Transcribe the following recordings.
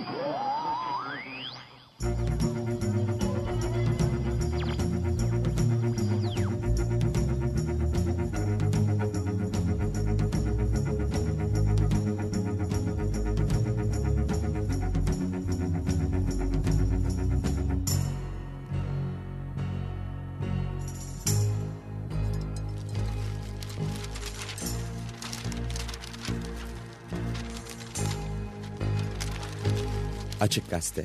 Oh! Açık Gazete.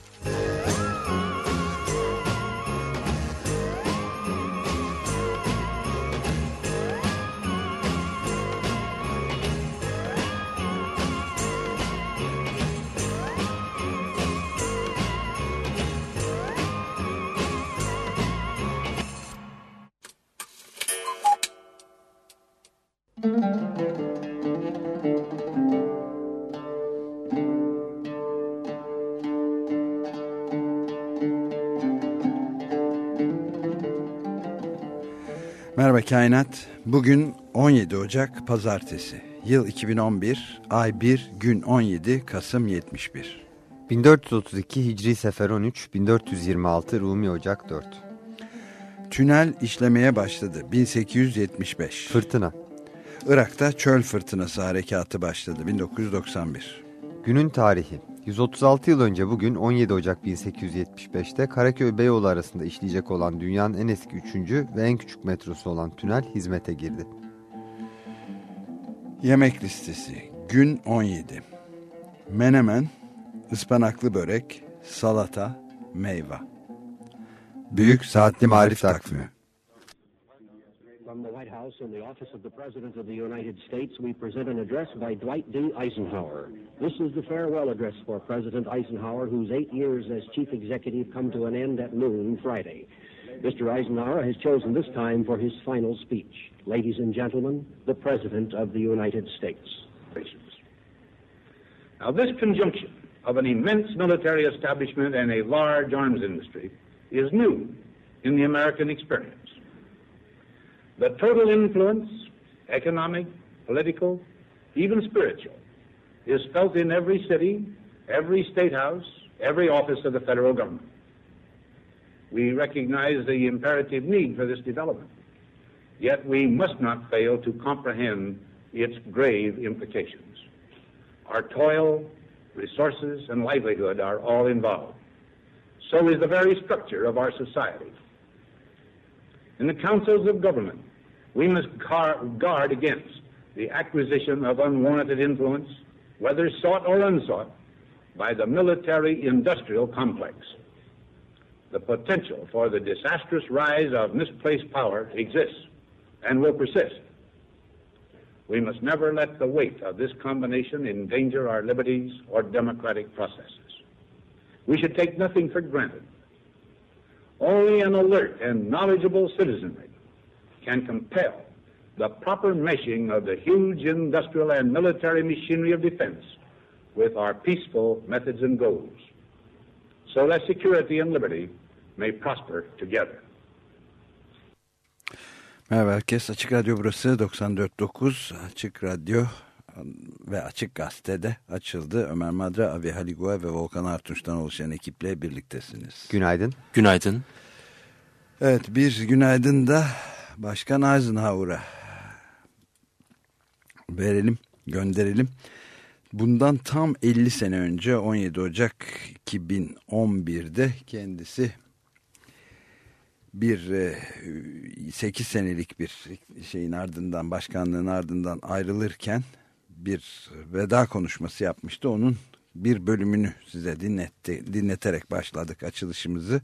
Kainat. Bugün 17 Ocak Pazartesi. Yıl 2011, ay 1, gün 17, Kasım 71. 1432 Hicri Sefer 13, 1426 Rumi Ocak 4. Tünel işlemeye başladı. 1875. Fırtına. Irak'ta çöl fırtınası harekatı başladı. 1991. Günün tarihi. 136 yıl önce bugün 17 Ocak 1875'te Karaköy-Beyoğlu arasında işleyecek olan dünyanın en eski üçüncü ve en küçük metrosu olan tünel hizmete girdi. Yemek listesi. Gün 17. Menemen, ıspanaklı börek, salata, meyve. Büyük Saatli Marif Takvimi. From the White House in the office of the President of the United States, we present an address by Dwight D. Eisenhower. This is the farewell address for President Eisenhower, whose eight years as chief executive come to an end at noon Friday. Mr. Eisenhower has chosen this time for his final speech. Ladies and gentlemen, the President of the United States. Now, this conjunction of an immense military establishment and a large arms industry is new in the American experience. The total influence, economic, political, even spiritual, is felt in every city, every state house, every office of the federal government. We recognize the imperative need for this development, yet we must not fail to comprehend its grave implications. Our toil, resources, and livelihood are all involved. So is the very structure of our society. In the councils of government, we must guard against the acquisition of unwarranted influence, whether sought or unsought, by the military industrial complex. The potential for the disastrous rise of misplaced power exists and will persist. We must never let the weight of this combination endanger our liberties or democratic processes. We should take nothing for granted. Only an alert and knowledgeable citizenry can compel the proper meshing of the huge industrial and military machinery of defense with our peaceful methods and goals, so that security and liberty may prosper together. Merhaba herkes. Açık Radyo burası 94.9 Açık Radyo ve Açık Gazete'de açıldı. Ömer Madra, Avi Haligua ve Volkan Artunç'tan oluşan ekiple birliktesiniz. Günaydın. Günaydın. Evet bir günaydın da Başkan Eisenhower'a verelim, gönderelim. Bundan tam 50 sene önce 17 Ocak 2011'de kendisi bir 8 senelik bir şeyin ardından başkanlığın ardından ayrılırken bir veda konuşması yapmıştı. Onun bir bölümünü size dinletti, dinleterek başladık açılışımızı.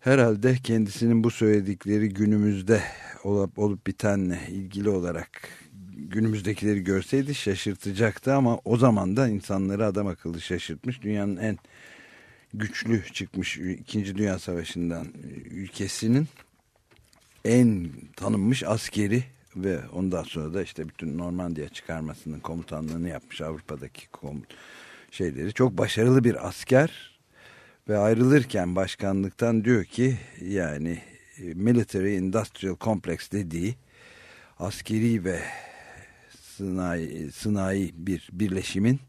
Herhalde kendisinin bu söyledikleri günümüzde olup, olup bitenle ilgili olarak günümüzdekileri görseydi şaşırtacaktı ama o zaman da insanları adam akıllı şaşırtmış. Dünyanın en güçlü çıkmış 2. Dünya Savaşı'ndan ülkesinin en tanınmış askeri ve ondan sonra da işte bütün Normandiya çıkarmasının komutanlığını yapmış Avrupa'daki komut şeyleri. Çok başarılı bir asker ve ayrılırken başkanlıktan diyor ki yani military industrial complex dediği askeri ve sınai, sınai bir birleşimin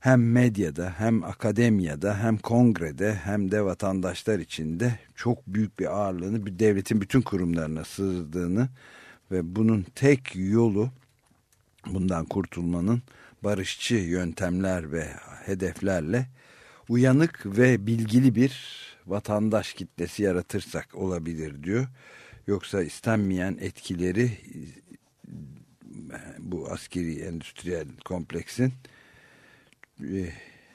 hem medyada hem akademiyada hem kongrede hem de vatandaşlar içinde çok büyük bir ağırlığını bir devletin bütün kurumlarına sığdığını ve bunun tek yolu bundan kurtulmanın barışçı yöntemler ve hedeflerle uyanık ve bilgili bir vatandaş kitlesi yaratırsak olabilir diyor. Yoksa istenmeyen etkileri bu askeri endüstriyel kompleksin e,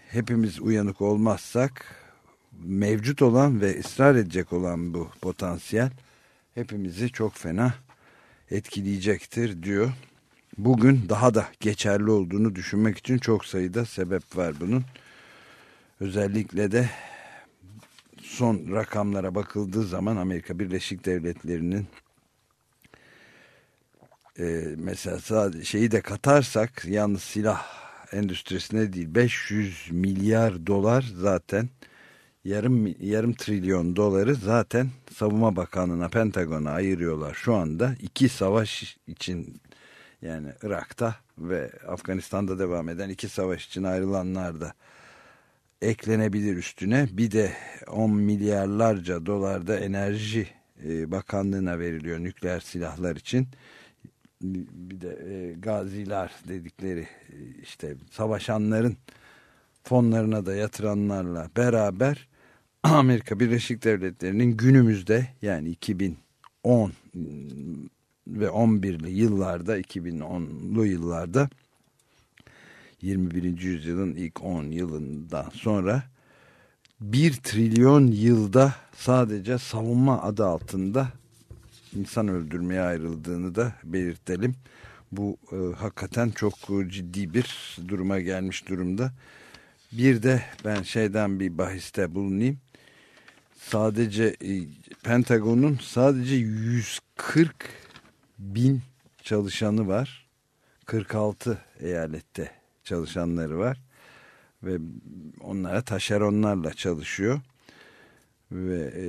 hepimiz uyanık olmazsak mevcut olan ve ısrar edecek olan bu potansiyel hepimizi çok fena etkileyecektir diyor. Bugün daha da geçerli olduğunu düşünmek için çok sayıda sebep var bunun. Özellikle de son rakamlara bakıldığı zaman Amerika Birleşik Devletleri'nin e, mesela sadece şeyi de katarsak yalnız silah endüstrisine değil 500 milyar dolar zaten yarım yarım trilyon doları zaten savunma bakanlığına Pentagon'a ayırıyorlar. Şu anda iki savaş için yani Irak'ta ve Afganistan'da devam eden iki savaş için ayrılanlar da eklenebilir üstüne. Bir de 10 milyarlarca dolarda enerji e, bakanlığına veriliyor nükleer silahlar için. Bir de e, gaziler dedikleri e, işte savaşanların fonlarına da yatıranlarla beraber Amerika Birleşik Devletleri'nin günümüzde yani 2010 ve 11'li yıllarda 2010'lu yıllarda 21. yüzyılın ilk 10 yılından sonra 1 trilyon yılda sadece savunma adı altında insan öldürmeye ayrıldığını da belirtelim. Bu e, hakikaten çok ciddi bir duruma gelmiş durumda. Bir de ben şeyden bir bahiste bulunayım. Sadece e, Pentagon'un sadece 140 bin çalışanı var. 46 eyalette çalışanları var. Ve onlara taşeronlarla çalışıyor. Ve e,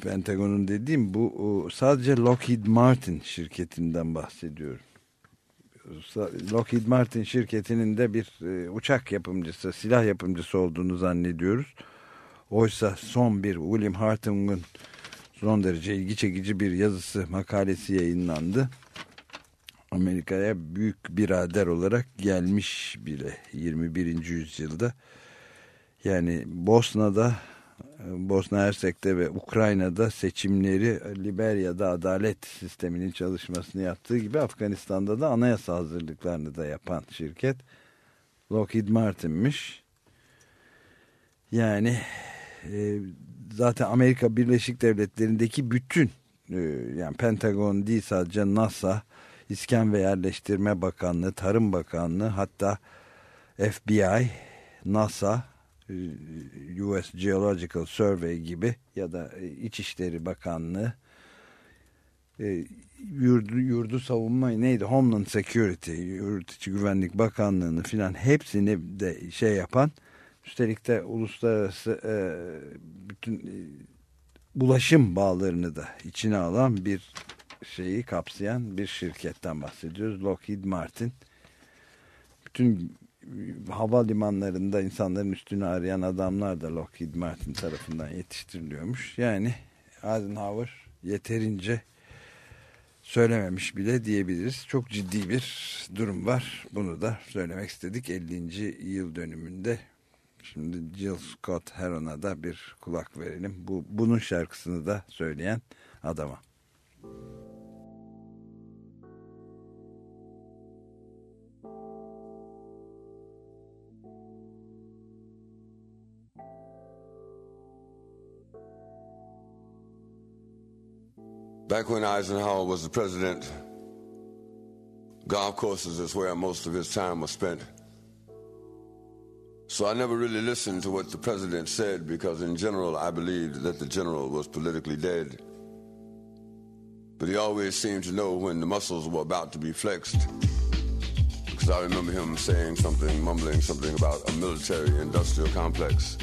Pentagon'un dediğim bu sadece Lockheed Martin şirketinden bahsediyorum. Lockheed Martin şirketinin de bir e, uçak yapımcısı, silah yapımcısı olduğunu zannediyoruz. Oysa son bir William Harting'ın son derece ilgi çekici bir yazısı, makalesi yayınlandı. Amerika'ya büyük birader olarak gelmiş bile 21. yüzyılda. Yani Bosna'da Bosna Hersek'te ve Ukrayna'da seçimleri Liberya'da adalet sisteminin çalışmasını yaptığı gibi Afganistan'da da anayasa hazırlıklarını da yapan şirket Lockheed Martin'miş. Yani e, zaten Amerika Birleşik Devletleri'ndeki bütün e, yani Pentagon değil sadece NASA, İskan ve Yerleştirme Bakanlığı, Tarım Bakanlığı hatta FBI, NASA US Geological Survey gibi ya da e, İçişleri Bakanlığı e, yurdu, yurdu savunma neydi Homeland Security Yurt içi Güvenlik Bakanlığı'nı filan hepsini de şey yapan üstelik de uluslararası bütün ulaşım bağlarını da içine alan bir şeyi kapsayan bir şirketten bahsediyoruz. Lockheed Martin bütün havalimanlarında insanların üstünü arayan adamlar da Lockheed Martin tarafından yetiştiriliyormuş. Yani Eisenhower yeterince söylememiş bile diyebiliriz. Çok ciddi bir durum var. Bunu da söylemek istedik 50. yıl dönümünde. Şimdi Jill Scott Heron'a da bir kulak verelim. Bu bunun şarkısını da söyleyen adama. Müzik Back when Eisenhower was the president, golf courses is where most of his time was spent. So I never really listened to what the president said because, in general, I believed that the general was politically dead. But he always seemed to know when the muscles were about to be flexed. Because I remember him saying something, mumbling something about a military industrial complex.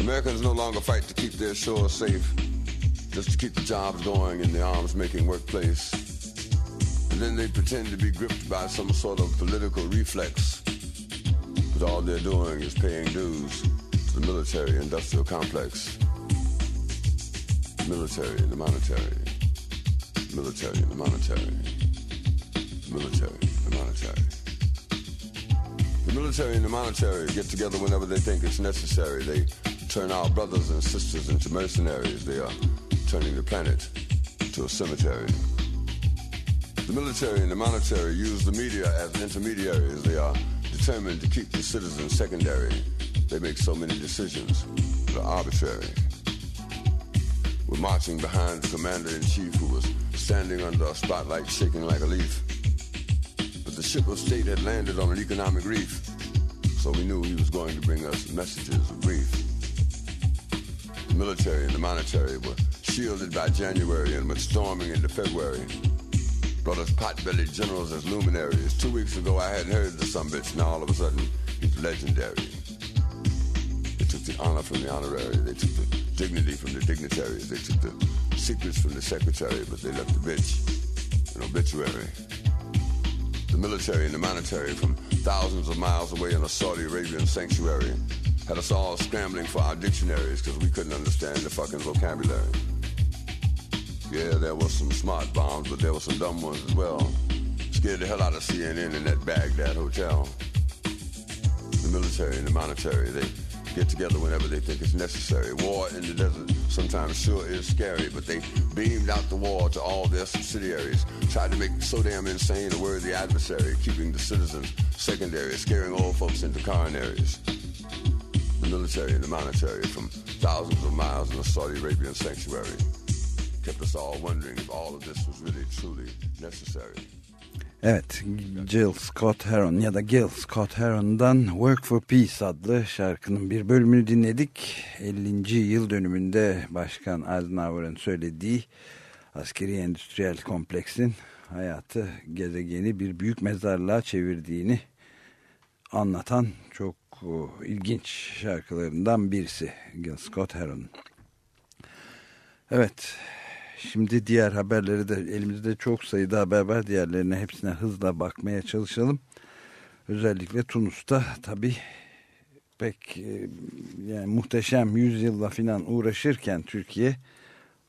Americans no longer fight to keep their shores safe just to keep the jobs going in the arms making workplace. And then they pretend to be gripped by some sort of political reflex. But all they're doing is paying dues to the military industrial complex. The Military and the monetary. Military and the monetary. Military and the monetary. The military and the monetary get together whenever they think it's necessary. They turn our brothers and sisters into mercenaries. They are turning the planet to a cemetery. The military and the monetary use the media as intermediaries. They are determined to keep the citizens secondary. They make so many decisions that are arbitrary. We're marching behind the commander in chief who was standing under a spotlight shaking like a leaf. But the ship of state had landed on an economic reef, so we knew he was going to bring us messages of grief. The military and the monetary were shielded by January and went storming into February. Brought us pot-bellied generals as luminaries. Two weeks ago I hadn't heard of the some bitch. Now all of a sudden he's legendary. They took the honor from the honorary. They took the dignity from the dignitaries. They took the secrets from the secretary, but they left the bitch an obituary. The military and the monetary from thousands of miles away in a Saudi Arabian sanctuary had us all scrambling for our dictionaries because we couldn't understand the fucking vocabulary. Yeah, there was some smart bombs, but there were some dumb ones as well. Scared the hell out of CNN in that Baghdad hotel. The military and the monetary, they get together whenever they think it's necessary. War in the desert sometimes sure is scary, but they beamed out the war to all their subsidiaries, tried to make so damn insane a worthy adversary, keeping the citizens secondary, scaring old folks into coronaries. The military and the monetary from thousands of miles in a Saudi Arabian sanctuary kept us all wondering if all of this was really truly necessary. Evet, Jill Scott Heron ya da Gil Scott Heron'dan Work for Peace adlı şarkının bir bölümünü dinledik. 50. yıl dönümünde Başkan Eisenhower'ın söylediği askeri endüstriyel kompleksin hayatı gezegeni bir büyük mezarlığa çevirdiğini anlatan çok ilginç şarkılarından birisi Gil Scott Heron. Evet, Şimdi diğer haberleri de elimizde çok sayıda haber var. Diğerlerine hepsine hızla bakmaya çalışalım. Özellikle Tunus'ta tabii pek yani muhteşem yüzyılla filan uğraşırken Türkiye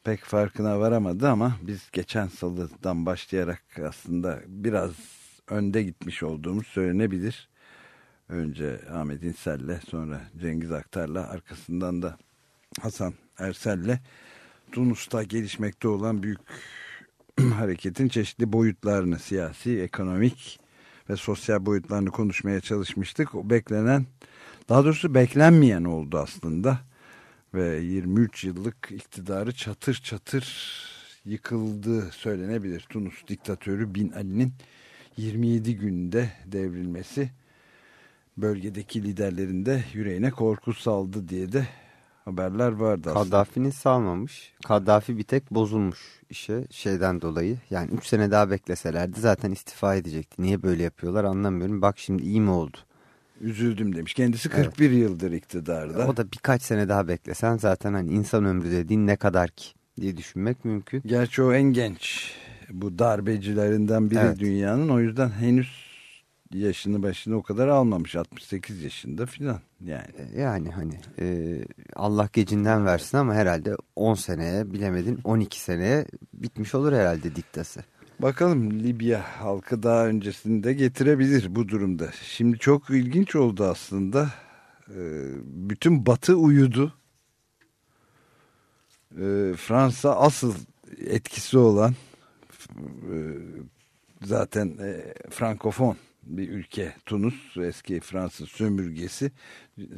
pek farkına varamadı ama biz geçen salıdan başlayarak aslında biraz önde gitmiş olduğumuz söylenebilir. Önce Ahmet İnsel'le sonra Cengiz Aktar'la arkasından da Hasan Ersel'le Tunus'ta gelişmekte olan büyük hareketin çeşitli boyutlarını siyasi, ekonomik ve sosyal boyutlarını konuşmaya çalışmıştık. O beklenen, daha doğrusu beklenmeyen oldu aslında. Ve 23 yıllık iktidarı çatır çatır yıkıldığı söylenebilir. Tunus diktatörü Bin Ali'nin 27 günde devrilmesi bölgedeki liderlerin de yüreğine korku saldı diye de haberler vardı aslında. Kaddafi'nin salmamış. Kaddafi bir tek bozulmuş işe şeyden dolayı. Yani 3 sene daha bekleselerdi zaten istifa edecekti. Niye böyle yapıyorlar anlamıyorum. Bak şimdi iyi mi oldu? Üzüldüm demiş. Kendisi 41 evet. yıldır iktidarda. O da birkaç sene daha beklesen zaten hani insan ömrü dediğin ne kadar ki diye düşünmek mümkün. Gerçi o en genç bu darbecilerinden biri evet. dünyanın. O yüzden henüz yaşını başını o kadar almamış 68 yaşında filan yani. Yani hani e, Allah gecinden versin ama herhalde 10 seneye bilemedin 12 seneye bitmiş olur herhalde diktası. Bakalım Libya halkı daha öncesinde getirebilir bu durumda. Şimdi çok ilginç oldu aslında. E, bütün batı uyudu. E, Fransa asıl etkisi olan e, zaten e, Frankofon bir ülke Tunus eski Fransız sömürgesi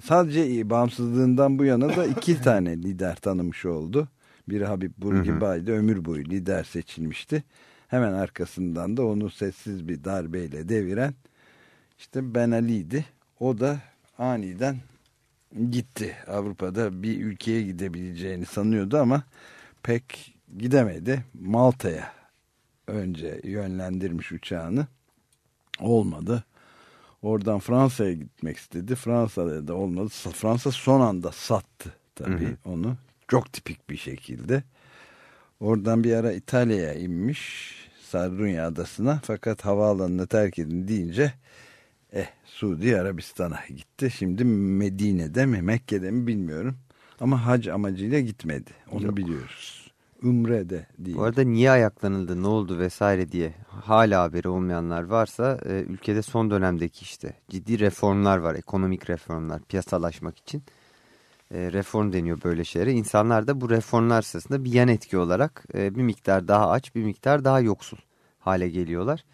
sadece bağımsızlığından bu yana da iki tane lider tanımış oldu. Biri Habib Bourguiba'ydı ömür boyu lider seçilmişti. Hemen arkasından da onu sessiz bir darbeyle deviren işte Ben Ali'ydi. O da aniden gitti. Avrupa'da bir ülkeye gidebileceğini sanıyordu ama pek gidemedi. Malta'ya önce yönlendirmiş uçağını olmadı. Oradan Fransa'ya gitmek istedi. Fransa'da da olmadı. Fransa son anda sattı tabii hı hı. onu. Çok tipik bir şekilde. Oradan bir ara İtalya'ya inmiş. Sardunya adasına fakat havaalanını terk edin deyince eh Suudi Arabistan'a gitti. Şimdi Medine'de mi Mekke'de mi bilmiyorum ama hac amacıyla gitmedi onu Yok. biliyoruz. Umre'de değil. Bu arada niye ayaklanıldı, ne oldu vesaire diye hala haberi olmayanlar varsa e, ülkede son dönemdeki işte ciddi reformlar var. Ekonomik reformlar piyasalaşmak için e, reform deniyor böyle şeylere. İnsanlar da bu reformlar sırasında bir yan etki olarak e, bir miktar daha aç bir miktar daha yoksul hale geliyorlar.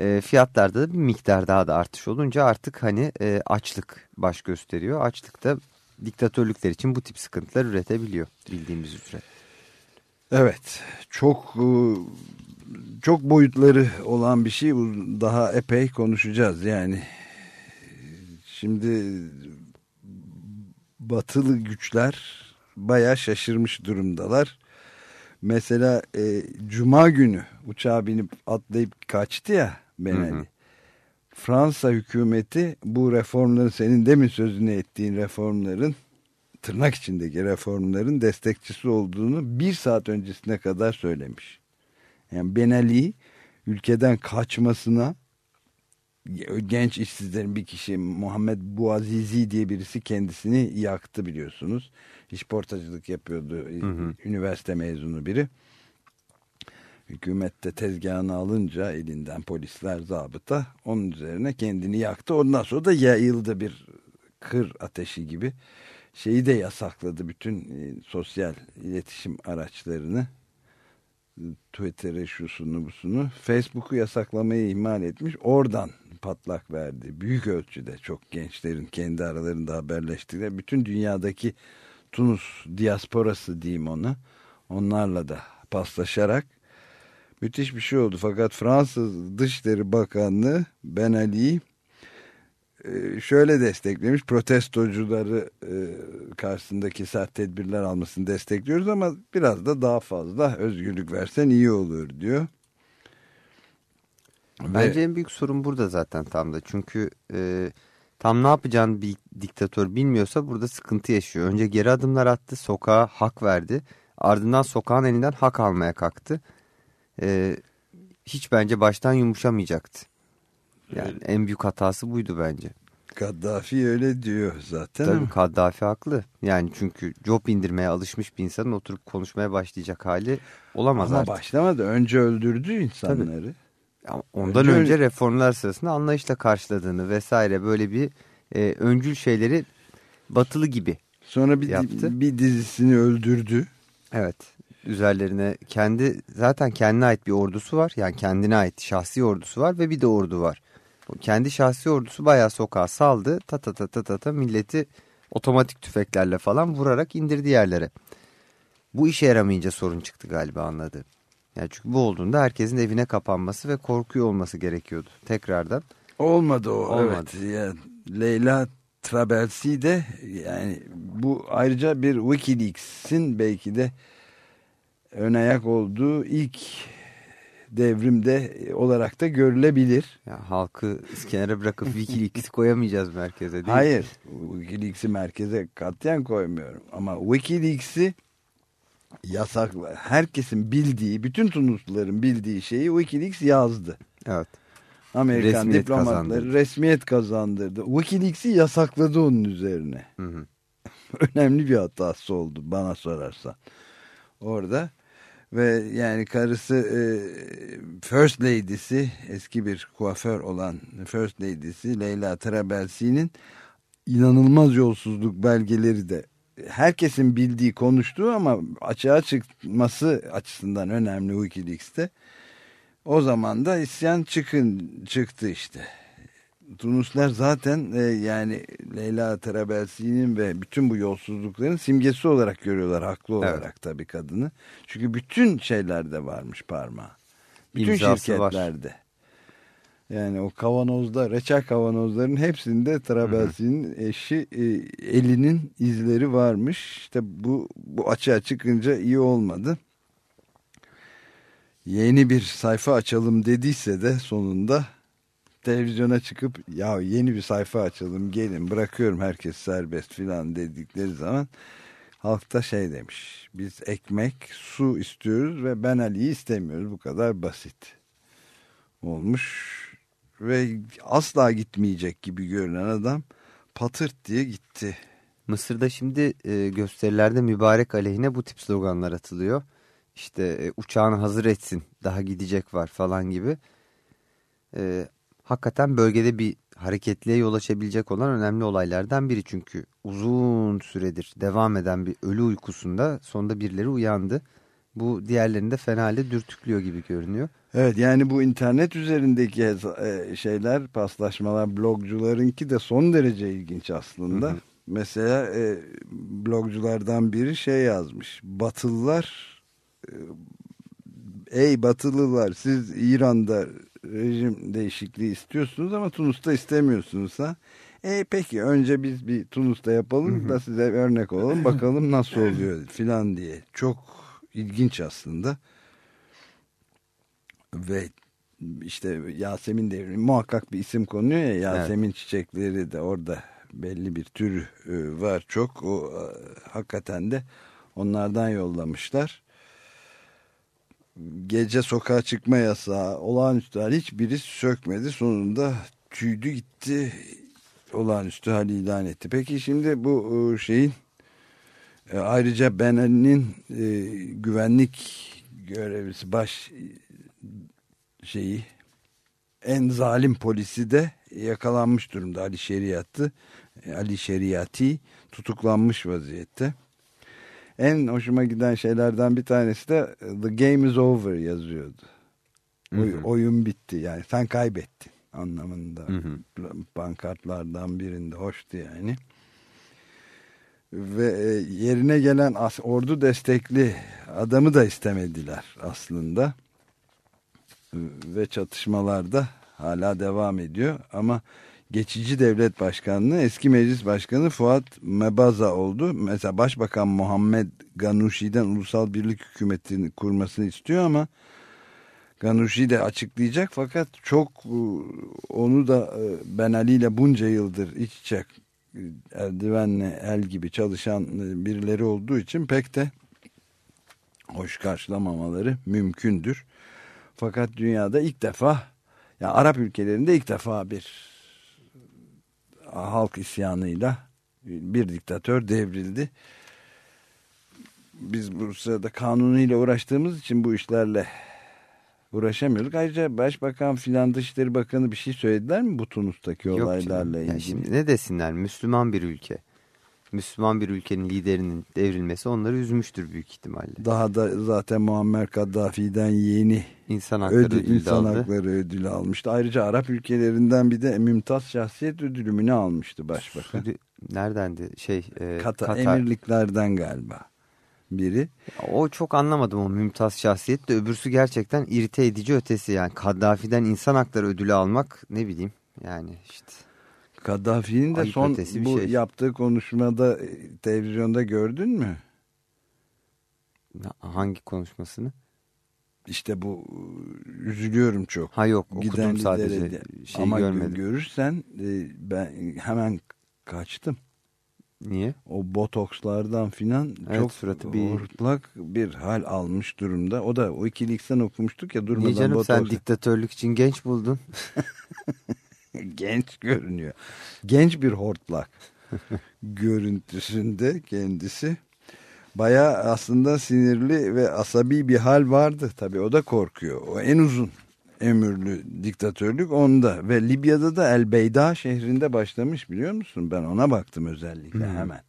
E, fiyatlarda da bir miktar daha da artış olunca artık hani e, açlık baş gösteriyor. Açlık da diktatörlükler için bu tip sıkıntılar üretebiliyor bildiğimiz üzere. Evet çok e, çok boyutları olan bir şey. Bu daha epey konuşacağız. Yani şimdi batılı güçler baya şaşırmış durumdalar. Mesela e, cuma günü uçağa binip atlayıp kaçtı ya Ben Hı hı. Fransa hükümeti bu reformların senin demin sözünü ettiğin reformların tırnak içindeki reformların destekçisi olduğunu bir saat öncesine kadar söylemiş. Yani Ben Ali ülkeden kaçmasına genç işsizlerin bir kişi Muhammed Bouazizi diye birisi kendisini yaktı biliyorsunuz. İşportacılık yapıyordu. hı. Üniversite mezunu biri. Hükümette tezgahını alınca elinden polisler zabıta onun üzerine kendini yaktı. Ondan sonra da yayıldı bir kır ateşi gibi. Şeyi de yasakladı bütün e, sosyal iletişim araçlarını. Twitter'ı şusunu busunu. Facebook'u yasaklamayı ihmal etmiş. Oradan patlak verdi. Büyük ölçüde çok gençlerin kendi aralarında haberleştiğiyle bütün dünyadaki Tunus diasporası diyeyim ona. Onlarla da paslaşarak müthiş bir şey oldu. Fakat Fransız Dışişleri Bakanlığı Ben Ali'yi şöyle desteklemiş. Protestocuları e, karşısındaki sert tedbirler almasını destekliyoruz ama biraz da daha fazla özgürlük versen iyi olur diyor. Bence en büyük sorun burada zaten tam da. Çünkü e, tam ne yapacağını bir diktatör bilmiyorsa burada sıkıntı yaşıyor. Önce geri adımlar attı, sokağa hak verdi. Ardından sokağın elinden hak almaya kalktı. E, hiç bence baştan yumuşamayacaktı. Yani en büyük hatası buydu bence. Kaddafi öyle diyor zaten Tabii ama Kaddafi haklı. Yani çünkü job indirmeye alışmış bir insanın oturup konuşmaya başlayacak hali olamaz ama artık. başlamadı. Önce öldürdü insanları. Ama Ondan Önce- önce reformlar sırasında anlayışla karşıladığını vesaire böyle bir e, öncül şeyleri batılı gibi. Sonra bir, Yaptı. bir dizisini öldürdü. Evet. Üzerlerine kendi zaten kendine ait bir ordusu var. Yani kendine ait şahsi ordusu var ve bir de ordu var. Kendi şahsi ordusu bayağı sokağa saldı. Ta ta ta ta ta ta milleti otomatik tüfeklerle falan vurarak indirdi yerlere. Bu işe yaramayınca sorun çıktı galiba anladı. Yani çünkü bu olduğunda herkesin evine kapanması ve korkuyor olması gerekiyordu tekrardan. Olmadı o. Olmadı. Evet. Ya, Leyla Trabelsi de yani bu ayrıca bir Wikileaks'in belki de ön ayak olduğu ilk devrimde olarak da görülebilir. Ya halkı kenara bırakıp Wikileaks'i koyamayacağız merkeze değil mi? Hayır. Wikileaks'i merkeze katliam koymuyorum. Ama Wikileaks'i yasakla herkesin bildiği, bütün Tunusluların bildiği şeyi Wikileaks yazdı. Evet. Amerikan Resmiyet diplomatları kazandırdı. resmiyet kazandırdı. Wikileaks'i yasakladı onun üzerine. Hı hı. Önemli bir hatası oldu bana sorarsan. Orada ve yani karısı e, First Lady'si eski bir kuaför olan First Lady'si Leyla Trabelsi'nin inanılmaz yolsuzluk belgeleri de herkesin bildiği konuştuğu ama açığa çıkması açısından önemli Wikileaks'te. O zaman da isyan çıkın çıktı işte. Tunuslar zaten e, yani Leyla Terabelsi'nin ve bütün bu yolsuzlukların simgesi olarak görüyorlar haklı olarak tabii kadını. Çünkü bütün şeylerde varmış parmağı. Bütün İmzası var. şirketlerde. Yani o kavanozda, reçel kavanozların hepsinde Trabelsi'nin eşi e, elinin izleri varmış. İşte bu, bu açığa çıkınca iyi olmadı. Yeni bir sayfa açalım dediyse de sonunda televizyona çıkıp ya yeni bir sayfa açalım gelin bırakıyorum herkes serbest filan dedikleri zaman halkta şey demiş. Biz ekmek, su istiyoruz ve Ben Ali'yi istemiyoruz. Bu kadar basit olmuş. Ve asla gitmeyecek gibi görünen adam patırt diye gitti. Mısır'da şimdi e, gösterilerde mübarek aleyhine bu tip sloganlar atılıyor. İşte e, uçağını hazır etsin daha gidecek var falan gibi. E, hakikaten bölgede bir hareketliğe yol açabilecek olan önemli olaylardan biri. Çünkü uzun süredir devam eden bir ölü uykusunda sonunda birileri uyandı. Bu diğerlerini de fena halde dürtüklüyor gibi görünüyor. Evet yani bu internet üzerindeki e, şeyler paslaşmalar blogcularınki de son derece ilginç aslında. Hı hı. Mesela e, blogculardan biri şey yazmış. Batılılar e, ey Batılılar siz İran'da rejim değişikliği istiyorsunuz ama Tunus'ta istemiyorsunuz ha. E peki önce biz bir Tunus'ta yapalım hı hı. da size örnek olalım bakalım nasıl oluyor filan diye. Çok ilginç aslında. Ve işte Yasemin devrimi muhakkak bir isim konuyor ya Yasemin evet. çiçekleri de orada belli bir tür e, var çok o e, hakikaten de onlardan yollamışlar gece sokağa çıkma yasağı olağanüstü hal hiçbiri sökmedi sonunda tüydü gitti olağanüstü hal ilan etti peki şimdi bu e, şeyin ayrıca Ben Ali'nin güvenlik görevlisi baş şeyi en zalim polisi de yakalanmış durumda Ali Şeriat'ı. Ali Şeriati tutuklanmış vaziyette. En hoşuma giden şeylerden bir tanesi de The Game is Over yazıyordu. Hı hı. Oyun bitti yani sen kaybettin anlamında. Hı hı. Pankartlardan birinde hoştu yani. Ve e, yerine gelen ordu destekli adamı da istemediler aslında ve çatışmalarda hala devam ediyor. Ama geçici devlet başkanlığı eski meclis başkanı Fuat Mebaza oldu. Mesela başbakan Muhammed Ganuşi'den ulusal birlik hükümetini kurmasını istiyor ama Ganuşi de açıklayacak fakat çok e, onu da e, Ben Ali ile bunca yıldır iç içe e, eldivenle el gibi çalışan birileri olduğu için pek de hoş karşılamamaları mümkündür. Fakat dünyada ilk defa yani Arap ülkelerinde ilk defa bir halk isyanıyla bir diktatör devrildi. Biz bu sırada kanunuyla uğraştığımız için bu işlerle uğraşamıyorduk. Ayrıca Başbakan filan Dışişleri Bakanı bir şey söylediler mi bu Tunus'taki Yok olaylarla canım. ilgili? Yani şimdi ne desinler Müslüman bir ülke. Müslüman bir ülkenin liderinin devrilmesi onları üzmüştür büyük ihtimalle. Daha da zaten Muammer Kaddafi'den yeni insan hakları ödül, ödülü insan aldı. hakları ödülü almıştı. Ayrıca Arap ülkelerinden bir de Mümtaz Şahsiyet ödülü mü ne almıştı başbakan? Neredendi? Şey, e, Kata, Katar. Emirliklerden galiba biri. O çok anlamadım o mümtaz şahsiyet de öbürsü gerçekten irite edici ötesi yani. Kaddafi'den insan hakları ödülü almak ne bileyim yani işte. Kaddafi'nin de son bu şey. yaptığı konuşmada e, televizyonda gördün mü? Hangi konuşmasını? İşte bu üzülüyorum çok. Ha yok okudum Giden sadece şey Ama görmedim. görürsen e, ben hemen kaçtım. Niye? O botokslardan filan evet, çok suratı bir... hortlak bir hal almış durumda. O da o ikilikten okumuştuk ya durmadan Niye canım botoks... sen diktatörlük için genç buldun? genç görünüyor. Genç bir hortlak görüntüsünde kendisi. Baya aslında sinirli ve asabi bir hal vardı. Tabii o da korkuyor. O en uzun ömürlü diktatörlük onda. Ve Libya'da da El Beyda şehrinde başlamış biliyor musun? Ben ona baktım özellikle hemen.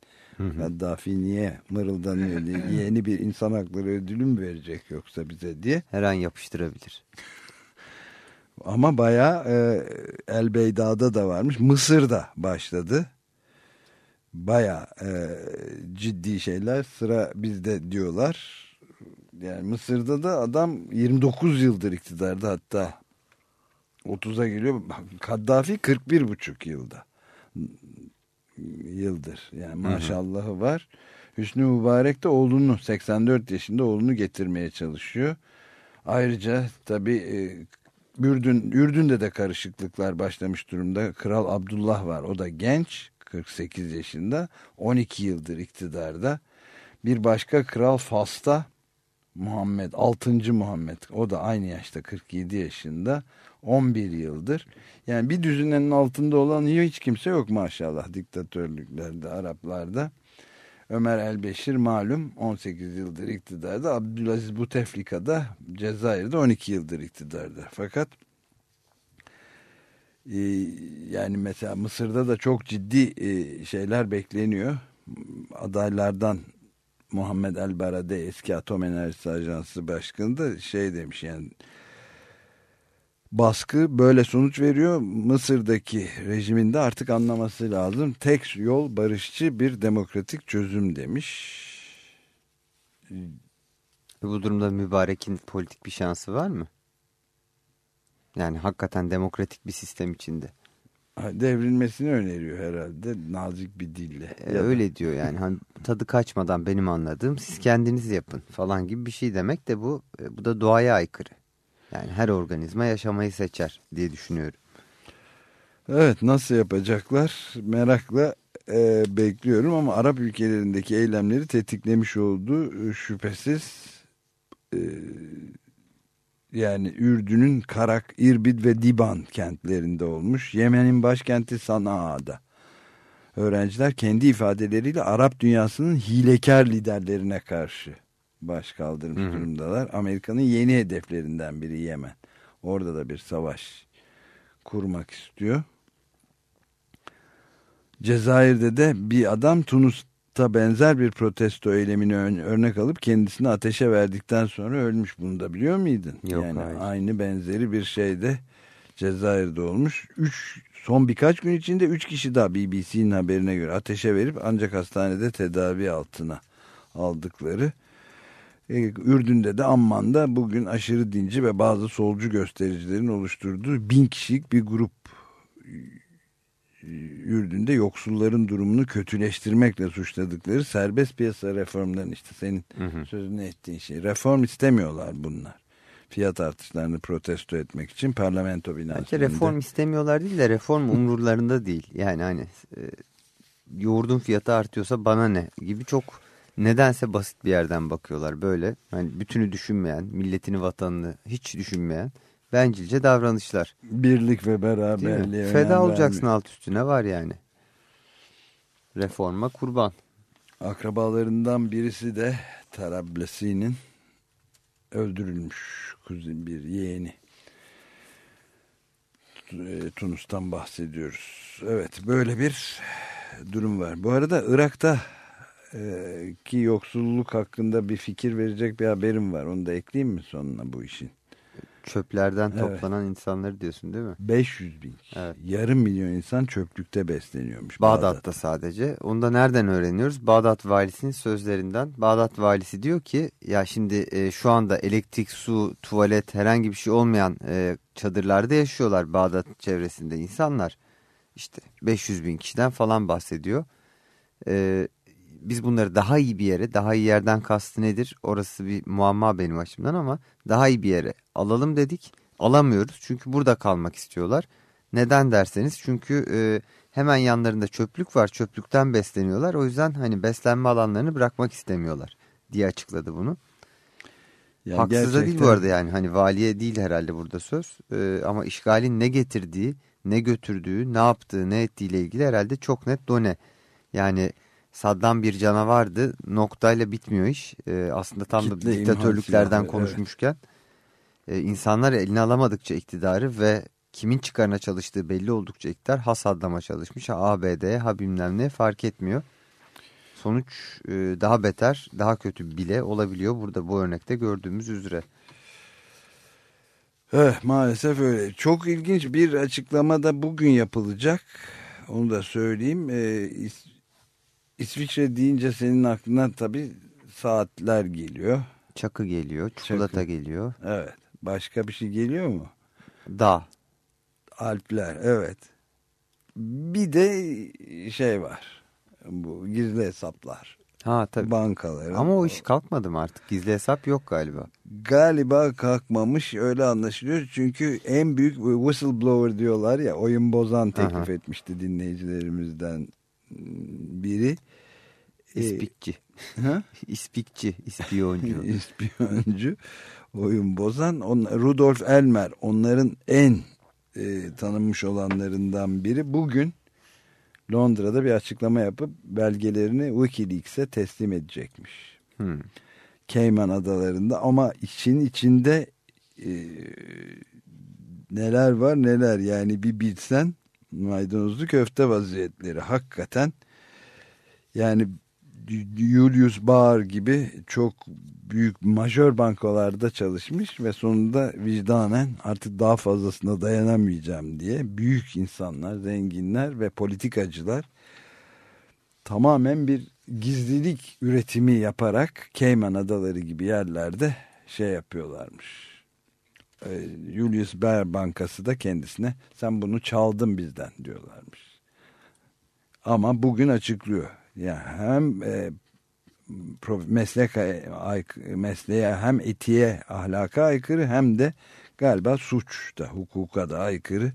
Gaddafi niye mırıldanıyor diye yeni bir insan hakları ödülü mü verecek yoksa bize diye. Her an yapıştırabilir. Ama bayağı e, El Beyda'da da varmış. Mısır'da başladı. Bayağı e, ciddi şeyler sıra bizde diyorlar. Yani Mısır'da da adam 29 yıldır iktidarda hatta 30'a geliyor. Kaddafi 41 buçuk yılda yıldır. Yani maşallahı hı hı. var. Hüsnü Mübarek de oğlunu 84 yaşında oğlunu getirmeye çalışıyor. Ayrıca tabii e, Ürdün, Ürdün'de de karışıklıklar başlamış durumda. Kral Abdullah var. O da genç. 48 yaşında. 12 yıldır iktidarda. Bir başka kral Fas'ta Muhammed 6. Muhammed o da aynı yaşta 47 yaşında 11 yıldır. Yani bir düzinenin altında olan hiç kimse yok maşallah diktatörlüklerde Araplarda. Ömer el-Beşir malum 18 yıldır iktidarda. Abdülaziz Buteflika da Cezayir'de 12 yıldır iktidarda. Fakat e, yani mesela Mısır'da da çok ciddi e, şeyler bekleniyor. Adaylardan Muhammed El Barade eski Atom Enerjisi Ajansı Başkanı da şey demiş yani baskı böyle sonuç veriyor. Mısır'daki rejiminde artık anlaması lazım. Tek yol barışçı bir demokratik çözüm demiş. Bu durumda mübarekin politik bir şansı var mı? Yani hakikaten demokratik bir sistem içinde. Devrilmesini öneriyor herhalde nazik bir dille. Ee, öyle diyor yani hani tadı kaçmadan benim anladığım siz kendiniz yapın falan gibi bir şey demek de bu e, bu da doğaya aykırı. Yani her organizma yaşamayı seçer diye düşünüyorum. Evet nasıl yapacaklar merakla e, bekliyorum ama Arap ülkelerindeki eylemleri tetiklemiş olduğu şüphesiz e, yani Ürdün'ün Karak, İrbid ve Diban kentlerinde olmuş. Yemen'in başkenti Sana'da. Öğrenciler kendi ifadeleriyle Arap dünyasının hilekar liderlerine karşı baş kaldırmış hı hı. durumdalar. Amerika'nın yeni hedeflerinden biri Yemen. Orada da bir savaş kurmak istiyor. Cezayir'de de bir adam Tunus'ta benzer bir protesto eylemini örnek alıp kendisini ateşe verdikten sonra ölmüş. Bunu da biliyor muydun? Yok, yani hayır. aynı benzeri bir şeyde Cezayir'de olmuş. Üç, son birkaç gün içinde üç kişi daha BBC'nin haberine göre ateşe verip ancak hastanede tedavi altına aldıkları Ürdün'de de Amman'da bugün aşırı dinci ve bazı solcu göstericilerin oluşturduğu bin kişilik bir grup e, Ürdün'de yoksulların durumunu kötüleştirmekle suçladıkları serbest piyasa reformlarının işte senin hı hı. sözünü ettiğin şey. Reform istemiyorlar bunlar. Fiyat artışlarını protesto etmek için parlamento binasında. Bence reform istemiyorlar değil de reform umurlarında değil. Yani hani e, yoğurdun fiyatı artıyorsa bana ne gibi çok nedense basit bir yerden bakıyorlar böyle. Yani bütünü düşünmeyen, milletini, vatanını hiç düşünmeyen bencilce davranışlar. Birlik ve beraberliğe Feda olacaksın vermiyor. alt üstüne var yani. Reforma kurban. Akrabalarından birisi de Tarablesi'nin öldürülmüş kuzin bir yeğeni. Tunus'tan bahsediyoruz. Evet böyle bir durum var. Bu arada Irak'ta ee, ki yoksulluk hakkında bir fikir verecek bir haberim var. Onu da ekleyeyim mi sonuna bu işin? Çöplerden evet. toplanan insanları diyorsun değil mi? 500 bin. Evet. Yarım milyon insan çöplükte besleniyormuş. Bağdat'ta, Bağdat'ta sadece. Onu da nereden öğreniyoruz? Bağdat valisinin sözlerinden. Bağdat valisi diyor ki ya şimdi e, şu anda elektrik, su, tuvalet herhangi bir şey olmayan e, çadırlarda yaşıyorlar Bağdat çevresinde insanlar. İşte 500 bin kişiden falan bahsediyor. E, biz bunları daha iyi bir yere, daha iyi yerden kastı nedir? Orası bir muamma benim açımdan ama daha iyi bir yere alalım dedik. Alamıyoruz çünkü burada kalmak istiyorlar. Neden derseniz çünkü e, hemen yanlarında çöplük var. Çöplükten besleniyorlar. O yüzden hani beslenme alanlarını bırakmak istemiyorlar diye açıkladı bunu. Yani Haksız gerçekten... da değil bu arada yani hani valiye değil herhalde burada söz. E, ama işgalin ne getirdiği, ne götürdüğü, ne yaptığı, ne ettiğiyle ilgili herhalde çok net done. Yani Saddam bir canavardı. Noktayla bitmiyor iş. Ee, aslında tam Kitle da diktatörlüklerden silahı, konuşmuşken. Evet. E, insanlar eline alamadıkça iktidarı ve kimin çıkarına çalıştığı belli oldukça iktidar ha Saddam'a çalışmış ha ABD'ye ha bilmem ne fark etmiyor. Sonuç e, daha beter, daha kötü bile olabiliyor burada bu örnekte gördüğümüz üzere. Evet maalesef öyle. Çok ilginç bir açıklama da bugün yapılacak. Onu da söyleyeyim. Ee, İsviçre deyince senin aklına tabii saatler geliyor. Çakı geliyor, çikolata Çakı. geliyor. Evet. Başka bir şey geliyor mu? Dağ. Alpler, evet. Bir de şey var. Bu gizli hesaplar. Ha tabii. Bankaların. Ama o iş kalkmadı mı artık? Gizli hesap yok galiba. Galiba kalkmamış öyle anlaşılıyor. Çünkü en büyük whistleblower diyorlar ya oyun bozan teklif Aha. etmişti dinleyicilerimizden biri İspikçi. Ha? İspikçi, ispiyoncu. İspiyoncu, oyun bozan. On, Rudolf Elmer onların en e, tanınmış olanlarından biri. Bugün Londra'da bir açıklama yapıp belgelerini Wikileaks'e teslim edecekmiş. Hmm. Cayman Adaları'nda ama için içinde e, neler var neler yani bir bilsen maydanozlu köfte vaziyetleri hakikaten yani Julius Baer gibi çok büyük majör bankalarda çalışmış ve sonunda vicdanen artık daha fazlasına dayanamayacağım diye büyük insanlar, zenginler ve politikacılar tamamen bir gizlilik üretimi yaparak Cayman Adaları gibi yerlerde şey yapıyorlarmış. Ee, Julius Baer Bankası da kendisine sen bunu çaldın bizden diyorlarmış. Ama bugün açıklıyor. Yani hem e, meslek mesleğe hem etiğe ahlaka aykırı hem de galiba suç da hukuka da aykırı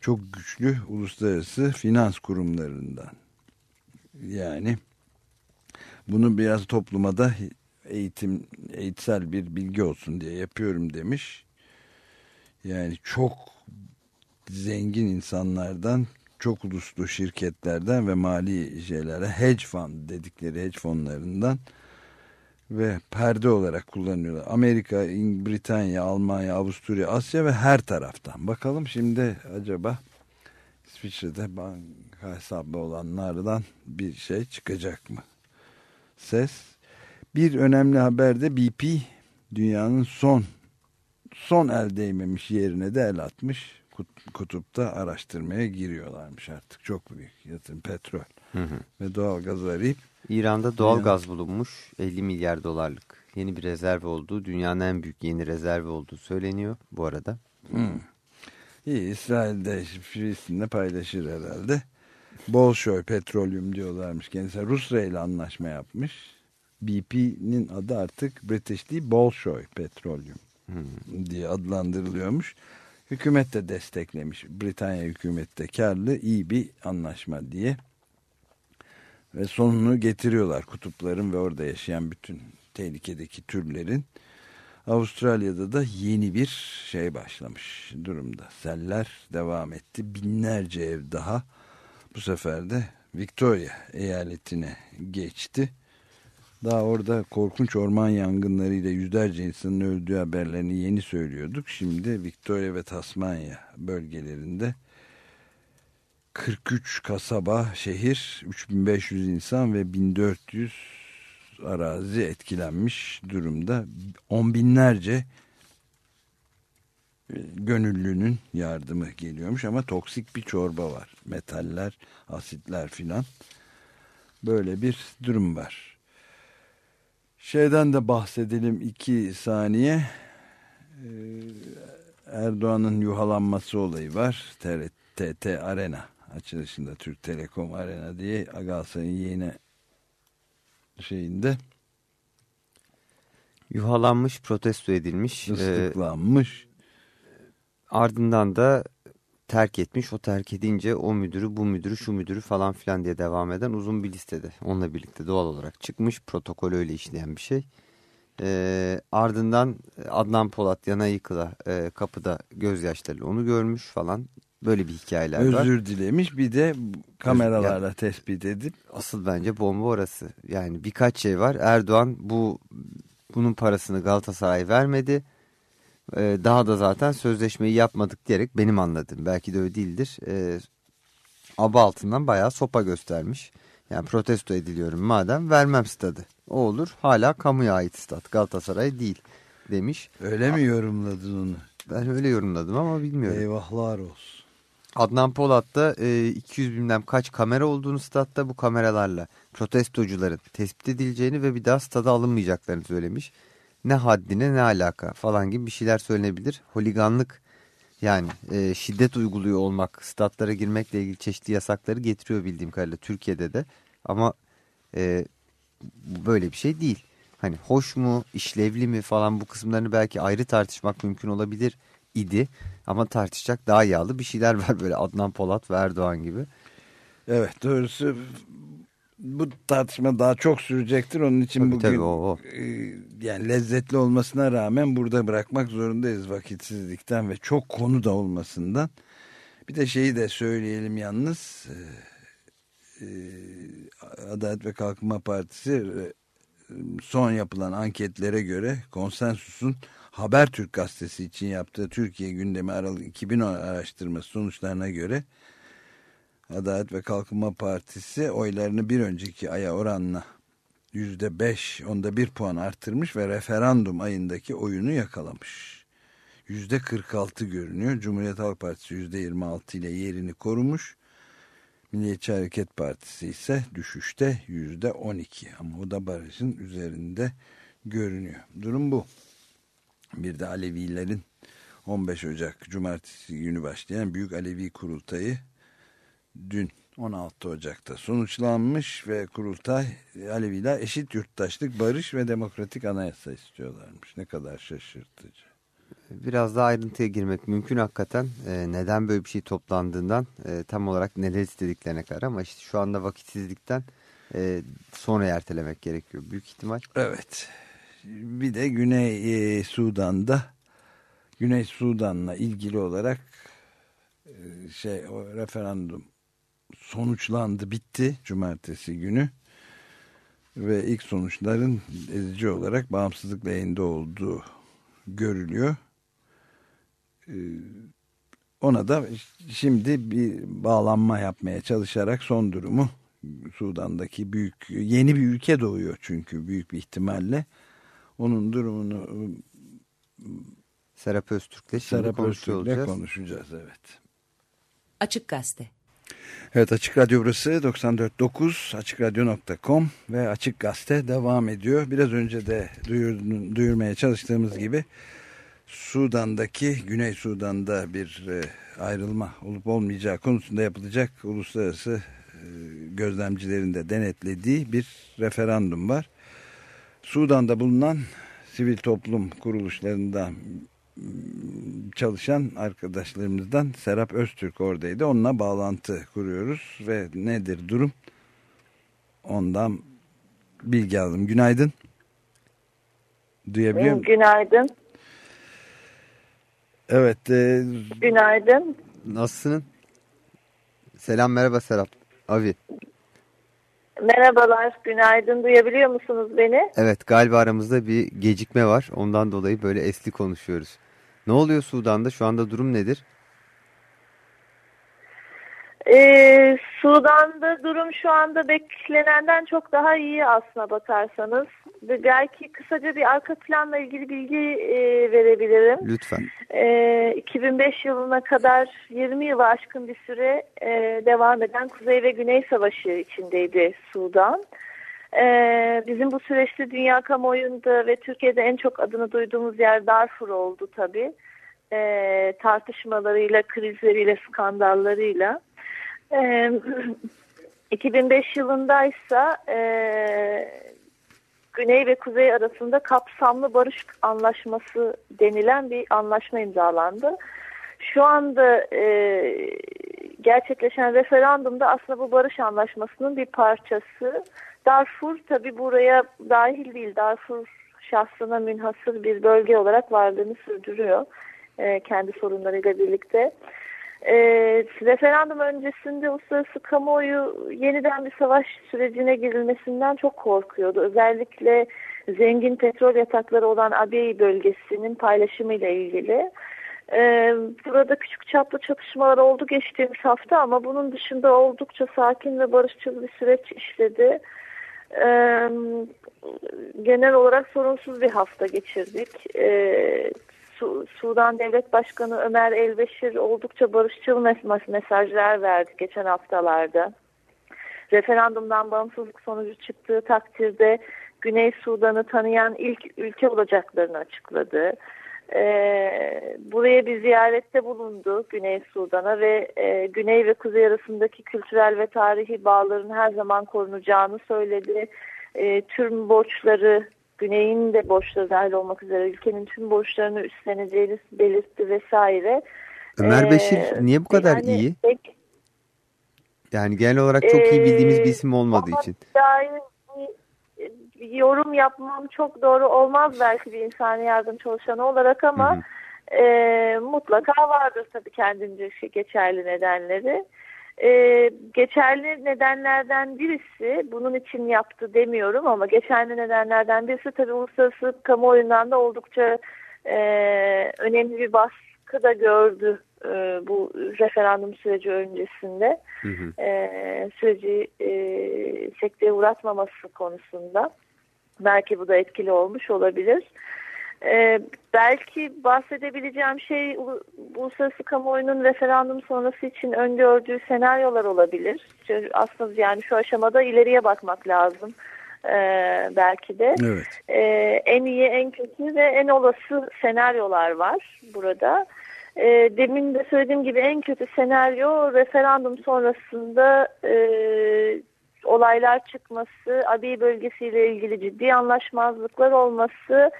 çok güçlü uluslararası finans kurumlarından yani bunu biraz topluma da eğitim eğitsel bir bilgi olsun diye yapıyorum demiş yani çok zengin insanlardan çok uluslu şirketlerden ve mali şeylere hedge fund dedikleri hedge fonlarından ve perde olarak kullanıyorlar. Amerika, Britanya, Almanya, Avusturya, Asya ve her taraftan. Bakalım şimdi acaba İsviçre'de banka hesabı olanlardan bir şey çıkacak mı? Ses. Bir önemli haber de BP dünyanın son son el değmemiş yerine de el atmış kutupta araştırmaya giriyorlarmış artık. Çok büyük yatırım petrol hı hı. ve doğal gaz arayıp. İran'da doğal İran... gaz bulunmuş 50 milyar dolarlık yeni bir rezerv olduğu dünyanın en büyük yeni rezervi olduğu söyleniyor bu arada. Hı. İyi İsrail'de Filistin'le paylaşır herhalde. Bolşoy petrolyum diyorlarmış kendisi. Rusya ile anlaşma yapmış. BP'nin adı artık British değil Bolşoy petrolyum. Diye adlandırılıyormuş. Hükümet de desteklemiş. Britanya hükümeti de karlı iyi bir anlaşma diye. Ve sonunu getiriyorlar kutupların ve orada yaşayan bütün tehlikedeki türlerin. Avustralya'da da yeni bir şey başlamış durumda. Seller devam etti. Binlerce ev daha bu sefer de Victoria eyaletine geçti. Daha orada korkunç orman yangınlarıyla yüzlerce insanın öldüğü haberlerini yeni söylüyorduk. Şimdi Victoria ve Tasmanya bölgelerinde 43 kasaba, şehir, 3500 insan ve 1400 arazi etkilenmiş durumda. On binlerce e, gönüllünün yardımı geliyormuş ama toksik bir çorba var. Metaller, asitler filan. Böyle bir durum var. Şeyden de bahsedelim iki saniye. Ee, Erdoğan'ın yuhalanması olayı var. TRT Arena açılışında Türk Telekom Arena diye Galatasaray'ın yeni şeyinde yuhalanmış, protesto edilmiş. Islıklanmış. E, ardından da terk etmiş. O terk edince o müdürü, bu müdürü, şu müdürü falan filan diye devam eden uzun bir listede. Onunla birlikte doğal olarak çıkmış. Protokol öyle işleyen bir şey. E, ardından Adnan Polat yana yıkıla e, kapıda gözyaşlarıyla onu görmüş falan. Böyle bir hikayeler Özür var. Özür dilemiş bir de kameralarla yani, tespit edip. Asıl bence bomba orası. Yani birkaç şey var. Erdoğan bu bunun parasını Galatasaray vermedi ee, daha da zaten sözleşmeyi yapmadık diyerek benim anladığım belki de öyle değildir. E, aba altından bayağı sopa göstermiş. Yani protesto ediliyorum madem vermem stadı. O olur hala kamuya ait stat Galatasaray değil demiş. Öyle mi yorumladın onu? Ben öyle yorumladım ama bilmiyorum. Eyvahlar olsun. Adnan Polat'ta e, 200 bilmem kaç kamera olduğunu statta bu kameralarla protestocuların tespit edileceğini ve bir daha stada alınmayacaklarını söylemiş ne haddine ne alaka falan gibi bir şeyler söylenebilir. Holiganlık yani e, şiddet uyguluyor olmak statlara girmekle ilgili çeşitli yasakları getiriyor bildiğim kadarıyla Türkiye'de de. Ama e, böyle bir şey değil. Hani hoş mu, işlevli mi falan bu kısımlarını belki ayrı tartışmak mümkün olabilir idi. Ama tartışacak daha yağlı bir şeyler var böyle Adnan Polat ve Erdoğan gibi. Evet doğrusu bu tartışma daha çok sürecektir. Onun için Tabii, bugün tabii, o, o. e, yani lezzetli olmasına rağmen burada bırakmak zorundayız vakitsizlikten ve çok konu da olmasından. Bir de şeyi de söyleyelim yalnız. e, e, Adalet ve Kalkınma Partisi son yapılan anketlere göre konsensusun Habertürk gazetesi için yaptığı Türkiye gündemi Aralık 2010 araştırması sonuçlarına göre Adalet ve Kalkınma Partisi oylarını bir önceki aya oranla yüzde beş onda bir puan arttırmış ve referandum ayındaki oyunu yakalamış. Yüzde 46 görünüyor. Cumhuriyet Halk Partisi yüzde 26 ile yerini korumuş. Milliyetçi Hareket Partisi ise düşüşte yüzde 12 ama o da barajın üzerinde görünüyor. Durum bu. Bir de Alevilerin 15 Ocak Cumartesi günü başlayan Büyük Alevi Kurultayı dün 16 Ocak'ta sonuçlanmış ve kurultay Aleviler eşit yurttaşlık, barış ve demokratik anayasa istiyorlarmış. Ne kadar şaşırtıcı. Biraz daha ayrıntıya girmek mümkün hakikaten. Ee, neden böyle bir şey toplandığından e, tam olarak neler istediklerine kadar ama işte şu anda vakitsizlikten e, sonra ertelemek gerekiyor. Büyük ihtimal. Evet. Bir de Güney e, Sudan'da Güney Sudan'la ilgili olarak e, şey o referandum sonuçlandı, bitti cumartesi günü. Ve ilk sonuçların ezici olarak bağımsızlık lehinde olduğu görülüyor. Ee, ona da şimdi bir bağlanma yapmaya çalışarak son durumu Sudan'daki büyük yeni bir ülke doğuyor çünkü büyük bir ihtimalle onun durumunu Serap Öztürk'le şimdi Serap konuşuyor Öztürk'le olacağız. konuşacağız evet. Açık Gazete. Evet Açık Radyo burası 94.9 AçıkRadyo.com ve Açık Gazete devam ediyor. Biraz önce de duyur, duyurmaya çalıştığımız gibi Sudan'daki Güney Sudan'da bir e, ayrılma olup olmayacağı konusunda yapılacak uluslararası e, gözlemcilerin de denetlediği bir referandum var. Sudan'da bulunan sivil toplum kuruluşlarından çalışan arkadaşlarımızdan Serap Öztürk oradaydı. Onunla bağlantı kuruyoruz ve nedir durum? Ondan bilgi aldım. Günaydın. Duyabiliyor musun? Günaydın. Evet. E, Günaydın. Nasılsın? Selam merhaba Serap. Avi. Merhabalar. Günaydın. Duyabiliyor musunuz beni? Evet galiba aramızda bir gecikme var. Ondan dolayı böyle esli konuşuyoruz. Ne oluyor Sudan'da? Şu anda durum nedir? Ee, Sudan'da durum şu anda beklenenden çok daha iyi aslına bakarsanız. Belki kısaca bir arka planla ilgili bilgi e, verebilirim. Lütfen. E, 2005 yılına kadar 20 yılı aşkın bir süre e, devam eden Kuzey ve Güney Savaşı içindeydi Sudan. E, bizim bu süreçte dünya kamuoyunda ve Türkiye'de en çok adını duyduğumuz yer Darfur oldu tabii. E, tartışmalarıyla, krizleriyle, skandallarıyla. E, 2005 yılındaysa e, Güney ve Kuzey arasında kapsamlı barış anlaşması denilen bir anlaşma imzalandı. Şu anda e, gerçekleşen referandumda aslında bu barış anlaşmasının bir parçası. Darfur tabi buraya dahil değil. Darfur şahsına münhasır bir bölge olarak varlığını sürdürüyor. E, kendi sorunlarıyla birlikte. E, referandum öncesinde uluslararası kamuoyu yeniden bir savaş sürecine girilmesinden çok korkuyordu. Özellikle zengin petrol yatakları olan Abiy bölgesinin paylaşımıyla ilgili. Ee, burada küçük çaplı çatışmalar oldu geçtiğimiz hafta ama bunun dışında oldukça sakin ve barışçıl bir süreç işledi. Ee, genel olarak sorunsuz bir hafta geçirdik. Ee, Su Sudan Devlet Başkanı Ömer Elbeşir oldukça barışçıl mes mesajlar verdi geçen haftalarda. Referandumdan bağımsızlık sonucu çıktığı takdirde Güney Sudan'ı tanıyan ilk ülke olacaklarını açıkladı. Ee, buraya bir ziyarette bulundu Güney Sudan'a ve e, Güney ve Kuzey arasındaki kültürel ve tarihi bağların her zaman korunacağını söyledi. E, tüm borçları Güney'in de borçları dahil olmak üzere ülkenin tüm borçlarını üstleneceğini belirtti vesaire. Ömer Ee, Beşir niye bu kadar yani iyi? pek- Yani genel olarak çok iyi bildiğimiz bir isim olmadığı için. dair yorum yapmam çok doğru olmaz belki bir insani yardım çalışanı olarak ama Hı e, mutlaka vardır tabii kendince şey, geçerli nedenleri. E, geçerli nedenlerden birisi bunun için yaptı demiyorum ama geçerli nedenlerden birisi tabii uluslararası kamuoyundan da oldukça e, önemli bir baskı da gördü e, bu referandum süreci öncesinde Hı hı. e, süreci e, sekteye uğratmaması konusunda belki bu da etkili olmuş olabilir. E, belki bahsedebileceğim şey ulu- uluslararası kamuoyunun referandum sonrası için öngördüğü senaryolar olabilir. Çünkü Aslında yani şu aşamada ileriye bakmak lazım e, belki de. Evet. E, en iyi, en kötü ve en olası senaryolar var burada. E, demin de söylediğim gibi en kötü senaryo referandum sonrasında e, olaylar çıkması, Abi bölgesiyle ilgili ciddi anlaşmazlıklar olması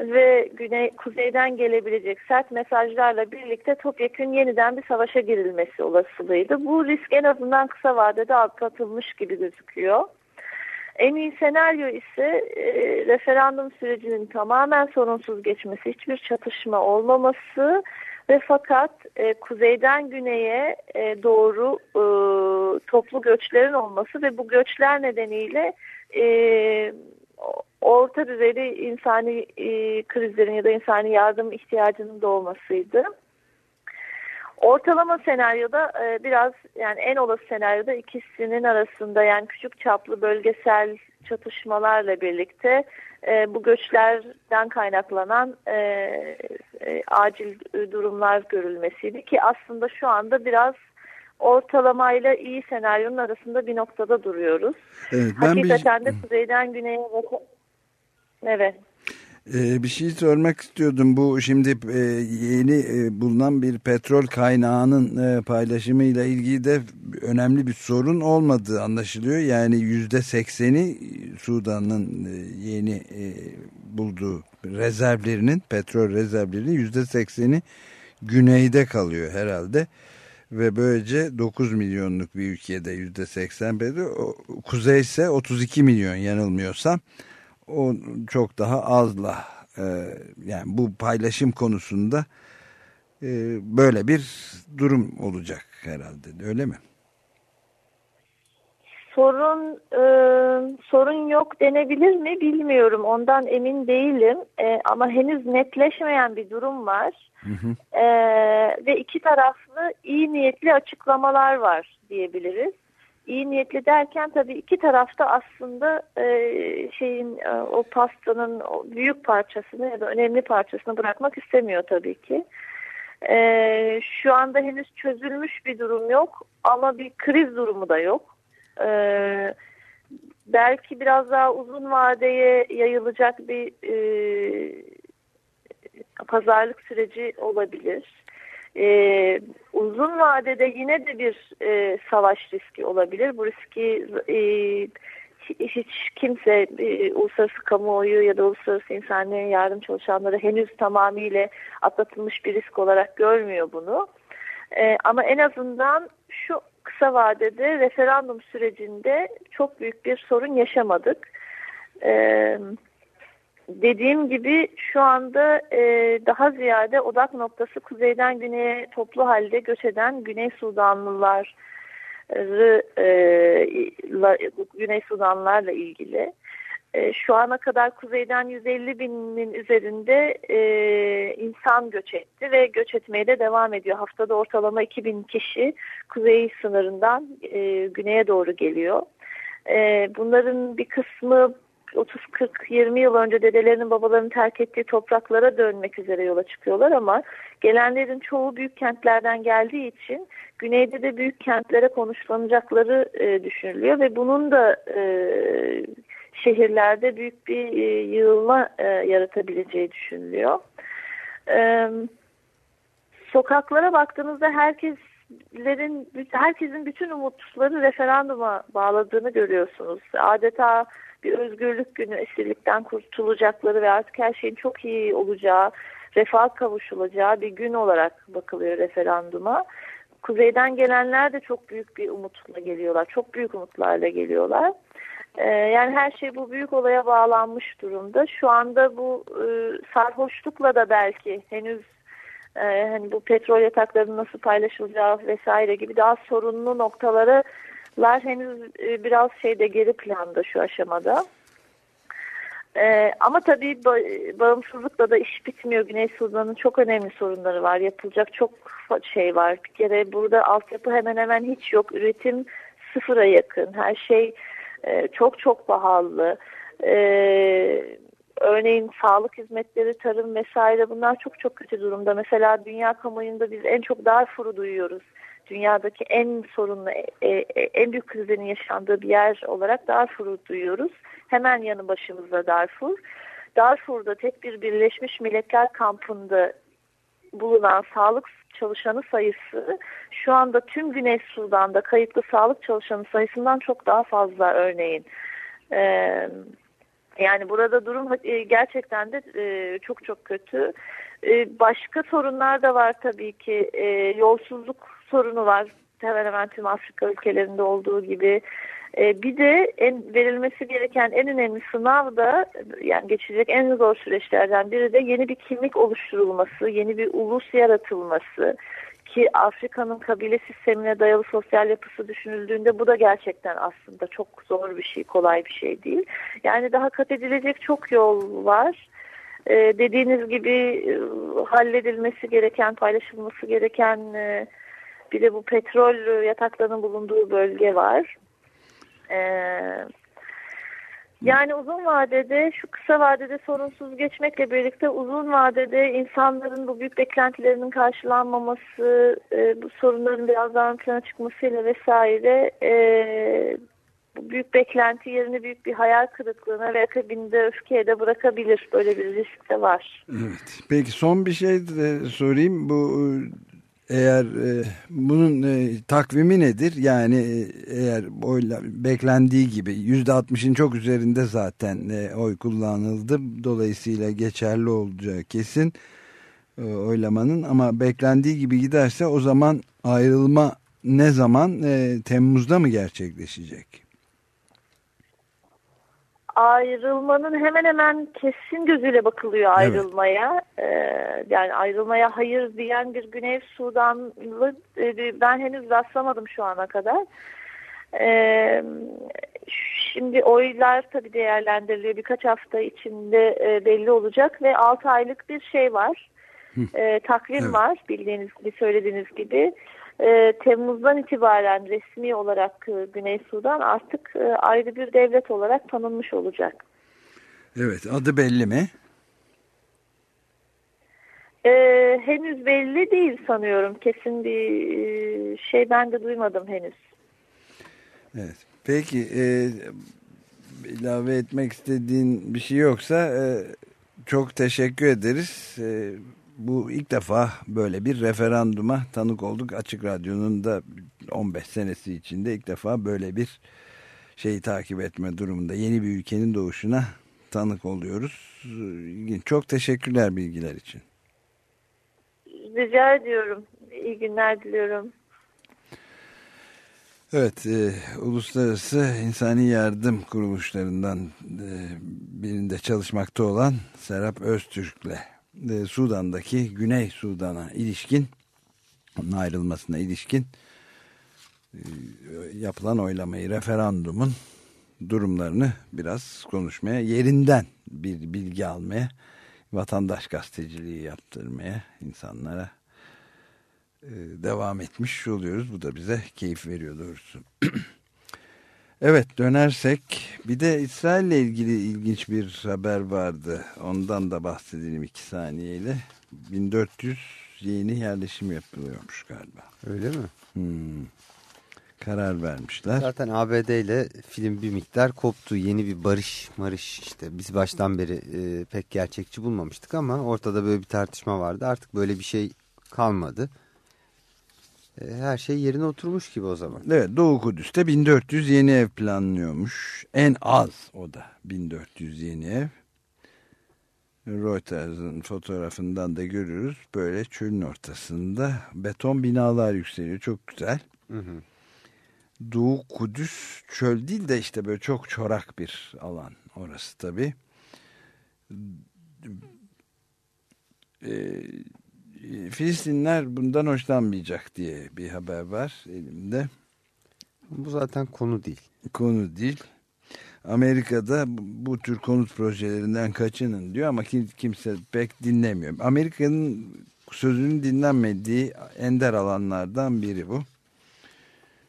ve güney kuzeyden gelebilecek sert mesajlarla birlikte topyekün yeniden bir savaşa girilmesi olasılığıydı. Bu risk en azından kısa vadede atlatılmış gibi gözüküyor. En iyi senaryo ise e, referandum sürecinin tamamen sorunsuz geçmesi, hiçbir çatışma olmaması ve fakat e, kuzeyden güneye e, doğru e, toplu göçlerin olması ve bu göçler nedeniyle e, orta düzeyde insani e, krizlerin ya da insani yardım ihtiyacının doğmasıydı. Ortalama senaryoda e, biraz yani en olası senaryoda ikisinin arasında yani küçük çaplı bölgesel çatışmalarla birlikte e, bu göçlerden kaynaklanan e, e, acil durumlar görülmesiydi ki aslında şu anda biraz ortalamayla iyi senaryonun arasında bir noktada duruyoruz. Evet, ben bir, Hakikaten de kuzeyden güneye Evet. E, bir şey sormak istiyordum. Bu şimdi e, yeni e, bulunan bir petrol kaynağının e, paylaşımıyla ilgili de önemli bir sorun olmadığı anlaşılıyor. Yani yüzde sekseni Sudan'ın yeni e, bulduğu rezervlerinin petrol rezervlerinin yüzde sekseni güneyde kalıyor herhalde ve böylece 9 milyonluk bir ülkede yüzde 80 petrol, kuzey ise 32 milyon yanılmıyorsam o çok daha azla e, yani bu paylaşım konusunda e, böyle bir durum olacak herhalde öyle mi? Sorun e, sorun yok denebilir mi bilmiyorum ondan emin değilim e, ama henüz netleşmeyen bir durum var Hı hı. e, ve iki taraflı iyi niyetli açıklamalar var diyebiliriz. İyi niyetli derken tabii iki tarafta aslında e, şeyin e, o pastanın o büyük parçasını ya da önemli parçasını bırakmak istemiyor tabii ki. E, şu anda henüz çözülmüş bir durum yok ama bir kriz durumu da yok. Ee, belki biraz daha uzun vadeye yayılacak bir e, pazarlık süreci olabilir. Ee, uzun vadede yine de bir e, savaş riski olabilir. Bu riski e, hiç kimse e, uluslararası kamuoyu ya da uluslararası insani yardım çalışanları henüz tamamıyla atlatılmış bir risk olarak görmüyor bunu. E, ama en azından şu kısa vadede referandum sürecinde çok büyük bir sorun yaşamadık. Ee, dediğim gibi şu anda e, daha ziyade odak noktası kuzeyden güneye toplu halde göç eden Güney Sudanlılar e, Güney Sudanlılarla ilgili. E, şu ana kadar kuzeyden 150 binin üzerinde e, insan göç etti ve göç etmeye de devam ediyor. Haftada ortalama 2000 kişi kuzey sınırından güneye doğru geliyor. Bunların bir kısmı 30-40-20 yıl önce dedelerinin babalarının terk ettiği topraklara dönmek üzere yola çıkıyorlar ama gelenlerin çoğu büyük kentlerden geldiği için güneyde de büyük kentlere konuşlanacakları e, düşünülüyor ve bunun da e, şehirlerde büyük bir e, yığılma e, yaratabileceği düşünülüyor. E, sokaklara baktığınızda herkeslerin herkesin bütün umutları referanduma bağladığını görüyorsunuz. Adeta bir özgürlük günü esirlikten kurtulacakları ve artık her şeyin çok iyi olacağı, refah kavuşulacağı bir gün olarak bakılıyor referanduma. kuzeyden gelenler de çok büyük bir umutla geliyorlar. Çok büyük umutlarla geliyorlar. E, yani her şey bu büyük olaya bağlanmış durumda. Şu anda bu e, sarhoşlukla da belki henüz e, hani bu petrol yataklarının nasıl paylaşılacağı vesaire gibi daha sorunlu noktaları henüz e, biraz şeyde geri planda şu aşamada. Ee, ama tabii bağımsızlıkla da iş bitmiyor. Güney Sudan'ın çok önemli sorunları var. Yapılacak çok şey var. Bir kere burada altyapı hemen hemen hiç yok. Üretim sıfıra yakın. Her şey e, çok çok pahalı. Ee, örneğin sağlık hizmetleri, tarım vesaire bunlar çok çok kötü durumda. Mesela dünya kamuoyunda biz en çok Darfur'u duyuyoruz. Dünyadaki en sorunlu, e, e, en büyük krizlerin yaşandığı bir yer olarak Darfur'u duyuyoruz. Hemen yanı başımızda Darfur. Darfur'da tek bir Birleşmiş Milletler kampında bulunan sağlık çalışanı sayısı şu anda tüm Güney Sudan'da kayıtlı sağlık çalışanı sayısından çok daha fazla örneğin. Ee, yani burada durum e, gerçekten de e, çok çok kötü. E, başka sorunlar da var tabii ki. Yolsuzluk sorunu var. Hemen hemen tüm Afrika ülkelerinde olduğu gibi. Bir de en verilmesi gereken en önemli sınav da yani geçecek en zor süreçlerden biri de yeni bir kimlik oluşturulması, yeni bir ulus yaratılması ki Afrika'nın kabile sistemine dayalı sosyal yapısı düşünüldüğünde bu da gerçekten aslında çok zor bir şey, kolay bir şey değil. Yani daha kat edilecek çok yol var. Ee, dediğiniz gibi e, halledilmesi gereken, paylaşılması gereken e, bir de bu petrol yataklarının bulunduğu bölge var. Ee, yani uzun vadede şu kısa vadede sorunsuz geçmekle birlikte uzun vadede insanların bu büyük beklentilerinin karşılanmaması, e, bu sorunların biraz ön plana çıkmasıyla vesaire e, bu büyük beklenti yerini büyük bir hayal kırıklığına ve akabinde öfkeye de bırakabilir. Böyle bir risk de var. Evet. Peki son bir şey de sorayım. Bu eğer e, bunun e, takvimi nedir? Yani e, eğer oyla, beklendiği gibi yüzde altmışın çok üzerinde zaten e, oy kullanıldı. Dolayısıyla geçerli olacağı kesin e, oylamanın ama beklendiği gibi giderse o zaman ayrılma ne zaman? E, Temmuz'da mı gerçekleşecek? Ayrılmanın hemen hemen kesin gözüyle bakılıyor ayrılmaya. Evet. Ee, yani ayrılmaya hayır diyen bir Güney Sudanlı e, ben henüz rastlamadım şu ana kadar. Ee, şimdi oylar tabii değerlendiriliyor. Birkaç hafta içinde e, belli olacak ve 6 aylık bir şey var. E, takvim evet. var bildiğiniz gibi söylediğiniz gibi e, Temmuz'dan itibaren resmi olarak e, Güney Sudan artık e, ayrı bir devlet olarak tanınmış olacak. Evet adı belli mi? E, henüz belli değil sanıyorum. Kesin bir e, şey ben de duymadım henüz. Evet. Peki e, ilave etmek istediğin bir şey yoksa e, çok teşekkür ederiz. E, bu ilk defa böyle bir referanduma tanık olduk. Açık Radyo'nun da 15 senesi içinde ilk defa böyle bir şeyi takip etme durumunda. Yeni bir ülkenin doğuşuna tanık oluyoruz. Çok teşekkürler bilgiler için. Rica ediyorum. İyi günler diliyorum. Evet, e, Uluslararası İnsani Yardım Kuruluşlarından e, birinde çalışmakta olan Serap Öztürk'le e, Sudan'daki Güney Sudan'a ilişkin onun ayrılmasına ilişkin e, yapılan oylamayı referandumun durumlarını biraz konuşmaya yerinden bir bilgi almaya vatandaş gazeteciliği yaptırmaya insanlara e, devam etmiş oluyoruz. Bu da bize keyif veriyor doğrusu. Evet dönersek bir de İsrail ile ilgili ilginç bir haber vardı. Ondan da bahsedelim iki saniyeyle. 1400 yeni yerleşim yapılıyormuş galiba. Öyle mi? Hmm. Karar vermişler. Zaten ABD ile film bir miktar koptu. Yeni bir barış marış işte biz baştan beri e, pek gerçekçi bulmamıştık ama ortada böyle bir tartışma vardı. Artık böyle bir şey kalmadı. E, her şey yerine oturmuş gibi o zaman. Evet Doğu Kudüs'te 1400 yeni ev planlıyormuş. En az o da 1400 yeni ev. Reuters'ın fotoğrafından da görüyoruz. Böyle çölün ortasında beton binalar yükseliyor. Çok güzel. Hı hı. Doğu Kudüs çöl değil de işte böyle çok çorak bir alan orası tabii. Ee, Filistinler bundan hoşlanmayacak diye bir haber var elimde. Bu zaten konu değil. Konu değil. Amerika'da bu, tür konut projelerinden kaçının diyor ama kim, kimse pek dinlemiyor. Amerika'nın sözünün dinlenmediği ender alanlardan biri bu.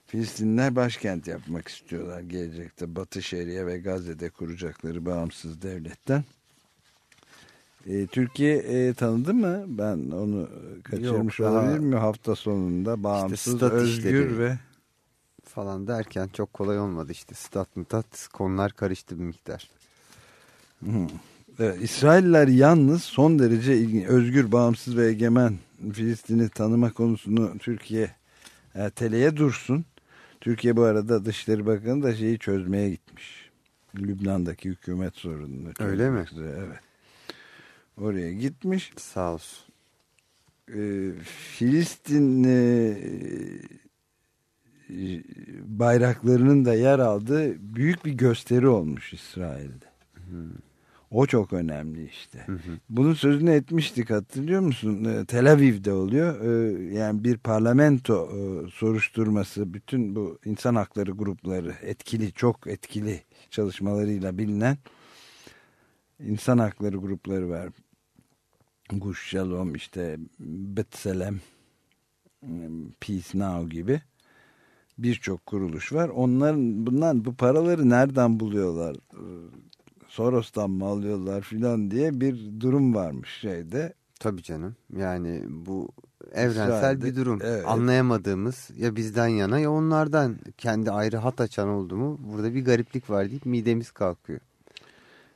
Filistinler başkent yapmak istiyorlar gelecekte. Batı Şeria ve Gazze'de kuracakları bağımsız devletten. E, Türkiye e, tanıdı mı? Ben onu kaçırmış Yok, daha- olabilir mi? Hafta sonunda bağımsız, stat özgür işleri. ve Falan derken çok kolay olmadı işte. Stat mutat konular karıştı bir miktar. Evet, İsrailler yalnız son derece ilgin, özgür, bağımsız ve egemen Filistin'i tanıma konusunu Türkiye erteleye dursun. Türkiye bu arada Dışişleri Bakanı da şeyi çözmeye gitmiş. Lübnan'daki hükümet sorununu. Öyle mi? üzere, Evet. Oraya gitmiş. Sağ olsun. Ee, Filistin e, bayraklarının da yer aldığı büyük bir gösteri olmuş İsrail'de. O çok önemli işte. Bunun sözünü etmiştik hatırlıyor musun? Ee, Tel Aviv'de oluyor. Ee, Yani bir parlamento e, soruşturması bütün bu insan hakları grupları etkili çok etkili çalışmalarıyla bilinen insan hakları grupları var. Guş Shalom işte Betselem Peace Now gibi birçok kuruluş var. Onların bunlar bu paraları nereden buluyorlar? Soros'tan mı alıyorlar filan diye bir durum varmış şeyde. Tabii canım. Yani bu evrensel İsrail'de- bir durum. evet. Anlayamadığımız ya bizden yana ya onlardan kendi ayrı hat açan oldu mu burada bir gariplik var deyip midemiz kalkıyor.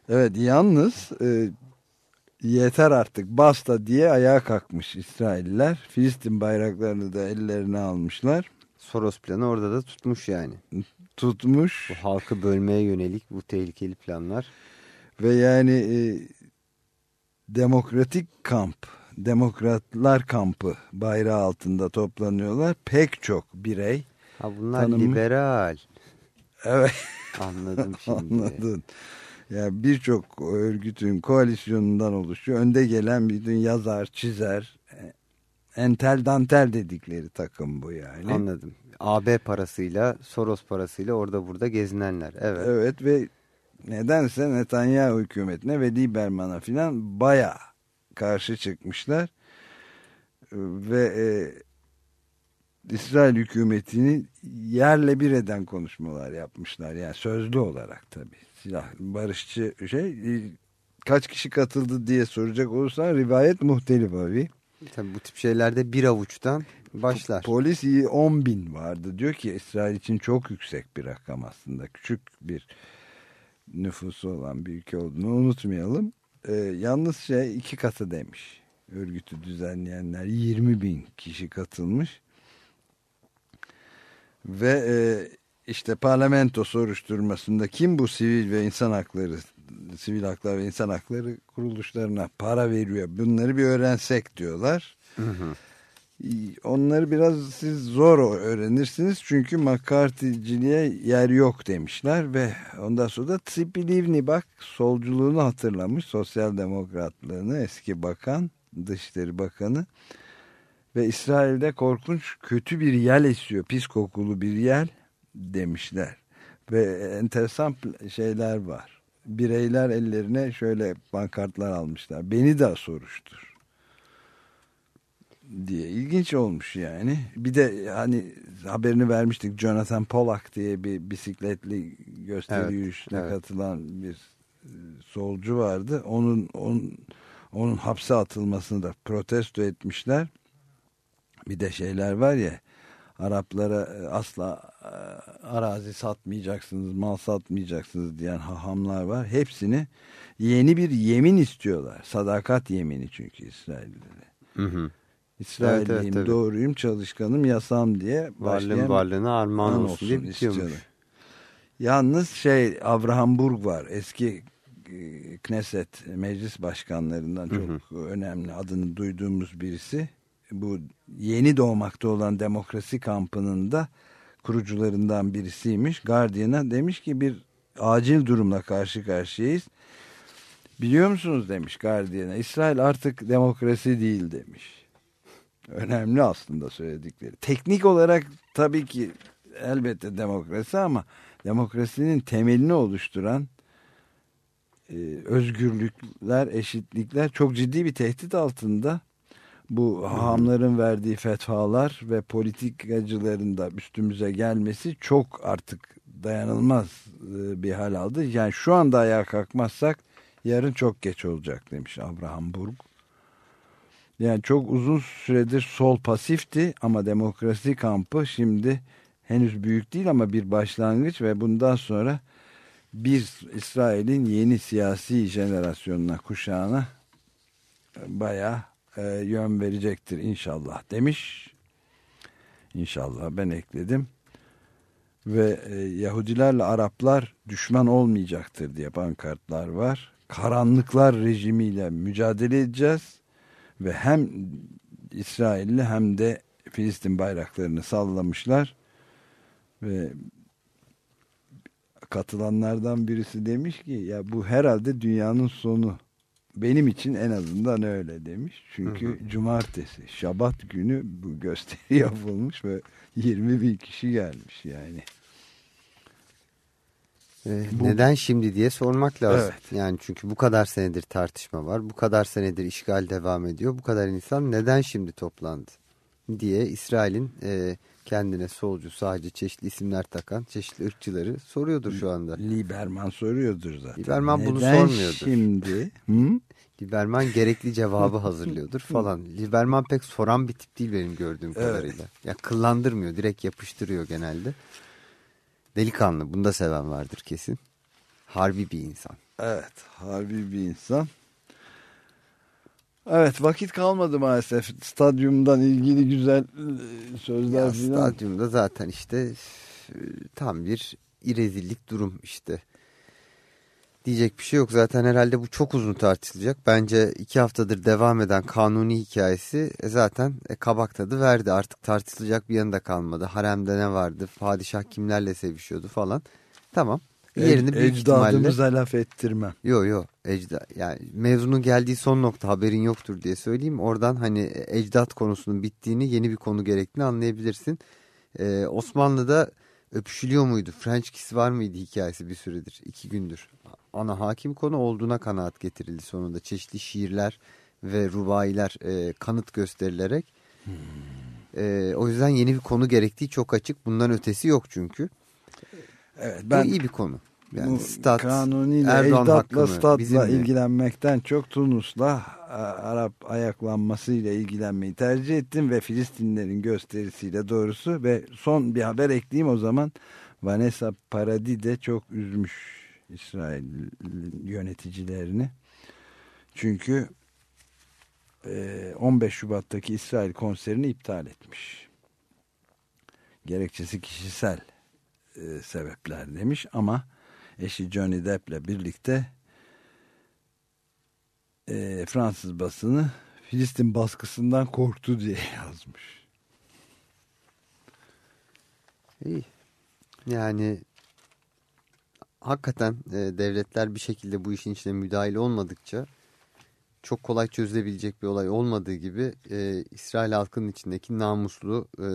Evet yalnız e, yeter artık basta diye ayağa kalkmış İsrailler. Filistin bayraklarını da ellerine almışlar. Soros planı orada da tutmuş yani. Tutmuş Bu halkı bölmeye yönelik bu tehlikeli planlar. ve yani e, demokratik kamp, demokratlar kampı bayrağı altında toplanıyorlar. Pek çok birey. Ha bunlar Tanımlı- liberal. Evet. Anladım şimdi. Anladın. Yani birçok örgütün koalisyonundan oluşuyor. Önde gelen bütün yazar, çizer, entel dantel dedikleri takım bu yani. Anladım. AB parasıyla, Soros parasıyla orada burada gezinenler. Evet. Evet ve nedense Netanyahu hükümetine ve Lieberman'a filan baya karşı çıkmışlar. Ve e, İsrail hükümetini yerle bir eden konuşmalar yapmışlar. Yani sözlü olarak tabii. Silah, barışçı şey e, kaç kişi katıldı diye soracak olursan rivayet muhtelif abi. Tabii bu tip şeylerde bir avuçtan başlar. Polis iyi 10 bin vardı. Diyor ki İsrail için çok yüksek bir rakam aslında. Küçük bir nüfusu olan bir ülke olduğunu unutmayalım. Ee, yalnız şey iki katı demiş. Örgütü düzenleyenler 20 bin kişi katılmış. Ve e, işte parlamento soruşturmasında kim bu sivil ve insan hakları sivil haklar ve insan hakları kuruluşlarına para veriyor? Bunları bir öğrensek diyorlar. Onları biraz siz zor öğrenirsiniz çünkü McCarthy'ciliğe yer yok demişler ve ondan sonra da Tsipi Livni bak solculuğunu hatırlamış sosyal demokratlığını eski bakan Dışişleri Bakanı ve İsrail'de korkunç kötü bir yel esiyor pis kokulu bir yel demişler ve enteresan şeyler var bireyler ellerine şöyle pankartlar almışlar beni de soruştur diye ilginç olmuş yani. Bir de hani haberini vermiştik Jonathan Pollack diye bir bisikletli gösteri Evet, yürüyüşüne evet. katılan bir e, solcu vardı. Onun onun onun hapse atılmasını da protesto etmişler. Bir de şeyler var ya Araplara e, asla e, arazi satmayacaksınız, mal satmayacaksınız diyen hahamlar var. Hepsini yeni bir yemin istiyorlar. Sadakat yemini çünkü hı. İsrailliyim, Evet, evet, doğruyum, çalışkanım, yasam diye başlayan varlığına armağan an olsun diye bitiyormuş. istiyorlar. Yalnız şey Abraham Burg var. Eski e, Knesset meclis başkanlarından çok hı hı. önemli adını duyduğumuz birisi. Bu yeni doğmakta olan demokrasi kampının da kurucularından birisiymiş. Guardian'a demiş ki bir acil durumla karşı karşıyayız. Biliyor musunuz demiş Guardian'a İsrail artık demokrasi değil demiş. Önemli aslında söyledikleri. Teknik olarak tabii ki elbette demokrasi ama demokrasinin temelini oluşturan e, özgürlükler, eşitlikler çok ciddi bir tehdit altında. Bu hahamların verdiği fetvalar ve politikacıların da üstümüze gelmesi çok artık dayanılmaz e, bir hal aldı. Yani şu anda ayağa kalkmazsak yarın çok geç olacak demiş Abraham Burg. Yani çok uzun süredir sol pasifti ama demokrasi kampı şimdi henüz büyük değil ama bir başlangıç ve bundan sonra bir İsrail'in yeni siyasi jenerasyonuna, kuşağına bayağı e, yön verecektir inşallah demiş. İnşallah ben ekledim. Ve e, Yahudilerle Araplar düşman olmayacaktır diye pankartlar var. Karanlıklar rejimiyle mücadele edeceğiz ve hem İsrailli hem de Filistin bayraklarını sallamışlar ve katılanlardan birisi demiş ki ya bu herhalde dünyanın sonu benim için en azından öyle demiş. Çünkü hı hı. cumartesi, şabat günü bu gösteri yapılmış ve 20 bin kişi gelmiş yani. Ee, bu, neden şimdi diye sormak lazım. Evet. Yani çünkü bu kadar senedir tartışma var. Bu kadar senedir işgal devam ediyor. Bu kadar insan neden şimdi toplandı diye İsrail'in e, kendine solcu sadece çeşitli isimler takan çeşitli ırkçıları soruyordur şu anda. Lieberman soruyordur zaten. Lieberman neden bunu sormuyordur. şimdi? Hı? Lieberman gerekli cevabı hazırlıyordur falan. Lieberman pek soran bir tip değil benim gördüğüm kadarıyla. Evet. Ya kıllandırmıyor direkt yapıştırıyor genelde. Delikanlı. Bunu da seven vardır kesin. Harbi bir insan. Evet. Harbi bir insan. Evet vakit kalmadı maalesef. Stadyumdan ilgili güzel e, sözler ya. Stadyumda zaten işte e, tam bir irezillik durum işte. Diyecek bir şey yok. Zaten herhalde bu çok uzun tartışılacak. Bence iki haftadır devam eden kanuni hikayesi e, zaten e, kabak tadı verdi. Artık tartışılacak bir yanında kalmadı. Haremde ne vardı? Padişah kimlerle sevişiyordu falan. Tamam. Yerini büyük Ecdadımıza ihtimalle... laf ettirmem. Yok yok. Ecda, yani mevzunun geldiği son nokta haberin yoktur diye söyleyeyim. Oradan hani e, ecdat konusunun bittiğini yeni bir konu gerektiğini anlayabilirsin. Ee, Osmanlı'da öpüşülüyor muydu? French kiss var mıydı hikayesi bir süredir. iki gündür ana hakim konu olduğuna kanaat getirildi sonunda. Çeşitli şiirler ve rubayiler e, kanıt gösterilerek. Hmm. E, o yüzden yeni bir konu gerektiği çok açık. Bundan ötesi yok çünkü. Evet, ben, Bu iyi bir konu. Yani stat, kanuniyle, Erdoğan ecdatla, statla ilgilenmekten çok Tunus'la Arap ayaklanmasıyla ilgilenmeyi tercih ettim ve Filistinlerin gösterisiyle doğrusu ve son bir haber ekleyeyim o zaman Vanessa Paradis de çok üzmüş İsrail yöneticilerini. Çünkü 15 e, Şubat'taki İsrail konserini iptal etmiş. Gerekçesi kişisel e, sebepler demiş ama eşi Johnny Depp'le birlikte e, Fransız basını Filistin baskısından korktu diye yazmış. İyi. Yani hakikaten e, devletler bir şekilde bu işin içine müdahil olmadıkça çok kolay çözülebilecek bir olay olmadığı gibi e, İsrail halkının içindeki namuslu e,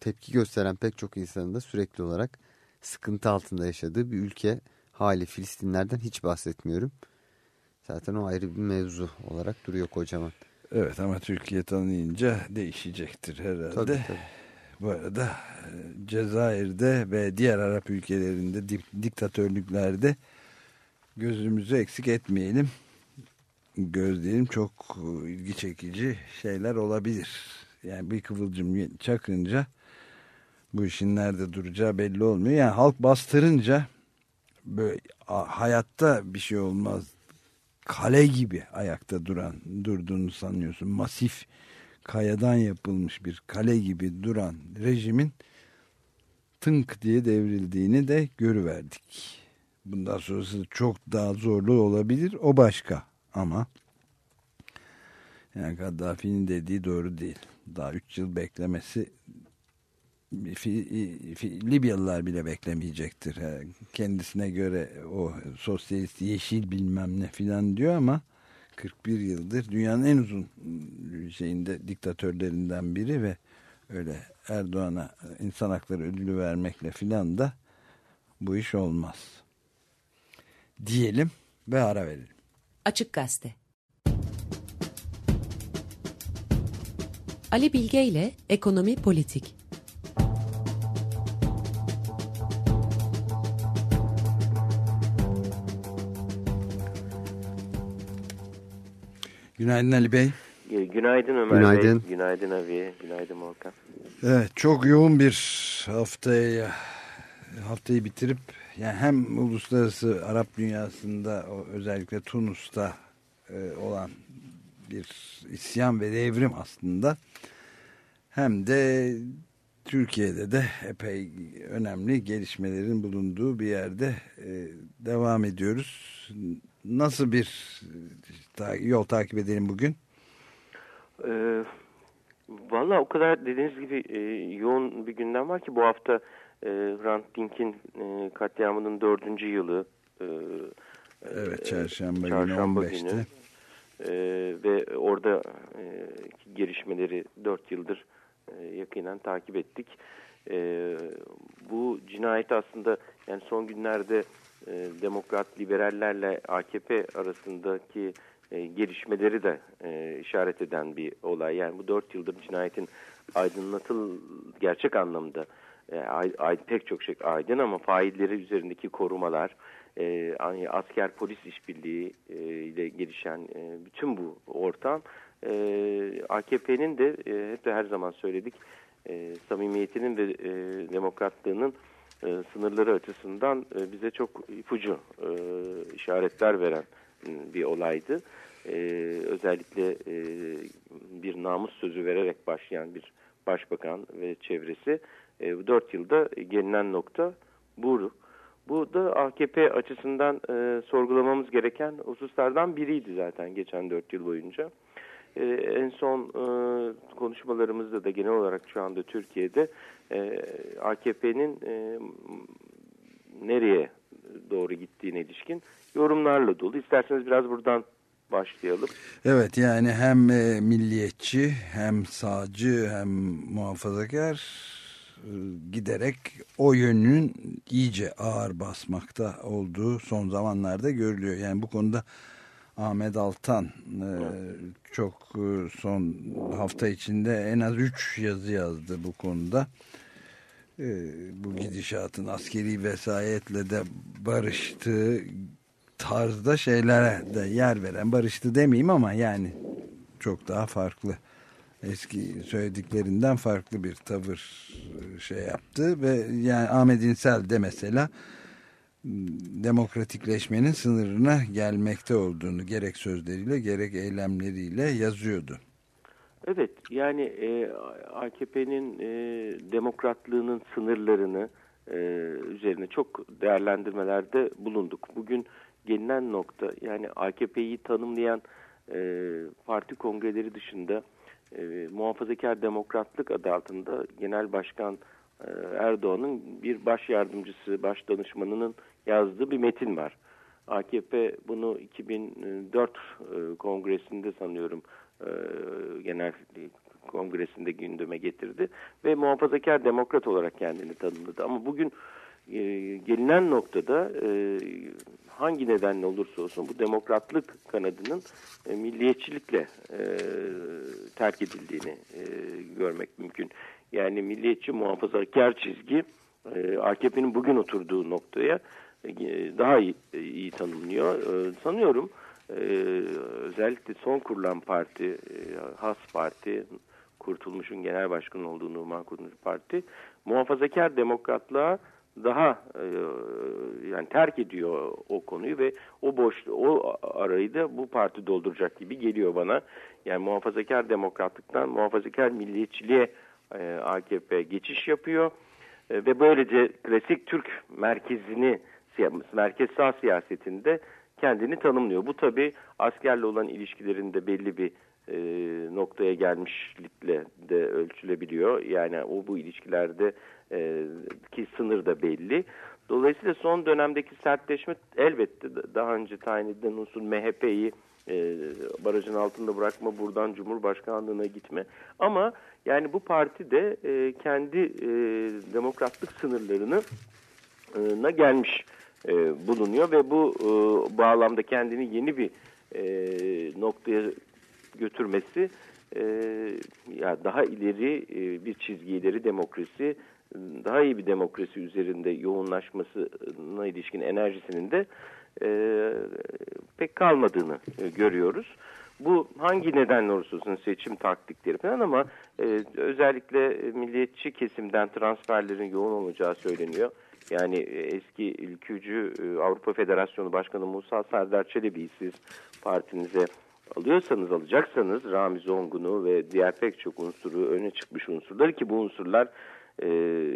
tepki gösteren pek çok insanın da sürekli olarak sıkıntı altında yaşadığı bir ülke hali Filistinlerden hiç bahsetmiyorum. Zaten o ayrı bir mevzu olarak duruyor kocaman. Evet ama Türkiye tanıyınca değişecektir herhalde. Tabii tabii. Bu arada e, Cezayir'de ve diğer Arap ülkelerinde diktatörlüklerde gözümüzü eksik etmeyelim. Gözleyelim çok e, ilgi çekici şeyler olabilir. Yani bir kıvılcım çakınca bu işin nerede duracağı belli olmuyor. Yani halk bastırınca böyle hayatta bir şey olmaz. Kale gibi ayakta duran durduğunu sanıyorsun. Masif kayadan yapılmış bir kale gibi duran rejimin tınk diye devrildiğini de görüverdik. bundan sonrası çok daha zorlu olabilir. O başka ama yani Gaddafi'nin dediği doğru değil. Daha 3 yıl beklemesi Libyalılar bile beklemeyecektir. Kendisine göre o sosyalist yeşil bilmem ne filan diyor ama 41 yıldır dünyanın en uzun şeyinde diktatörlerinden biri ve öyle Erdoğan'a insan hakları ödülü vermekle filan da bu iş olmaz. Diyelim ve ara verelim. Açık Gazete Ali Bilge ile Ekonomi Politik Günaydın Ali Bey. Günaydın Ömer günaydın. Bey. Günaydın abi. Günaydın Volkan. Evet çok yoğun bir haftaya haftayı bitirip yani hem uluslararası Arap dünyasında özellikle Tunus'ta e, olan bir isyan ve devrim aslında hem de Türkiye'de de epey önemli gelişmelerin bulunduğu bir yerde e, devam ediyoruz. Nasıl bir yol takip edelim bugün? Ee, Valla o kadar dediğiniz gibi e, yoğun bir gündem var ki bu hafta e, Hrant Dink'in e, katliamının dördüncü yılı. E, evet çarşamba, çarşamba günü 15'te. Günü. E, ve orada e, gelişmeleri dört yıldır e, yakinen takip ettik. E, bu cinayet aslında yani son günlerde e, demokrat liberallerle AKP arasındaki e, gelişmeleri de e, işaret eden bir olay. Yani bu dört yıldır cinayetin aydınlatıl gerçek anlamda ay, ay, pek çok şey aydın ama failleri üzerindeki korumalar, e, asker polis işbirliği ile gelişen bütün bu ortam AKP'nin de hep de her zaman söyledik samimiyetinin ve demokratlığının e, sınırları açısından e, bize çok ipucu e, işaretler veren bir olaydı. E, özellikle e, bir namus sözü vererek başlayan bir başbakan ve çevresi e, 4 yılda gelinen nokta bu. Bu da AKP açısından e, sorgulamamız gereken hususlardan biriydi zaten geçen 4 yıl boyunca. E, en son e, konuşmalarımızda da genel olarak şu anda Türkiye'de e, AKP'nin e, nereye doğru gittiğine ilişkin yorumlarla dolu. İsterseniz biraz buradan başlayalım. Evet yani hem milliyetçi hem sağcı hem muhafazakar giderek o yönün iyice ağır basmakta olduğu son zamanlarda görülüyor. Yani bu konuda Ahmet Altan e, çok e, son hafta içinde en az 3 yazı yazdı bu konuda. E, bu gidişatın askeri vesayetle de barıştığı tarzda şeylere de yer veren barıştı demeyeyim ama yani çok daha farklı eski söylediklerinden farklı bir tavır şey yaptı ve yani Ahmet İnsel de mesela demokratikleşmenin sınırına gelmekte olduğunu gerek sözleriyle gerek eylemleriyle yazıyordu. Evet yani e, AKP'nin e, demokratlığının sınırlarını e, üzerine çok değerlendirmelerde bulunduk. Bugün gelinen nokta yani AKP'yi tanımlayan e, parti kongreleri dışında e, muhafazakar demokratlık adı altında Genel Başkan Erdoğan'ın bir baş yardımcısı, baş danışmanının yazdığı bir metin var. AKP bunu 2004 e, kongresinde sanıyorum e, genel kongresinde gündeme getirdi ve muhafazakar demokrat olarak kendini tanımladı. Ama bugün gelinen noktada hangi nedenle olursa olsun bu demokratlık kanadının milliyetçilikle terk edildiğini görmek mümkün. Yani milliyetçi muhafazakar çizgi AKP'nin bugün oturduğu noktaya e, daha iyi, iyi tanımlıyor. E, sanıyorum e, özellikle son kurulan parti, Has Parti, Kurtulmuş'un genel başkanı olduğu Numan Kurtulmuş Parti, muhafazakar demokratlığa daha yani terk ediyor o konuyu ve o boş o arayı da bu parti dolduracak gibi geliyor bana. Yani muhafazakar demokratlıktan muhafazakar milliyetçiliğe AKP geçiş yapıyor ve böylece klasik Türk merkezini merkez sağ siyasetinde kendini tanımlıyor. Bu tabi askerle olan ilişkilerinde belli bir e, noktaya gelmişlikle de ölçülebiliyor. Yani o bu ilişkilerde e, ki sınır da belli. Dolayısıyla son dönemdeki sertleşme elbette daha önce tayin edilen unsur MHP'yi e, barajın altında bırakma, buradan Cumhurbaşkanlığına gitme. Ama yani bu parti de e, kendi e, demokratlık sınırlarını e, gelmiş e, bulunuyor ve bu e, bağlamda kendini yeni bir e, noktaya götürmesi e, ya daha ileri e, bir çizgi ileri demokrasi daha iyi bir demokrasi üzerinde yoğunlaşmasına ilişkin enerjisinin de e, pek kalmadığını e, görüyoruz. Bu hangi nedenle olursa seçim taktikleri falan ama e, özellikle milliyetçi kesimden transferlerin yoğun olacağı söyleniyor. Yani e, eski ülkücü e, Avrupa Federasyonu Başkanı Musa Serdar Çelebi'yi siz partinize alıyorsanız alacaksanız Ramiz Ongun'u ve diğer pek çok unsuru öne çıkmış unsurlar ki bu unsurlar e,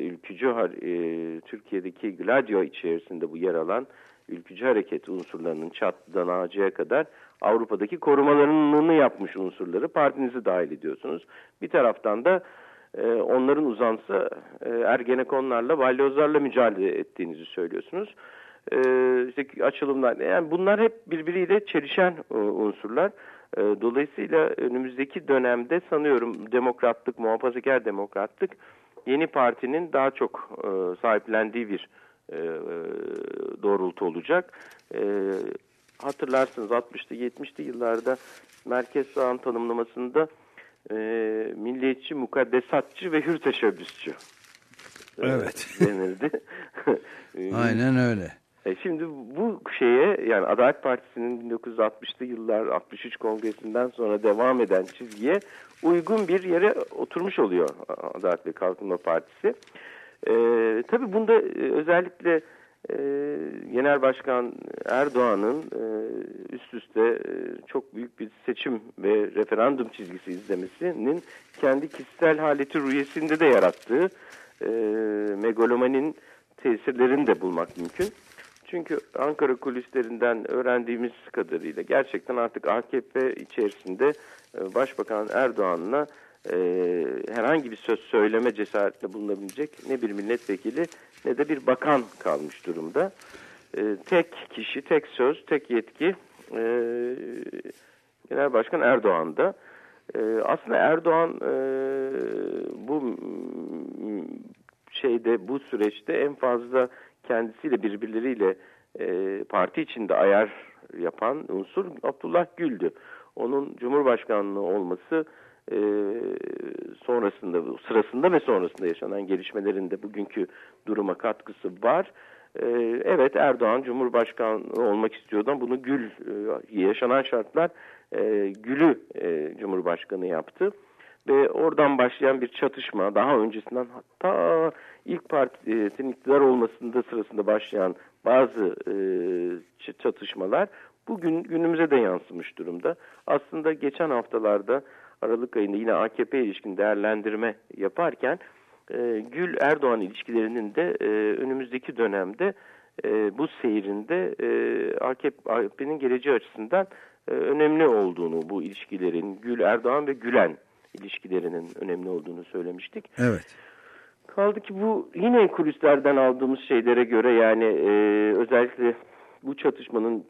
ülkücü e, Türkiye'deki Gladio içerisinde bu yer alan ülkücü hareket unsurlarının çatlıdan ağacıya kadar Avrupa'daki korumalarını yapmış unsurları partinizi dahil ediyorsunuz. Bir taraftan da e, onların uzansa e, Ergenekonlarla, balyozlarla mücadele ettiğinizi söylüyorsunuz. E, işte açılımlar, yani bunlar hep birbiriyle çelişen e, unsurlar. E, dolayısıyla önümüzdeki dönemde sanıyorum demokratlık, muhafazakar demokratlık yeni partinin daha çok e, sahiplendiği bir e, e doğrultu olacak. E, hatırlarsınız 60'lı 70'li yıllarda merkez sağın tanımlamasında e, milliyetçi, mukaddesatçı ve hür teşebbüsçü e, evet. denirdi. Aynen öyle. E şimdi bu şeye yani Adalet Partisi'nin 1960'lı yıllar 63 kongresinden sonra devam eden çizgiye uygun bir yere oturmuş oluyor Adalet ve Kalkınma Partisi. E, tabii bunda e, özellikle e, Genel Başkan Erdoğan'ın e, üst üste e, çok büyük bir seçim ve referandum çizgisi izlemesinin kendi kişisel haleti rüyesinde de yarattığı e, megalomanin tesirlerini de bulmak mümkün. Çünkü Ankara kulislerinden öğrendiğimiz kadarıyla gerçekten artık AKP içerisinde e, Başbakan Erdoğan'la e, herhangi bir söz söyleme cesaretinde bulunabilecek ne bir milletvekili ne de bir bakan kalmış durumda. E, tek kişi, tek söz, tek yetki e, Genel Başkan Erdoğan'da. E, aslında Erdoğan e, bu şeyde bu süreçte en fazla kendisiyle birbirleriyle e, parti içinde ayar yapan unsur Abdullah Gül'dü. Onun Cumhurbaşkanlığı olması e, sonrasında, sırasında ve sonrasında yaşanan gelişmelerin de bugünkü duruma katkısı var. E, evet Erdoğan Cumhurbaşkanı olmak istiyordu ama bunu Gül, e, yaşanan şartlar e, Gül'ü e, Cumhurbaşkanı yaptı. Ve oradan başlayan bir çatışma daha öncesinden hatta ilk partisinin iktidar olmasında sırasında başlayan bazı e, çatışmalar bugün günümüze de yansımış durumda. Aslında geçen haftalarda Aralık ayında yine AKP ilişkin değerlendirme yaparken e, Gül Erdoğan ilişkilerinin de e, önümüzdeki dönemde e, bu seyrinde e, AKP'nin geleceği açısından e, önemli olduğunu bu ilişkilerin Gül Erdoğan ve Gülen ilişkilerinin önemli olduğunu söylemiştik. Evet. Kaldı ki bu yine kulislerden aldığımız şeylere göre yani e, özellikle bu çatışmanın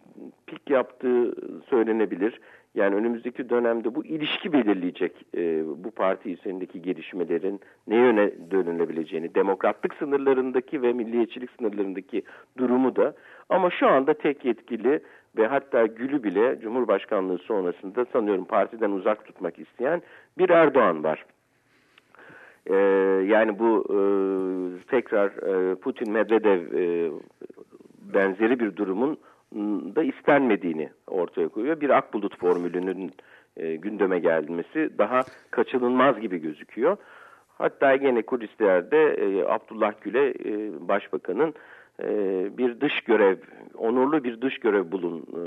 pik yaptığı söylenebilir. Yani önümüzdeki dönemde bu ilişki belirleyecek e, bu parti üzerindeki gelişmelerin ne yöne dönülebileceğini, demokratlık sınırlarındaki ve milliyetçilik sınırlarındaki durumu da. Ama şu anda tek yetkili ve hatta Gül'ü bile Cumhurbaşkanlığı sonrasında sanıyorum partiden uzak tutmak isteyen bir Erdoğan var. Ee, yani bu e, tekrar e, Putin-Medvedev e, benzeri bir durumun da istenmediğini ortaya koyuyor. Bir akbulut formülünün e, gündeme gelmesi daha kaçınılmaz gibi gözüküyor. Hatta gene kulislerde e, Abdullah Gül'e e, başbakanın e, bir dış görev, onurlu bir dış görev bulun. E,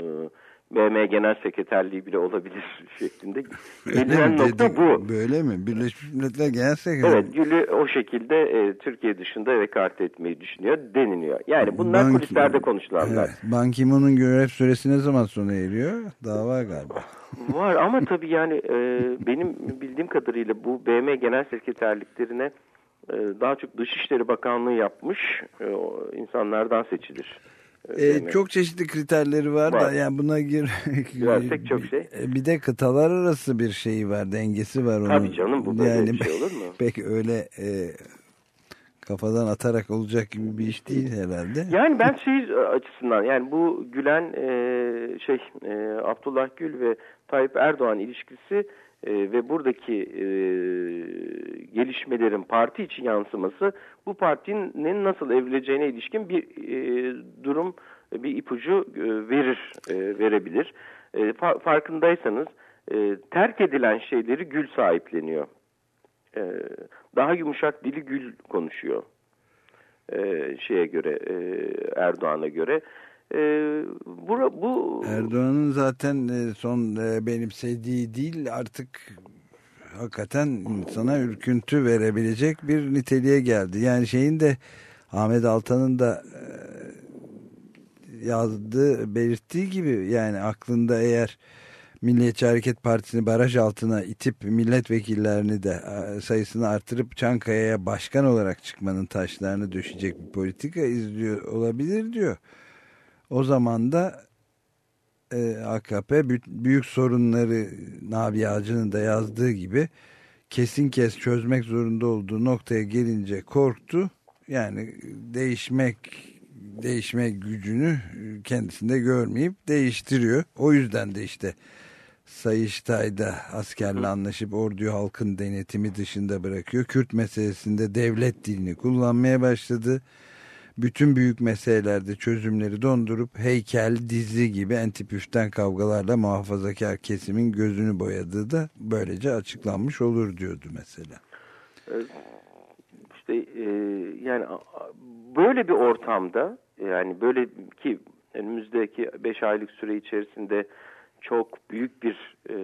BM Genel Sekreterliği bile olabilir şeklinde. Gelinen nokta bu. Böyle mi? Birleşmiş Milletler Genel Sekreteri. Evet Gül'ü o şekilde e, Türkiye dışında ekarte etmeyi düşünüyor deniliyor. Yani bunlar Ban- kulislerde konuşulanlar. Evet. Ban Ki-moon'un görev süresi ne zaman sona eriyor? Daha var galiba. Var ama tabii yani e, benim bildiğim kadarıyla bu BM Genel Sekreterliklerine e, daha çok Dışişleri Bakanlığı yapmış e, insanlardan seçilir. Ee, BM. çok çeşitli kriterleri var, Var. da yani buna gir Girersek çok şey. E, bir de kıtalar arası bir şeyi var dengesi var onun. Tabii canım bu böyle yani, bir şey olur mu? Pek öyle e, kafadan atarak olacak gibi bir iş değil herhalde. Yani ben şey açısından yani bu Gülen e, şey e, Abdullah Gül ve Tayyip Erdoğan ilişkisi e, ve buradaki e, gelişmelerin parti için yansıması bu partinin nasıl evrileceğine ilişkin bir e, durum bir ipucu e, verir e, verebilir. E, fa- farkındaysanız e, terk edilen şeyleri Gül sahipleniyor. E, daha yumuşak dili Gül konuşuyor e, şeye göre e, Erdoğan'a göre. E, bu, bu Erdoğan'ın zaten e, son e, benimsediği değil artık hakikaten insana ürküntü verebilecek bir niteliğe geldi. Yani şeyin de Ahmet Altan'ın da e, yazdığı, belirttiği gibi yani aklında eğer Milliyetçi Hareket Partisi'ni baraj altına itip milletvekillerini de e, sayısını artırıp Çankaya'ya başkan olarak çıkmanın taşlarını döşecek bir politika izliyor olabilir diyor. O zaman da e, AKP bü- büyük sorunları Nabi Ağacı'nın da yazdığı gibi kesin kes çözmek zorunda olduğu noktaya gelince korktu. Yani değişmek değişme gücünü kendisinde görmeyip değiştiriyor. O yüzden de işte Sayıştay'da askerle anlaşıp orduyu halkın denetimi dışında bırakıyor. Kürt meselesinde devlet dilini kullanmaya başladı. Bütün büyük meselelerde çözümleri dondurup heykel, dizi gibi entipüften kavgalarla muhafazakar kesimin gözünü boyadığı da böylece açıklanmış olur diyordu mesela. işte e, yani böyle bir ortamda yani böyle ki önümüzdeki 5 aylık süre içerisinde çok büyük bir e,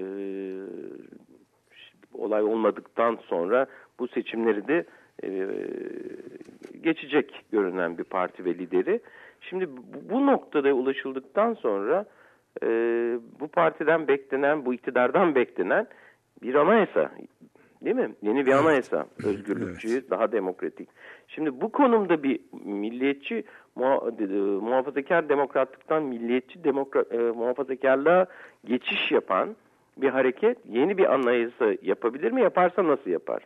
olay olmadıktan sonra bu seçimleri de e, geçecek görünen bir parti ve lideri. Şimdi bu, noktada ulaşıldıktan sonra e, bu partiden beklenen, bu iktidardan beklenen bir anayasa değil mi? Yeni bir anayasa, özgürlükçü, daha demokratik. Şimdi bu konumda bir milliyetçi, muha- muhafazakar demokratlıktan milliyetçi demokra, e, muhafazakarlığa geçiş yapan bir hareket yeni bir anayasa yapabilir mi? Yaparsa nasıl yapar?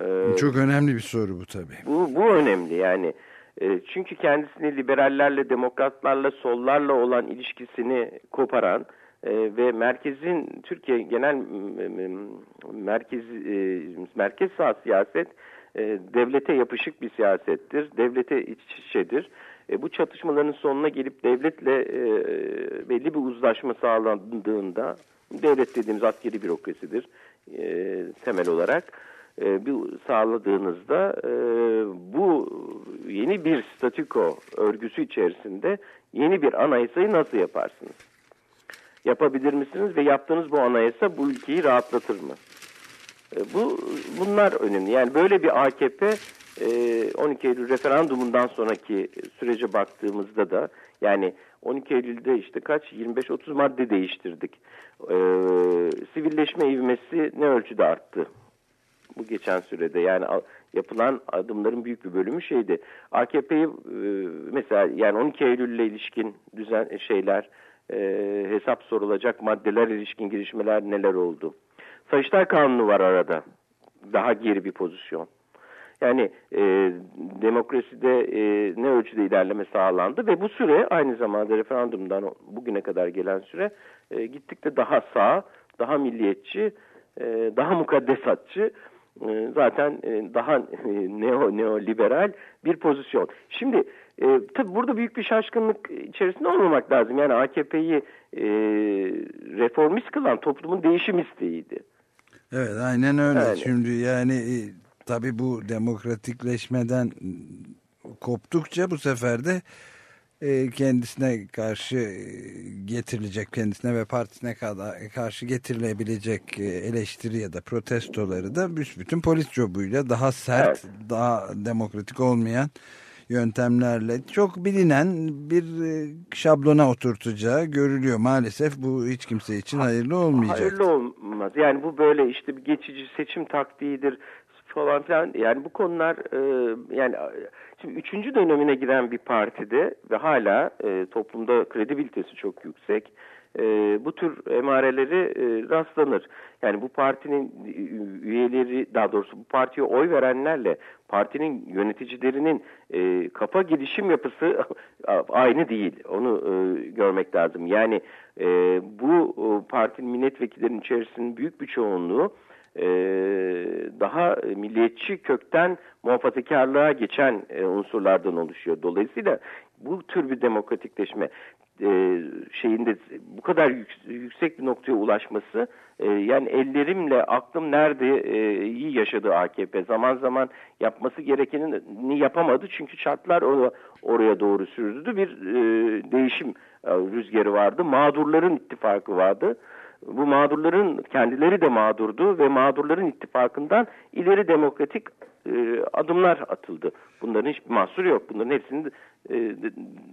Ee, Çok önemli bir soru bu tabii. bu, bu önemli yani. E, çünkü kendisini liberallerle, demokratlarla, sollarla olan ilişkisini koparan e, ve merkezin Türkiye genel merkez e, merkez sağ siyaset e, devlete yapışık bir siyasettir. Devlete iç içedir. E, bu çatışmaların sonuna gelip devletle e, belli bir uzlaşma sağlandığında devlet dediğimiz askeri bürokrasidir e, temel olarak e, bir sağladığınızda e, bu yeni bir statüko örgüsü içerisinde yeni bir anayasayı nasıl yaparsınız? Yapabilir misiniz ve yaptığınız bu anayasa bu ülkeyi rahatlatır mı? E, bu bunlar önemli. Yani böyle bir AKP e, 12 Eylül referandumundan sonraki sürece baktığımızda da yani 12 Eylül'de işte kaç 25-30 madde değiştirdik. E, sivilleşme ivmesi ne ölçüde arttı? Bu geçen sürede yani yapılan adımların büyük bir bölümü şeydi. AKP'yi e, mesela yani 12 Eylül'le ilişkin düzen şeyler e, hesap sorulacak maddeler ilişkin girişmeler neler oldu? Sayıştay Kanunu var arada. Daha geri bir pozisyon. Yani e, demokraside e, ne ölçüde ilerleme sağlandı ve bu süre aynı zamanda referandumdan bugüne kadar gelen süre e, gittikçe daha sağ, daha milliyetçi, e, daha mukaddesatçı e, zaten e, daha e, neo neoliberal bir pozisyon. Şimdi e, tabii burada büyük bir şaşkınlık içerisinde olmamak lazım. Yani AKP'yi e, reformist kılan toplumun değişim isteğiydi. Evet aynen öyle. Yani. Şimdi yani tabii bu demokratikleşmeden koptukça bu sefer de kendisine karşı e, getirilecek kendisine ve partisine kadar karşı getirilebilecek e, eleştiri ya da protestoları da büsbütün polis cobuyla daha sert evet. daha demokratik olmayan yöntemlerle çok bilinen bir şablona oturtacağı görülüyor. Maalesef bu hiç kimse için hayırlı olmayacak. Hayırlı olmaz. Yani bu böyle işte bir geçici seçim taktiğidir falan filan. Yani bu konular yani Şimdi üçüncü dönemine giren bir partide ve hala e, toplumda kredibilitesi çok yüksek. E, bu tür emareleri e, rastlanır. Yani bu partinin e, üyeleri daha doğrusu bu partiye oy verenlerle partinin yöneticilerinin e, kafa girişim yapısı aynı değil. Onu e, görmek lazım. Yani e, bu e, partinin milletvekillerinin içerisinin büyük bir çoğunluğu e, daha milliyetçi kökten muhafazakarlığa geçen e, unsurlardan oluşuyor. Dolayısıyla bu tür bir demokratikleşme e, şeyinde bu kadar yüksek bir noktaya ulaşması e, yani ellerimle aklım nerede e, iyi yaşadı AKP zaman zaman yapması gerekenini yapamadı. Çünkü şartlar onu oraya doğru sürdü. Bir e, değişim e, rüzgarı vardı. Mağdurların ittifakı vardı bu mağdurların kendileri de mağdurdu ve mağdurların ittifakından ileri demokratik e, adımlar atıldı. Bunların hiçbir mahsuru yok. Bunların hepsini e,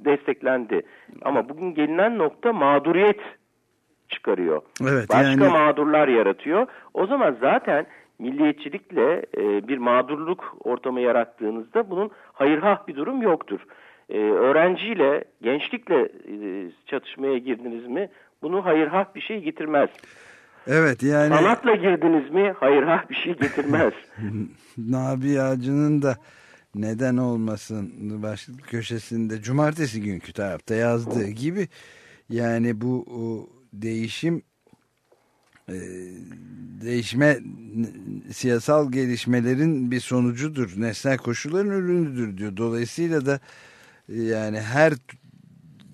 desteklendi. Ama bugün gelinen nokta mağduriyet çıkarıyor. Evet, Başka yani... mağdurlar yaratıyor. O zaman zaten milliyetçilikle e, bir mağdurluk ortamı yarattığınızda bunun hayırhah bir durum yoktur. E, öğrenciyle, gençlikle e, çatışmaya girdiniz mi bunu hayırhah bir şey getirmez. Evet yani... Sanatla girdiniz mi hayırhah bir şey getirmez. Nabi Ağacı'nın da neden olmasın başlık köşesinde cumartesi günkü tarafta yazdığı gibi yani bu o, değişim e, değişme siyasal gelişmelerin bir sonucudur. Nesnel koşulların ürünüdür diyor. Dolayısıyla da yani her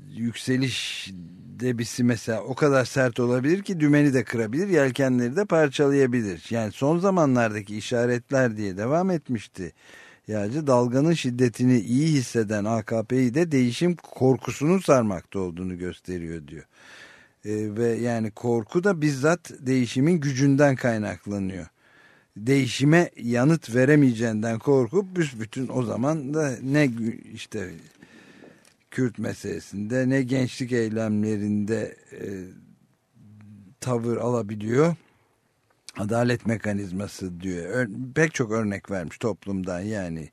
yükseliş debisi mesela o kadar sert olabilir ki dümeni de kırabilir, yelkenleri de parçalayabilir. Yani son zamanlardaki işaretler diye devam etmişti. Yağcı dalganın şiddetini iyi hisseden AKP'yi de değişim korkusunun sarmakta olduğunu gösteriyor diyor. Ee, ve yani korku da bizzat değişimin gücünden kaynaklanıyor. Değişime yanıt veremeyeceğinden korkup büsbütün o zaman da ne işte Kürt meselesinde ne gençlik eylemlerinde e, tavır alabiliyor. Adalet mekanizması diyor. Ör, pek çok örnek vermiş toplumdan yani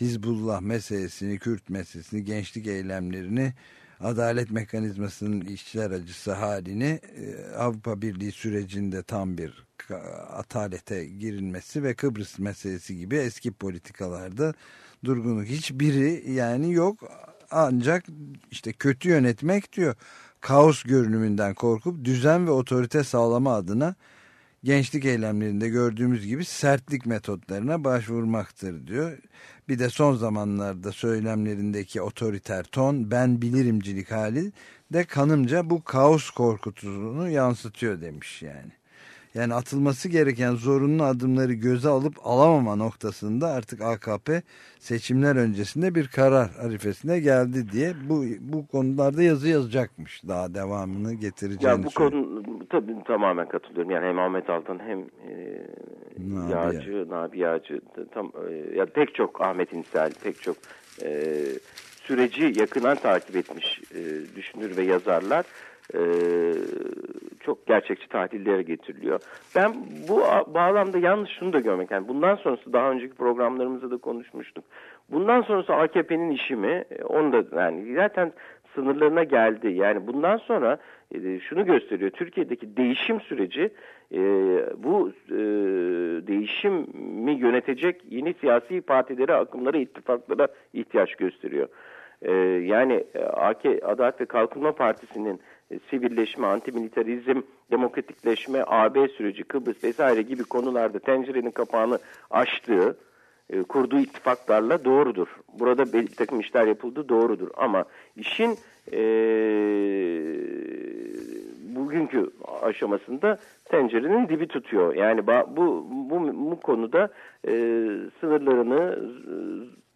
Hizbullah meselesini, Kürt meselesini, gençlik eylemlerini, adalet mekanizmasının işçiler acısı halini e, Avrupa Birliği sürecinde tam bir atalete girilmesi ve Kıbrıs meselesi gibi eski politikalarda durgunluk hiçbiri yani yok ancak işte kötü yönetmek diyor kaos görünümünden korkup düzen ve otorite sağlama adına gençlik eylemlerinde gördüğümüz gibi sertlik metotlarına başvurmaktır diyor. Bir de son zamanlarda söylemlerindeki otoriter ton ben bilirimcilik hali de kanımca bu kaos korkutusunu yansıtıyor demiş yani. Yani atılması gereken zorunlu adımları göze alıp alamama noktasında artık AKP seçimler öncesinde bir karar arifesine geldi diye bu bu konularda yazı yazacakmış. Daha devamını getireceğini Ya bu konu tabii tamamen katılıyorum. Yani hem Ahmet Altan hem e, Nabi Yağcı, ya. Nabi Yağcı tam e, ya pek çok Ahmet İnsel, pek çok e, süreci yakından takip etmiş e, düşünür ve yazarlar e, çok gerçekçi tatillere getiriliyor. Ben bu bağlamda yalnız şunu da görmek yani bundan sonrası daha önceki programlarımızda da konuşmuştuk. Bundan sonrası AKP'nin işi mi? E, onu da yani zaten sınırlarına geldi. Yani bundan sonra e, şunu gösteriyor. Türkiye'deki değişim süreci e, bu e, değişimi yönetecek yeni siyasi partilere, akımlara, ittifaklara ihtiyaç gösteriyor. E, yani e, AK Adalet ve Kalkınma Partisi'nin e, sivilleşme, antimilitarizm, demokratikleşme, AB süreci, Kıbrıs vesaire gibi konularda tencerenin kapağını açtığı, e, kurduğu ittifaklarla doğrudur. Burada bir takım işler yapıldı doğrudur. Ama işin e, bugünkü aşamasında tencerenin dibi tutuyor. Yani bu bu, bu konuda e, sınırlarını e,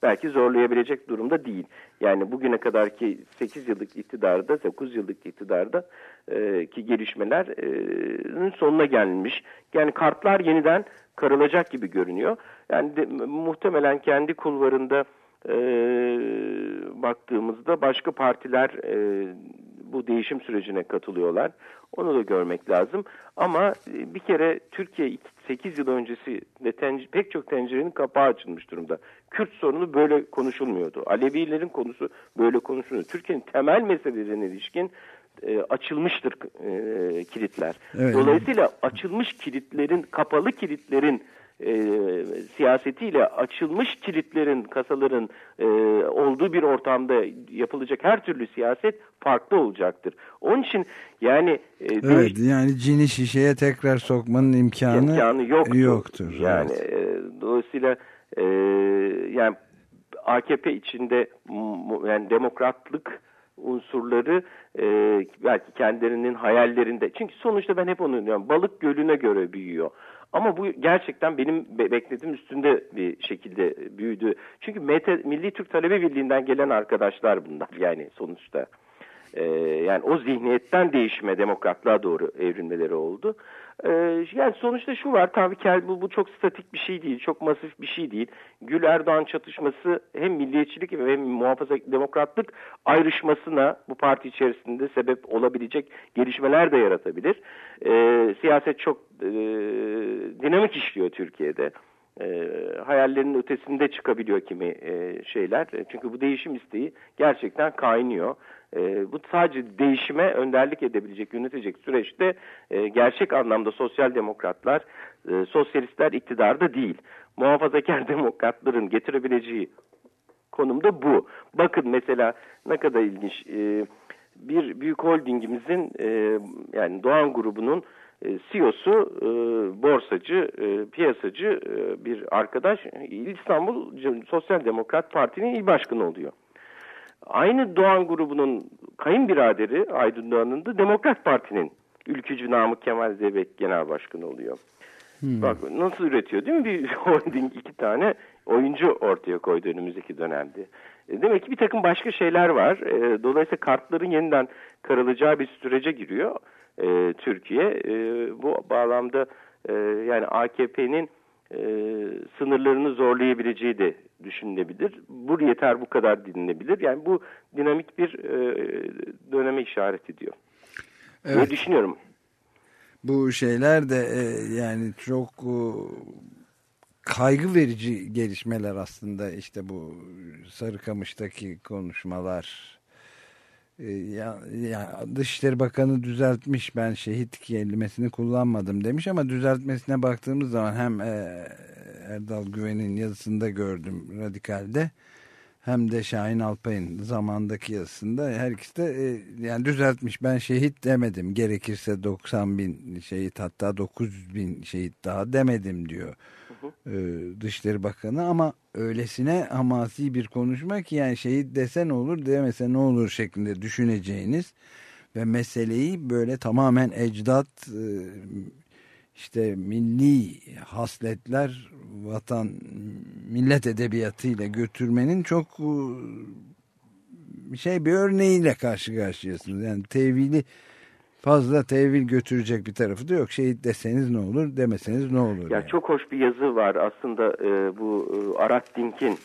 belki zorlayabilecek durumda değil. Yani bugüne kadarki 8 yıllık iktidarda, 9 yıllık iktidarda e, ki gelişmelerin e, sonuna gelmiş. Yani kartlar yeniden karılacak gibi görünüyor. Yani de, muhtemelen kendi kulvarında e, baktığımızda başka partiler e, bu değişim sürecine katılıyorlar. Onu da görmek lazım. Ama e, bir kere Türkiye 8 yıl öncesi de pek çok tencerenin kapağı açılmış durumda. Kürt sorunu böyle konuşulmuyordu. Alevilerin konusu böyle konuşulmuyordu. Türkiye'nin temel meselelerine ilişkin e, açılmıştır e, kilitler. Evet. Dolayısıyla açılmış kilitlerin, kapalı kilitlerin e, siyasetiyle açılmış kilitlerin, kasaların e, olduğu bir ortamda yapılacak her türlü siyaset farklı olacaktır. Onun için yani e, evet, yani cini şişeye tekrar sokmanın imkanı, imkanı yoktur. yoktur. Yani evet. e, dolayısıyla e, yani AKP içinde yani demokratlık unsurları e, belki kendilerinin hayallerinde. Çünkü sonuçta ben hep onu diyorum. Balık gölüne göre büyüyor. Ama bu gerçekten benim beklediğim üstünde bir şekilde büyüdü. Çünkü MT, Milli Türk Talebe Birliği'nden gelen arkadaşlar bunlar yani sonuçta. Ee, yani o zihniyetten değişime demokratlığa doğru evrilmeleri oldu. Ee, yani sonuçta şu var tabii ki bu, bu çok statik bir şey değil, çok masif bir şey değil. Gül Erdoğan çatışması hem milliyetçilik hem muhafaza demokratlık ayrışmasına bu parti içerisinde sebep olabilecek gelişmeler de yaratabilir. Ee, siyaset çok e, dinamik işliyor Türkiye'de. E, hayallerinin ötesinde çıkabiliyor kimi e, şeyler. Çünkü bu değişim isteği gerçekten kaynıyor. E, bu sadece değişime önderlik edebilecek, yönetecek süreçte e, gerçek anlamda sosyal demokratlar, e, sosyalistler iktidarda değil. Muhafazakar demokratların getirebileceği konumda bu. Bakın mesela ne kadar ilginç. E, bir büyük holdingimizin e, yani Doğan grubunun e, CEO'su e, borsacı, e, piyasacı e, bir arkadaş İstanbul Sosyal Demokrat Parti'nin il başkanı oluyor. Aynı Doğan grubunun kayınbiraderi Aydın Doğan'ın da Demokrat Parti'nin ülkücü Namık Kemal Zeybek Genel Başkanı oluyor. Hmm. Bak nasıl üretiyor değil mi? Bir holding iki tane oyuncu ortaya koydu önümüzdeki dönemde. E, demek ki bir takım başka şeyler var. E, dolayısıyla kartların yeniden karılacağı bir sürece giriyor e, Türkiye. E, bu bağlamda e, yani AKP'nin e, sınırlarını zorlayabileceği de düşünülebilir. Bu yeter bu kadar dinlenebilir. Yani bu dinamik bir e, döneme işaret ediyor. Evet. Ne düşünüyorum? Bu şeyler de e, yani çok e, kaygı verici gelişmeler aslında işte bu Sarıkamış'taki konuşmalar ya, ya Dışişleri Bakanı düzeltmiş ben şehit kelimesini kullanmadım demiş ama düzeltmesine baktığımız zaman hem e, Erdal Güven'in yazısında gördüm Radikal'de hem de Şahin Alpay'ın zamandaki yazısında. Her ikisi de e, yani düzeltmiş ben şehit demedim gerekirse 90 bin şehit hatta 9 bin şehit daha demedim diyor e, Dışişleri Bakanı ama öylesine hamasi bir konuşma ki yani şehit dese ne olur demese ne olur şeklinde düşüneceğiniz ve meseleyi böyle tamamen ecdat e, işte milli hasletler vatan millet edebiyatıyla götürmenin çok e, şey bir örneğiyle karşı karşıyasınız. Yani tevili fazla tevil götürecek bir tarafı da yok. Şehit deseniz ne olur, demeseniz ne olur. Ya yani. çok hoş bir yazı var aslında e, bu e, Arat Dink'in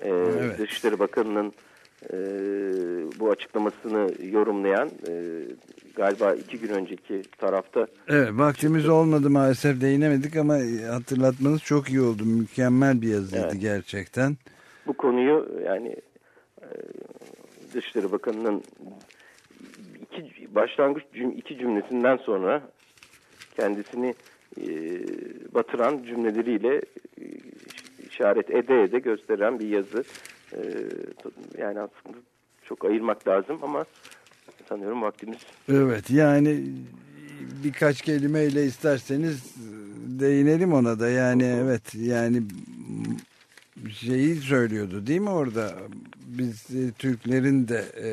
e, evet. Dışişleri Bakanı'nın e, bu açıklamasını yorumlayan e, galiba iki gün önceki tarafta. Evet vaktimiz olmadı maalesef değinemedik ama hatırlatmanız çok iyi oldu. Mükemmel bir yazıydı evet. gerçekten. Bu konuyu yani e, Dışişleri Bakanı'nın iki başlangıç cüm, iki cümlesinden sonra kendisini e, batıran cümleleriyle e, işaret ede ede gösteren bir yazı. E, yani aslında çok ayırmak lazım ama sanıyorum vaktimiz. Evet yani birkaç kelimeyle isterseniz değinelim ona da yani evet yani şeyi söylüyordu değil mi orada biz Türklerin de e,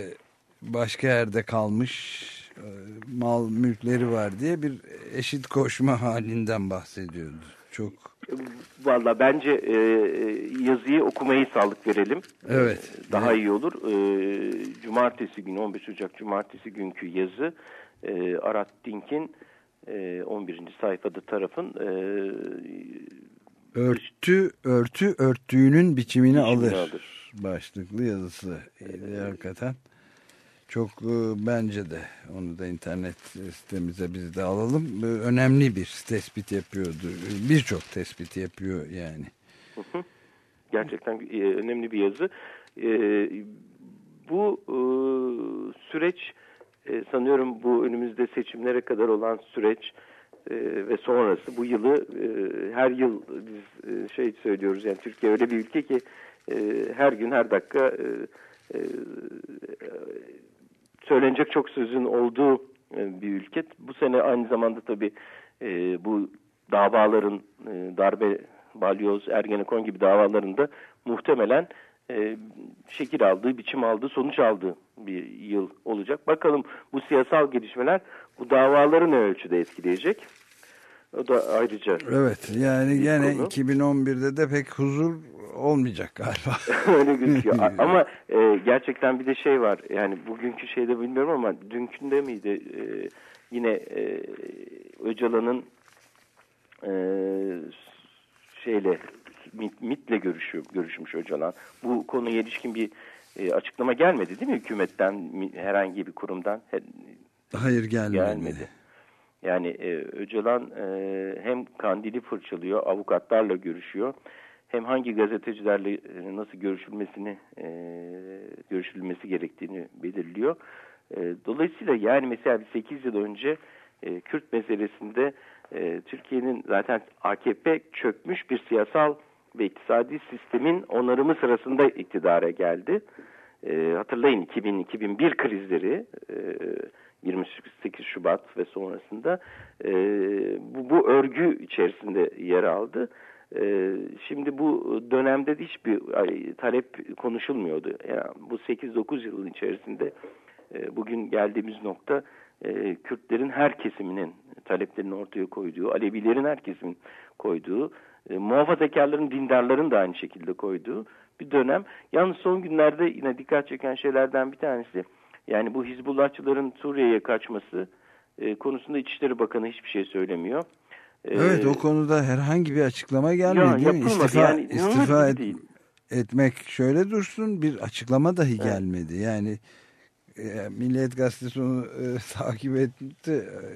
başka yerde kalmış e, mal mülkleri var diye bir eşit koşma halinden bahsediyordu. Çok Valla bence e, yazıyı okumayı sağlık verelim. Evet. E, daha iyi olur. E, cumartesi günü 15 Ocak Cumartesi günkü yazı e, Arat Dink'in e, 11. sayfada tarafın e, örtü örtü örttüğünün biçimini, biçimini alır. alır. Başlıklı yazısı. E, hakikaten çok e, bence de onu da internet sitemize biz de alalım. E, önemli bir tespit yapıyordu. Birçok tespit yapıyor yani. Gerçekten e, önemli bir yazı. E, bu e, süreç e, sanıyorum bu önümüzde seçimlere kadar olan süreç e, ve sonrası bu yılı e, her yıl biz e, şey söylüyoruz yani Türkiye öyle bir ülke ki e, her gün her dakika e, e, söylenecek çok sözün olduğu e, bir ülke. Bu sene aynı zamanda tabii e, bu davaların e, darbe, balyoz, ergenekon gibi davalarında muhtemelen şekil aldığı, biçim aldığı, sonuç aldığı bir yıl olacak. Bakalım bu siyasal gelişmeler bu davaları ne ölçüde etkileyecek? O da ayrıca. Evet yani gene konu. 2011'de de pek huzur olmayacak galiba. Öyle gözüküyor. Ama e, gerçekten bir de şey var. Yani bugünkü şeyde bilmiyorum ama dünkünde miydi? E, yine e, Öcalan'ın e, şeyle MIT, MIT'le görüşüyor, görüşmüş Öcalan. Bu konuya ilişkin bir e, açıklama gelmedi değil mi hükümetten herhangi bir kurumdan? Hayır gelmedi. gelmedi. Yani e, Öcalan e, hem Kandil'i fırçalıyor, avukatlarla görüşüyor. Hem hangi gazetecilerle e, nasıl görüşülmesini e, görüşülmesi gerektiğini belirliyor. E, dolayısıyla yani mesela bir 8 yıl önce e, Kürt meselesinde e, Türkiye'nin zaten AKP çökmüş bir siyasal ve iktisadi sistemin onarımı sırasında iktidara geldi. E, hatırlayın 2000-2001 krizleri e, 28 Şubat ve sonrasında e, bu, bu örgü içerisinde yer aldı. E, şimdi bu dönemde de hiçbir ay, talep konuşulmuyordu. Yani bu 8-9 yılın içerisinde e, bugün geldiğimiz nokta e, Kürtlerin her kesiminin taleplerini ortaya koyduğu, Alevilerin her kesimin koyduğu, e, muhafazakarların, dindarların da aynı şekilde koyduğu bir dönem. Yalnız son günlerde yine dikkat çeken şeylerden bir tanesi yani bu Hizbullahçıların Suriye'ye kaçması e, konusunda İçişleri Bakanı hiçbir şey söylemiyor. E, Evet o konuda herhangi bir açıklama gelmedi Ya, değil mi? İstifa, Yani istifa et- değil. etmek şöyle dursun bir açıklama dahi gelmedi. Yani e, Milliyet Gazetesi onu e, takip etti.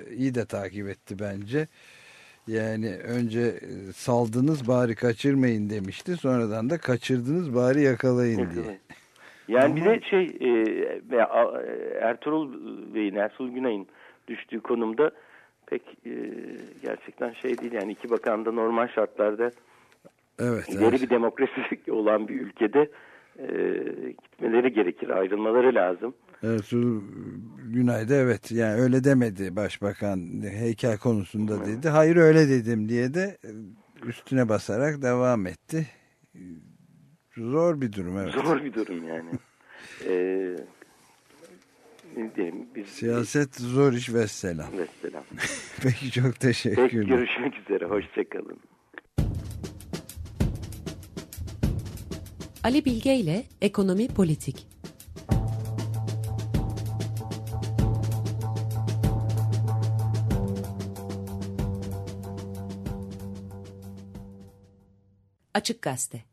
E, iyi de takip etti bence. Yani önce e, saldınız bari kaçırmayın demişti. Sonradan da kaçırdınız bari yakalayın diye. Yani bir de şey e, Ertuğrul Bey'in, Ertuğrul Günay'ın düştüğü konumda pek e, gerçekten şey değil. Yani iki bakan da normal şartlarda Evet, ileri evet. bir demokrasi olan bir ülkede e, gitmeleri gerekir, ayrılmaları lazım. Ertuğrul Günay'da evet yani öyle demedi başbakan heykel konusunda dedi. Hayır öyle dedim diye de e, üstüne basarak devam etti. Zor bir durum evet. Zor bir durum yani. Ee, ne diyelim biz Siyaset zor iş ve selam. Vesselam. Peki çok teşekkürler. Peki görüşmek üzere. Hoşçakalın. Ali Bilge ile Ekonomi Politik Açık Gazete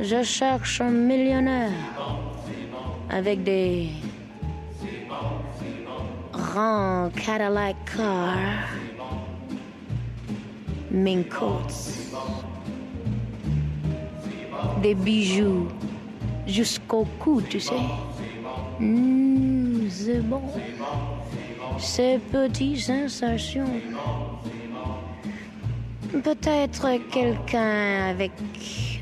Je cherche un millionnaire avec des grands Cadillac cars, mink coats, des bijoux jusqu'au cou, tu sais. Mmh, c'est bon. Ces petites sensations. Peut-être quelqu'un avec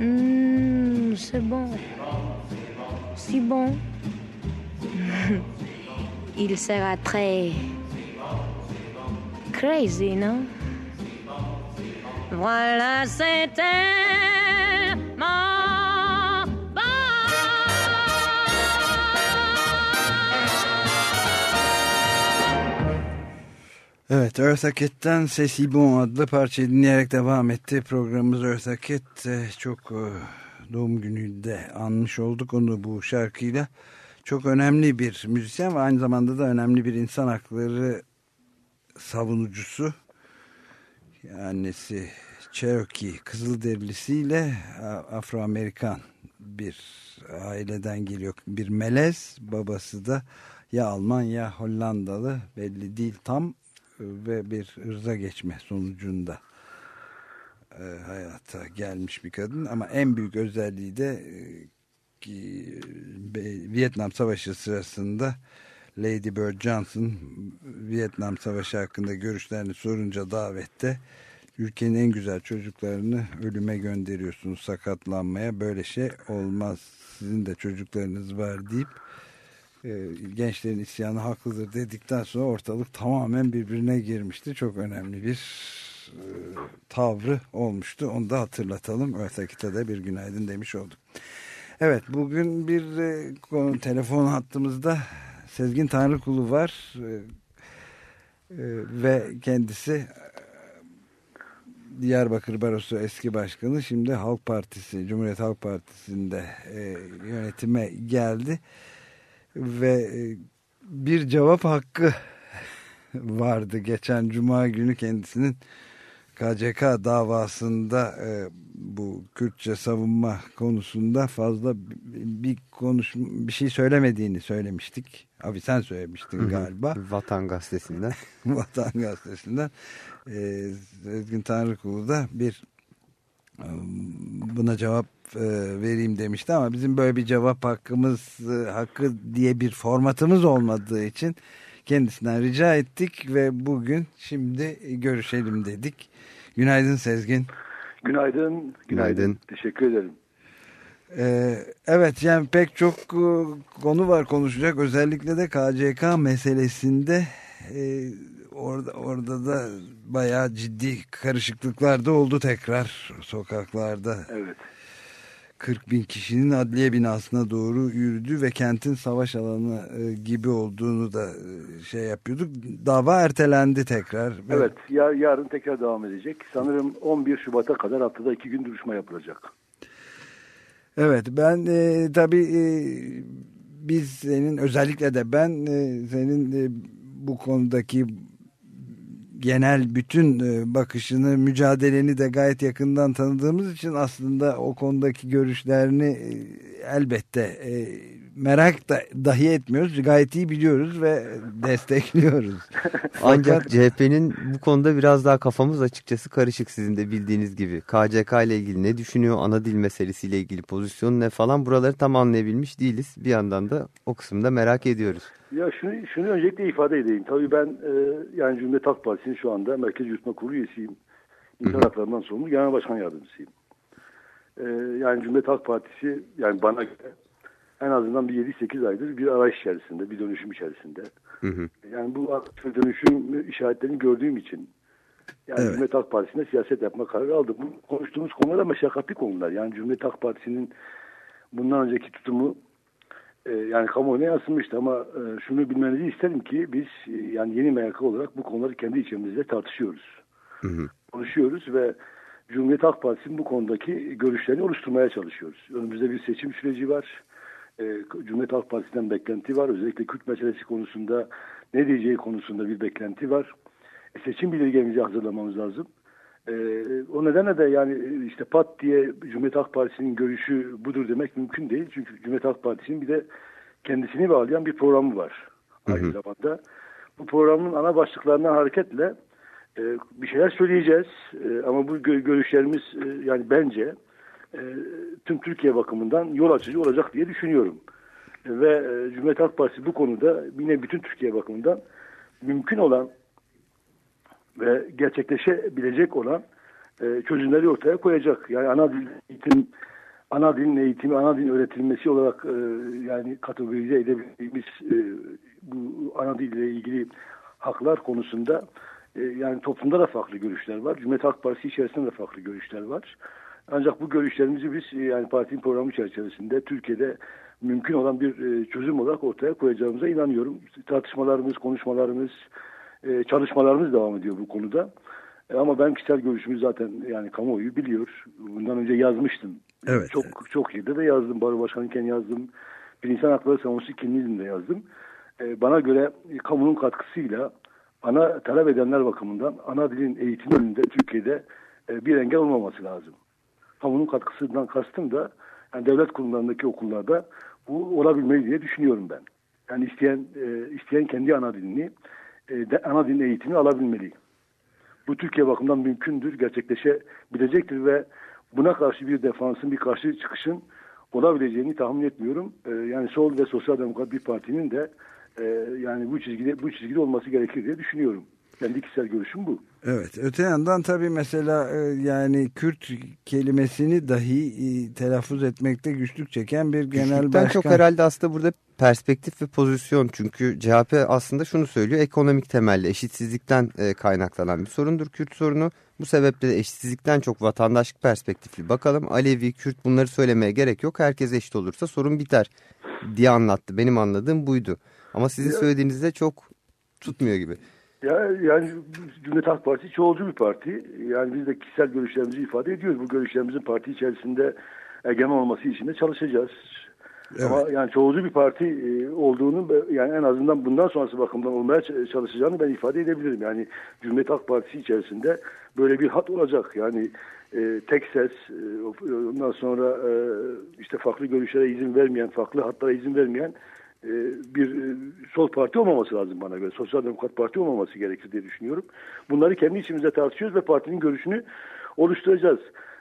Mmh, c'est bon. Si bon. Il sera très crazy, non? Voilà, tellement Evet Eartha Kitt'ten Sesi Bon adlı parçayı dinleyerek devam etti. Programımız Eartha Kitt e, çok e, doğum günü de anmış olduk onu bu şarkıyla. Çok önemli bir müzisyen ve aynı zamanda da önemli bir insan hakları savunucusu. Annesi Cherokee Kızılderilisiyle Afro-Amerikan bir aileden geliyor. Bir melez babası da ya Alman ya Hollandalı belli değil tam ve bir ırza geçme sonucunda e, hayata gelmiş bir kadın. Ama en büyük özelliği de e, Vietnam Savaşı sırasında Lady Bird Johnson Vietnam Savaşı hakkında görüşlerini sorunca davette ülkenin en güzel çocuklarını ölüme gönderiyorsunuz sakatlanmaya. Böyle şey olmaz. Sizin de çocuklarınız var. deyip e, gençlerin isyanı haklıdır dedikten sonra ortalık tamamen birbirine girmişti. Çok önemli bir e, tavrı olmuştu. Onu da hatırlatalım. Ötekite de bir günaydın demiş olduk. Evet bugün bir e, konu, telefon hattımızda Sezgin Tanrıkulu var. E, ve kendisi Diyarbakır Barosu eski başkanı şimdi Halk Partisi, Cumhuriyet Halk Partisi'nde yönetime geldi ve e, bir cevap hakkı vardı geçen cuma günü kendisinin KCK davasında e, bu Kürtçe savunma konusunda fazla bir konuş bir şey söylemediğini söylemiştik. Abi sen söylemiştin Hı hı. galiba. Vatan Gazetesi'nden. Vatan Gazetesi'nden. E, Sezgin Tanrıkulu da bir buna cevap e, vereyim demişti ama bizim böyle bir cevap hakkımız e, hakkı diye bir formatımız olmadığı için kendisinden rica ettik ve bugün şimdi görüşelim dedik. Günaydın Sezgin. Günaydın. Günaydın. Günaydın. Teşekkür ederim. Ee, evet yani pek çok e, konu var konuşacak özellikle de KCK meselesinde e, orada orada da bayağı ciddi karışıklıklar da oldu tekrar sokaklarda. Evet. 40 bin kişinin adliye binasına doğru yürüdü ve kentin savaş alanı e, gibi olduğunu da e, şey yapıyorduk. Dava ertelendi tekrar. Ve- Evet. Ya, yarın tekrar devam edecek. Sanırım 11 Şubat'a kadar haftada iki gün duruşma yapılacak. Evet ben e, tabii e, biz senin özellikle de ben e, senin e, bu konudaki genel bütün e, bakışını, mücadeleni de gayet yakından tanıdığımız için aslında o konudaki görüşlerini e, elbette e, merak da dahi etmiyoruz. Gayet iyi biliyoruz ve destekliyoruz. Ancak CHP'nin bu konuda biraz daha kafamız açıkçası karışık sizin de bildiğiniz gibi. KCK ile ilgili ne düşünüyor, ana dil meselesiyle ilgili pozisyonu ne falan buraları tam anlayabilmiş değiliz. Bir yandan da o kısımda merak ediyoruz. Ya şunu, şunu öncelikle ifade edeyim. Tabii ben e, yani Cumhuriyet Halk Partisi'nin şu anda Merkez Yürütme Kurulu üyesiyim. İnsan Haklarından sorumlu Genel Başkan Yardımcısıyım. E, yani Cumhuriyet Halk Partisi yani bana göre en azından bir 7-8 aydır bir arayış içerisinde, bir dönüşüm içerisinde. Hı hı. Yani bu dönüşüm işaretlerini gördüğüm için yani Evet. Cumhuriyet Halk Partisi'ne siyaset yapma kararı aldım. Bu konuştuğumuz konular da meşakkatli konular. Yani Cumhuriyet Halk Partisi'nin bundan önceki tutumu e, yani kamuoyuna yansımıştı ama e, şunu bilmenizi isterim ki biz e, yani yeni MYK olarak bu konuları kendi içimizde tartışıyoruz. Hı hı. Konuşuyoruz ve Cumhuriyet Halk Partisi'nin bu konudaki görüşlerini oluşturmaya çalışıyoruz. Önümüzde bir seçim süreci var. E, Cumhuriyet Halk Partisi'nden beklenti var. Özellikle Kürt meselesi konusunda ne diyeceği konusunda bir beklenti var. E, seçim bildirgemizi hazırlamamız lazım. E, o nedenle de yani e, işte pat diye Cumhuriyet Halk Partisi'nin görüşü budur demek mümkün değil. Çünkü Cumhuriyet Halk Partisi'nin bir de kendisini bağlayan bir programı var. Aynı zamanda. Bu programın ana başlıklarından hareketle e, bir şeyler söyleyeceğiz. E, ama bu gö- görüşlerimiz e, yani bence e, tüm Türkiye bakımından yol açıcı olacak diye düşünüyorum. Ve e, Cumhuriyet Halk Partisi bu konuda yine bütün Türkiye bakımından mümkün olan ve gerçekleşebilecek olan e, çözümleri ortaya koyacak. Yani ana dil eğitim, ana dilin eğitimi, ana dilin öğretilmesi olarak e, yani kategorize edebildiğimiz e, bu ana dille ilgili haklar konusunda e, yani toplumda da farklı görüşler var. Cumhuriyet Halk Partisi içerisinde de farklı görüşler var. Ancak bu görüşlerimizi biz e, yani partinin programı çerçevesinde Türkiye'de mümkün olan bir e, çözüm olarak ortaya koyacağımıza inanıyorum. Tartışmalarımız, konuşmalarımız, e, çalışmalarımız devam ediyor bu konuda. Ama ben kişisel görüşümü zaten yani kamuoyu biliyor. Bundan önce yazmıştım. Evet. Çok çok yerde de yazdım. Baro Başkanı'yken yazdım. Bir insan hakları savunucusu kimliğinde yazdım. Bana göre kamunun katkısıyla ana talep edenler bakımından ana dilin eğitimi önünde Türkiye'de bir engel olmaması lazım. Kamunun katkısından kastım da yani devlet kurumlarındaki okullarda bu olabilmeli diye düşünüyorum ben. Yani isteyen e, isteyen kendi ana dilini e, de, ana dilin eğitimini alabilmeli. Bu Türkiye bakımından mümkündür, gerçekleşebilecektir ve buna karşı bir defansın, bir karşı çıkışın olabileceğini tahmin etmiyorum. E, yani sol ve sosyal demokrat bir partinin de e, yani bu çizgide bu çizgide olması gerekir diye düşünüyorum. Kendi kişisel görüşüm bu. Evet. Öte yandan tabii mesela e, yani Kürt kelimesini dahi e, telaffuz etmekte güçlük çeken bir genel Güçlükten başkan. çok herhalde aslında burada perspektif ve pozisyon. Çünkü CHP aslında şunu söylüyor. Ekonomik temelli eşitsizlikten e, kaynaklanan bir sorundur Kürt sorunu. Bu sebeple de eşitsizlikten çok vatandaşlık perspektifli bakalım. Alevi, Kürt bunları söylemeye gerek yok. Herkes eşit olursa sorun biter diye anlattı. Benim anladığım buydu. Ama sizin söylediğinizde çok tutmuyor gibi. Ya yani Cumhuriyet Halk Partisi çoğulcu bir parti. Yani biz de kişisel görüşlerimizi ifade ediyoruz. Bu görüşlerimizin parti içerisinde egemen olması için de çalışacağız. Ama yani çoğulcu bir parti e, olduğunu yani en azından bundan sonrası bakımdan olmaya çalışacağını ben ifade edebilirim. Yani Cumhuriyet Halk Partisi içerisinde böyle bir hat olacak. Yani e, tek ses, e, ondan sonra e, işte farklı görüşlere izin vermeyen, farklı hatlara izin vermeyen bir e, sol parti olmaması lazım bana göre. Sosyal Demokrat Parti olmaması gerekir diye düşünüyorum. Bunları kendi içimizde tartışıyoruz ve partinin görüşünü oluşturacağız.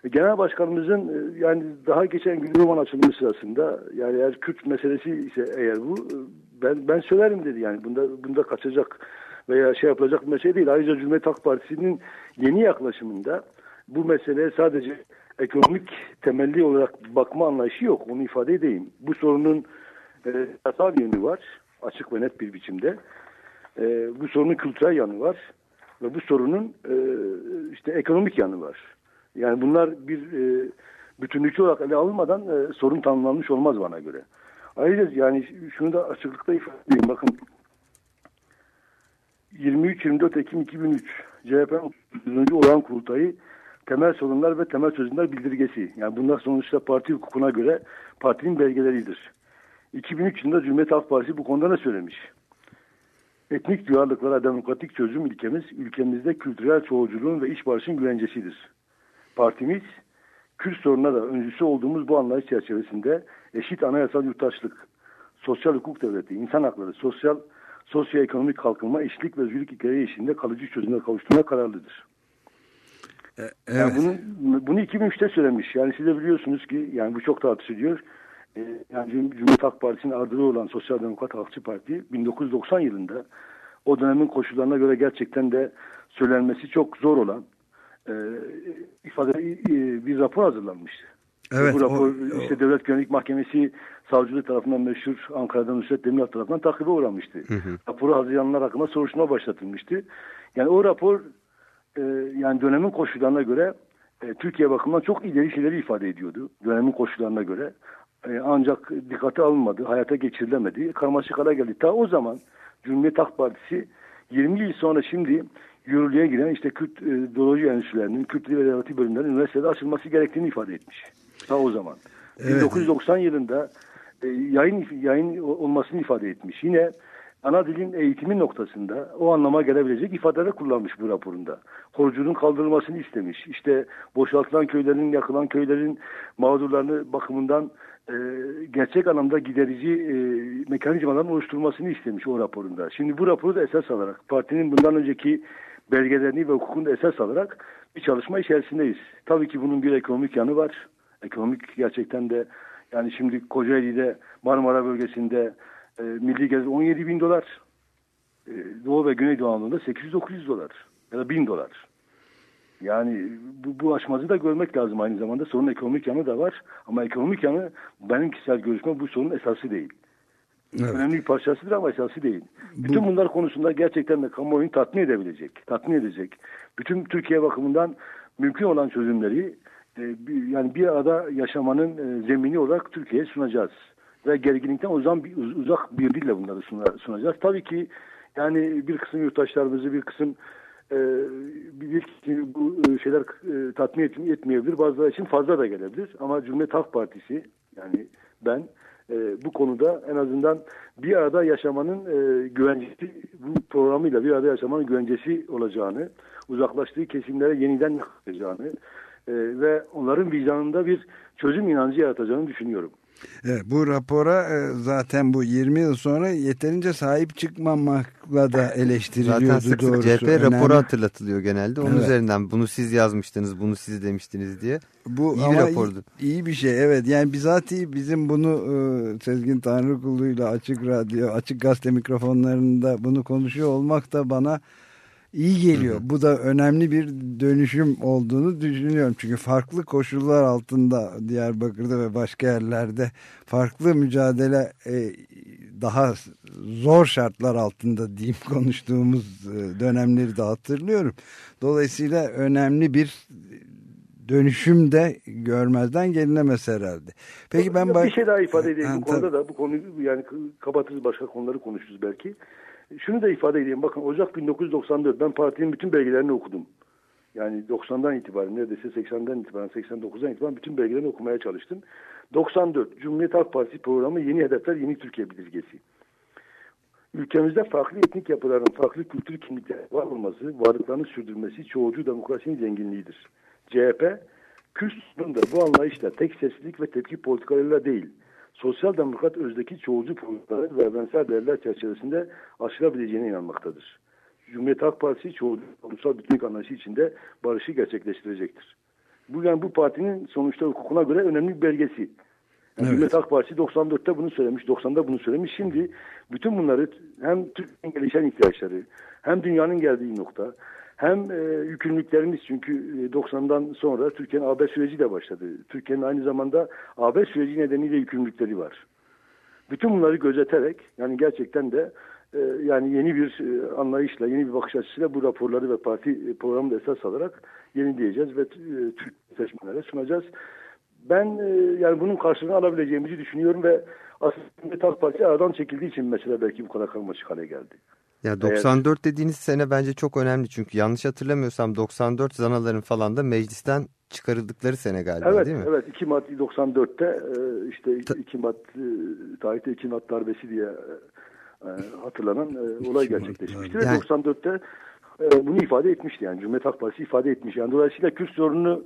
Genel başkanımızın e, yani daha geçen gün roman açılımı sırasında yani eğer Kürt meselesi ise eğer bu e, ben ben söylerim dedi yani bunda bunda kaçacak veya şey yapılacak bir mesele değil. Ayrıca Cumhuriyet Halk Partisi'nin yeni yaklaşımında bu meseleye sadece ekonomik temelli olarak bakma anlayışı yok. Onu ifade edeyim. Bu sorunun e, yasal yönü var. Açık ve net bir biçimde. E, bu sorunun kültürel yanı var. Ve bu sorunun e, işte ekonomik yanı var. Yani bunlar bir e, bütünlükçü olarak ele alınmadan e, sorun tanımlanmış olmaz bana göre. Ayrıca yani şunu da açıklıkla ifade edeyim. Bakın 23-24 Ekim 2003 CHP'nin 30. olağan kurultayı temel sorunlar ve temel çözümler bildirgesi. Yani bunlar sonuçta parti hukukuna göre partinin belgeleridir. 2003 yılında Cumhuriyet Halk Partisi bu konuda ne söylemiş? Etnik duyarlılıklara demokratik çözüm ilkemiz ülkemizde kültürel çoğulculuğun ve iş barışın güvencesidir. Partimiz Kürt sorununa da öncüsü olduğumuz bu anlayış çerçevesinde eşit anayasal yurttaşlık, sosyal hukuk devleti, insan hakları, sosyal sosyoekonomik kalkınma, eşitlik ve özgürlük ilkeleri eşliğinde kalıcı çözümler kavuşturmaya kararlıdır. E, Yani evet. bunu, bunu 2003'te söylemiş. Yani siz de biliyorsunuz ki yani bu çok tartışılıyor. Ee, yani Cum- Cumhuriyet Halk Partisi'nin ardılığı olan Sosyal Demokrat Halkçı Parti 1990 yılında o dönemin koşullarına göre gerçekten de söylenmesi çok zor olan e, ifade e, bir rapor hazırlanmıştı. Evet, bu rapor o- işte Devlet Güvenlik Mahkemesi savcılığı tarafından meşhur Ankara'dan Nusret Demirel tarafından takibe uğramıştı. Raporu hazırlayanlar hakkında soruşturma başlatılmıştı. Yani o rapor e, yani dönemin koşullarına göre e, Türkiye bakımından çok ileri şeyleri ifade ediyordu. Dönemin koşullarına göre. E, ancak dikkate alınmadı, hayata geçirilemedi. Karmaşık hale geldi. Ta o zaman Cumhuriyet Halk Partisi 20 yıl sonra şimdi yürürlüğe giren işte Kürt e, Doloji Enstitülerinin, Kürt Dili ve Edebiyatı bölümlerinin üniversitede açılması gerektiğini ifade etmiş. Ta o zaman. Evet. 1990 yılında e, yayın yayın olmasını ifade etmiş. Yine ana dilin eğitimi noktasında o anlama gelebilecek ifadeler kullanmış bu raporunda. Korucunun kaldırılmasını istemiş. İşte boşaltılan köylerin, yakılan köylerin mağdurlarını bakımından e, gerçek anlamda giderici e, mekanizmaların oluşturulmasını istemiş o raporunda. Şimdi bu raporu da esas alarak partinin bundan önceki belgelerini ve hukukunu esas alarak bir çalışma içerisindeyiz. Tabii ki bunun bir ekonomik yanı var. Ekonomik gerçekten de yani şimdi Kocaeli'de Marmara bölgesinde e, milli gelir 17 bin dolar. E, Doğu ve Güneydoğu Anadolu'da 800-900 dolar ya da 1000 dolar. Yani bu, bu aşmazı da görmek lazım aynı zamanda. Sorunun ekonomik yanı da var. Ama ekonomik yanı benim kişisel görüşme bu sorunun esası değil. Evet. Önemli bir parçasıdır ama esası değil. Bütün bunlar konusunda gerçekten de kamuoyunu tatmin edebilecek, tatmin edecek. Bütün Türkiye bakımından mümkün olan çözümleri e, yani bir arada yaşamanın e, zemini olarak Türkiye'ye sunacağız. Ve gerginlikten uzak bir, uz- uzak bir dille bunları suna- sunacağız. Tabii ki yani bir kısım yurttaşlarımızı bir kısım e, bir, bir bu e, şeyler e, tatmin et- etmeyebilir. Bazıları için fazla da gelebilir. Ama Cumhuriyet Halk Partisi yani ben e, bu konuda en azından bir arada yaşamanın e, güvencesi bu programıyla bir arada yaşamanın güvencesi olacağını, uzaklaştığı kesimlere yeniden yaklaşacağını ve onların vicdanında bir çözüm inancı yaratacağını düşünüyorum. Evet, bu rapora e, zaten bu 20 yıl sonra yeterince sahip çıkmamakla da eleştiriliyordu Zaten sık doğrusu. CHP Önemli. raporu hatırlatılıyor genelde. Onun Evet. üzerinden bunu siz yazmıştınız, bunu siz demiştiniz diye. Bu İyi bir rapordu. iyi, iyi bir şey evet yani bizatihi bizim bunu e, Sezgin Tanrıkulu'yla Açık Radyo Açık Gazete mikrofonlarında bunu konuşuyor olmak da bana iyi geliyor. Bu da önemli bir dönüşüm olduğunu düşünüyorum. Çünkü farklı koşullar altında Diyarbakır'da ve başka yerlerde farklı mücadele e, daha zor şartlar altında diyeyim konuştuğumuz e, dönemleri de hatırlıyorum. Dolayısıyla önemli bir dönüşüm de görmezden gelinemez herhalde. Peki ben bir şey daha ifade edeyim Ha, bu konuda tabii. da bu konuyu yani kapatırız başka konuları konuşuruz belki. Şunu da ifade edeyim bakın Ocak 1994 ben partinin bütün belgelerini okudum. Yani 90'dan itibaren neredeyse 80'den itibaren 89'dan itibaren bütün belgelerini okumaya çalıştım. 94 Cumhuriyet Halk Partisi programı Yeni Hedefler Yeni Türkiye Bildirgesi. Ülkemizde farklı etnik yapıların, farklı kültür kimlikleri var olması, varlıklarını sürdürmesi çoğulcu demokrasinin zenginliğidir. CHP, Kürt sorununda bu anlayışla tek seslilik ve tepki politikalarıyla değil, sosyal demokrat özdeki çoğulcu politikalar ve evrensel değerler çerçevesinde aşılabileceğine inanmaktadır. Cumhuriyet Halk Partisi çoğulcu ulusal bütünlük anlayışı içinde barışı gerçekleştirecektir. Bu yani bu partinin sonuçta hukukuna göre önemli bir belgesi. Yani Evet. Cumhuriyet Halk Partisi 94'te bunu söylemiş, 90'da bunu söylemiş. Şimdi bütün bunları hem Türkiye'nin gelişen ihtiyaçları, hem dünyanın geldiği nokta, hem e, yükümlülüklerimiz çünkü e, 90'dan sonra Türkiye'nin AB süreci de başladı. Türkiye'nin aynı zamanda AB süreci nedeniyle yükümlülükleri var. Bütün bunları gözeterek yani gerçekten de e, yani yeni bir e, anlayışla, yeni bir bakış açısıyla bu raporları ve parti e, programını da esas alarak yenileyeceğiz ve e, Türk seçmenlere sunacağız. Ben e, yani bunun karşılığını alabileceğimizi düşünüyorum ve aslında Halk Partisi aradan çekildiği için mesela belki bu kadar karmaşık hale geldi. Ya 94 dediğiniz sene bence çok önemli çünkü yanlış hatırlamıyorsam 94 zanaların falan da meclisten çıkarıldıkları sene galiba Evet, değil mi? evet 2 Mart 94'te e, işte 2 Mart e, tarihte 2 Mart darbesi diye e, hatırlanan olay gerçekleşmişti. Yani... Ve 94'te e, bunu ifade etmişti yani Cumhuriyet Halk Partisi ifade etmiş. Yani dolayısıyla Kürt sorununu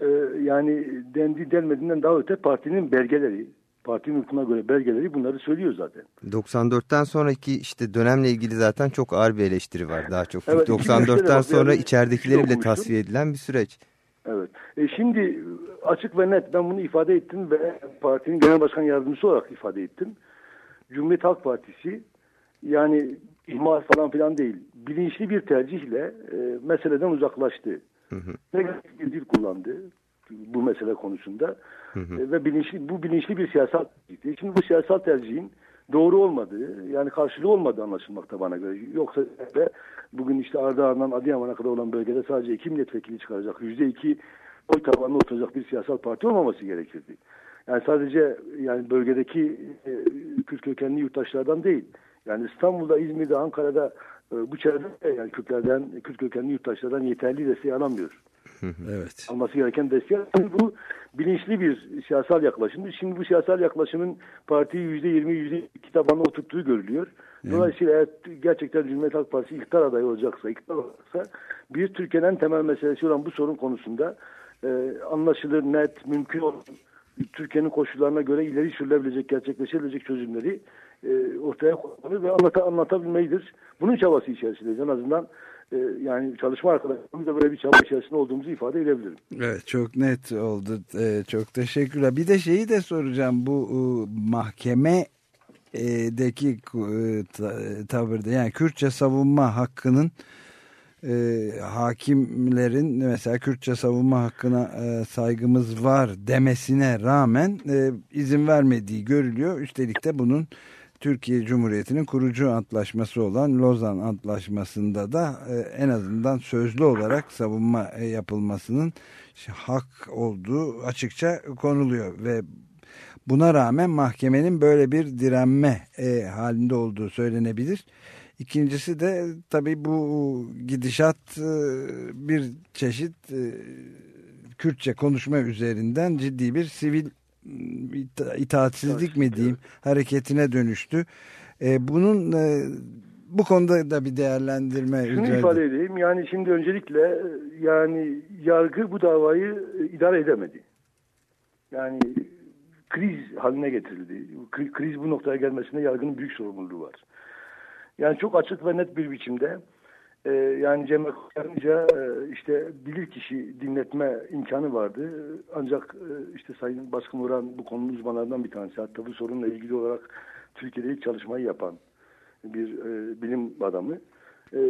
e, yani dendi denmediğinden daha öte partinin belgeleri, partinin hukukuna göre belgeleri bunları söylüyor zaten. 94'ten sonraki işte dönemle ilgili zaten çok ağır bir eleştiri var daha çok. Evet, 94'ten sonra yani, içeridekileri bile tasfiye edilen bir süreç. Evet. E şimdi açık ve net ben bunu ifade ettim ve partinin genel başkan yardımcısı olarak ifade ettim. Cumhuriyet Halk Partisi yani ihmal falan filan değil. Bilinçli bir tercihle e, meseleden uzaklaştı. Hı hı. Negatif bir dil kullandı bu mesele konusunda. Hı hı. Ve bilinçli bu bilinçli bir siyasal tercihti. Şimdi bu siyasal tercihin doğru olmadığı yani karşılığı olmadığı anlaşılmakta bana göre. Yoksa de bugün işte Ardahan'dan Adıyaman'a kadar olan bölgede sadece iki milletvekili çıkaracak. Yüzde iki oy tabanına oturacak bir siyasal parti olmaması gerekirdi. Yani sadece yani bölgedeki e, Kürt kökenli yurttaşlardan değil. Yani İstanbul'da, İzmir'de, Ankara'da e, bu çevrede yani Kürtlerden, Kürt kökenli yurttaşlardan yeterli desteği alamıyor. Evet. Alması gereken desteği. Bu bilinçli bir siyasal yaklaşımdır. Şimdi bu siyasal yaklaşımın partiyi yüzde yirmi, yüzde tabanına oturttuğu görülüyor. Dolayısıyla eğer gerçekten Cumhuriyet Halk Partisi iktidar adayı olacaksa, iktidar olacaksa bir Türkiye'nin en temel meselesi olan bu sorun konusunda e, anlaşılır, net, mümkün olan Türkiye'nin koşullarına göre ileri sürülebilecek, gerçekleşebilecek çözümleri e, ortaya koymalı ve anlata, anlatabilmelidir. Bunun çabası içerisindeyiz. En azından yani çalışma arkadaşlarımız da böyle bir çaba içerisinde olduğumuzu ifade edebilirim. Evet çok net oldu. E, çok teşekkürler. Bir de şeyi de soracağım. Bu e, mahkeme deki e, tavırda yani Kürtçe savunma hakkının e, hakimlerin mesela Kürtçe savunma hakkına e, saygımız var demesine rağmen e, izin vermediği görülüyor. Üstelik de bunun Türkiye Cumhuriyeti'nin kurucu antlaşması olan Lozan Antlaşması'nda da e, en azından sözlü olarak savunma e, yapılmasının hak olduğu açıkça konuluyor ve buna rağmen mahkemenin böyle bir direnme e, halinde olduğu söylenebilir. İkincisi de tabii bu gidişat bir çeşit Kürtçe konuşma üzerinden ciddi bir sivil itaatsizlik mi diyeyim hareketine dönüştü. E, bunun e, bu konuda da bir değerlendirme Şunu üzerinde. ifade edeyim. Yani şimdi öncelikle yani yargı bu davayı idare edemedi. Yani kriz haline getirildi. Kriz bu noktaya gelmesinde yargının büyük sorumluluğu var. Yani çok açık ve net bir biçimde e, yani Cem Akınca e, işte bilir kişi dinletme imkanı vardı. Ancak e, işte Sayın Baskın Uran bu konunun uzmanlarından bir tanesi. Hatta bu sorunla ilgili olarak Türkiye'de ilk çalışmayı yapan bir e, bilim adamı. E,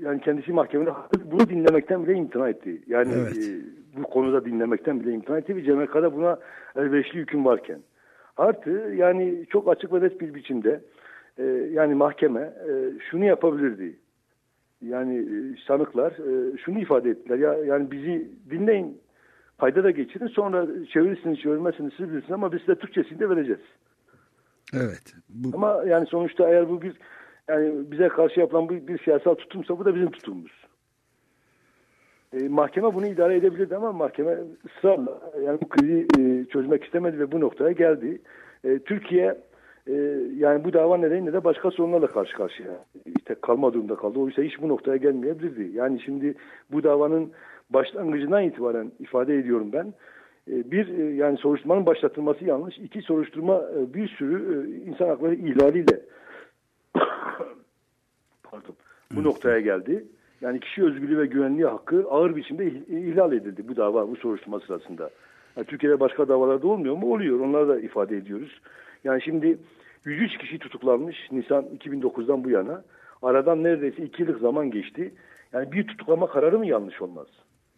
yani kendisi mahkemede bunu dinlemekten bile imtina etti. Yani evet. e, bu konuda dinlemekten bile imtina etti ve Cem buna elverişli hüküm varken. Artı yani çok açık ve net bir biçimde e, yani mahkeme e, şunu yapabilirdi yani e, sanıklar e, şunu ifade ettiler. Ya yani bizi dinleyin, kayda da geçirin. Sonra çevirirsiniz, çevirmezsiniz siz bilirsiniz ama biz size Türkçesini de vereceğiz. Evet. Bu... Ama yani sonuçta eğer bu bir yani bize karşı yapılan bir, bir siyasal tutumsa bu da bizim tutumumuz. E, mahkeme bunu idare edebilirdi ama mahkeme ısrarla yani bu krizi e, çözmek istemedi ve bu noktaya geldi. E, Türkiye e, yani bu dava nedeniyle de başka sorunlarla karşı karşıya işte kalma durumunda kaldı. Oysa hiç bu noktaya gelmeyebilirdi. Yani şimdi bu davanın başlangıcından itibaren ifade ediyorum ben. E, bir e, yani soruşturmanın başlatılması yanlış. İki soruşturma e, bir sürü e, insan hakları ihlaliyle pardon bu noktaya geldi. Yani kişi özgürlüğü ve güvenliği hakkı ağır biçimde ihlal edildi bu dava, bu soruşturma sırasında. Yani Türkiye'de başka davalarda olmuyor mu? Oluyor. Onları da ifade ediyoruz. Yani şimdi 103 kişi tutuklanmış Nisan 2009'dan bu yana. Aradan neredeyse 2 yıllık zaman geçti. Yani bir tutuklama kararı mı yanlış olmaz?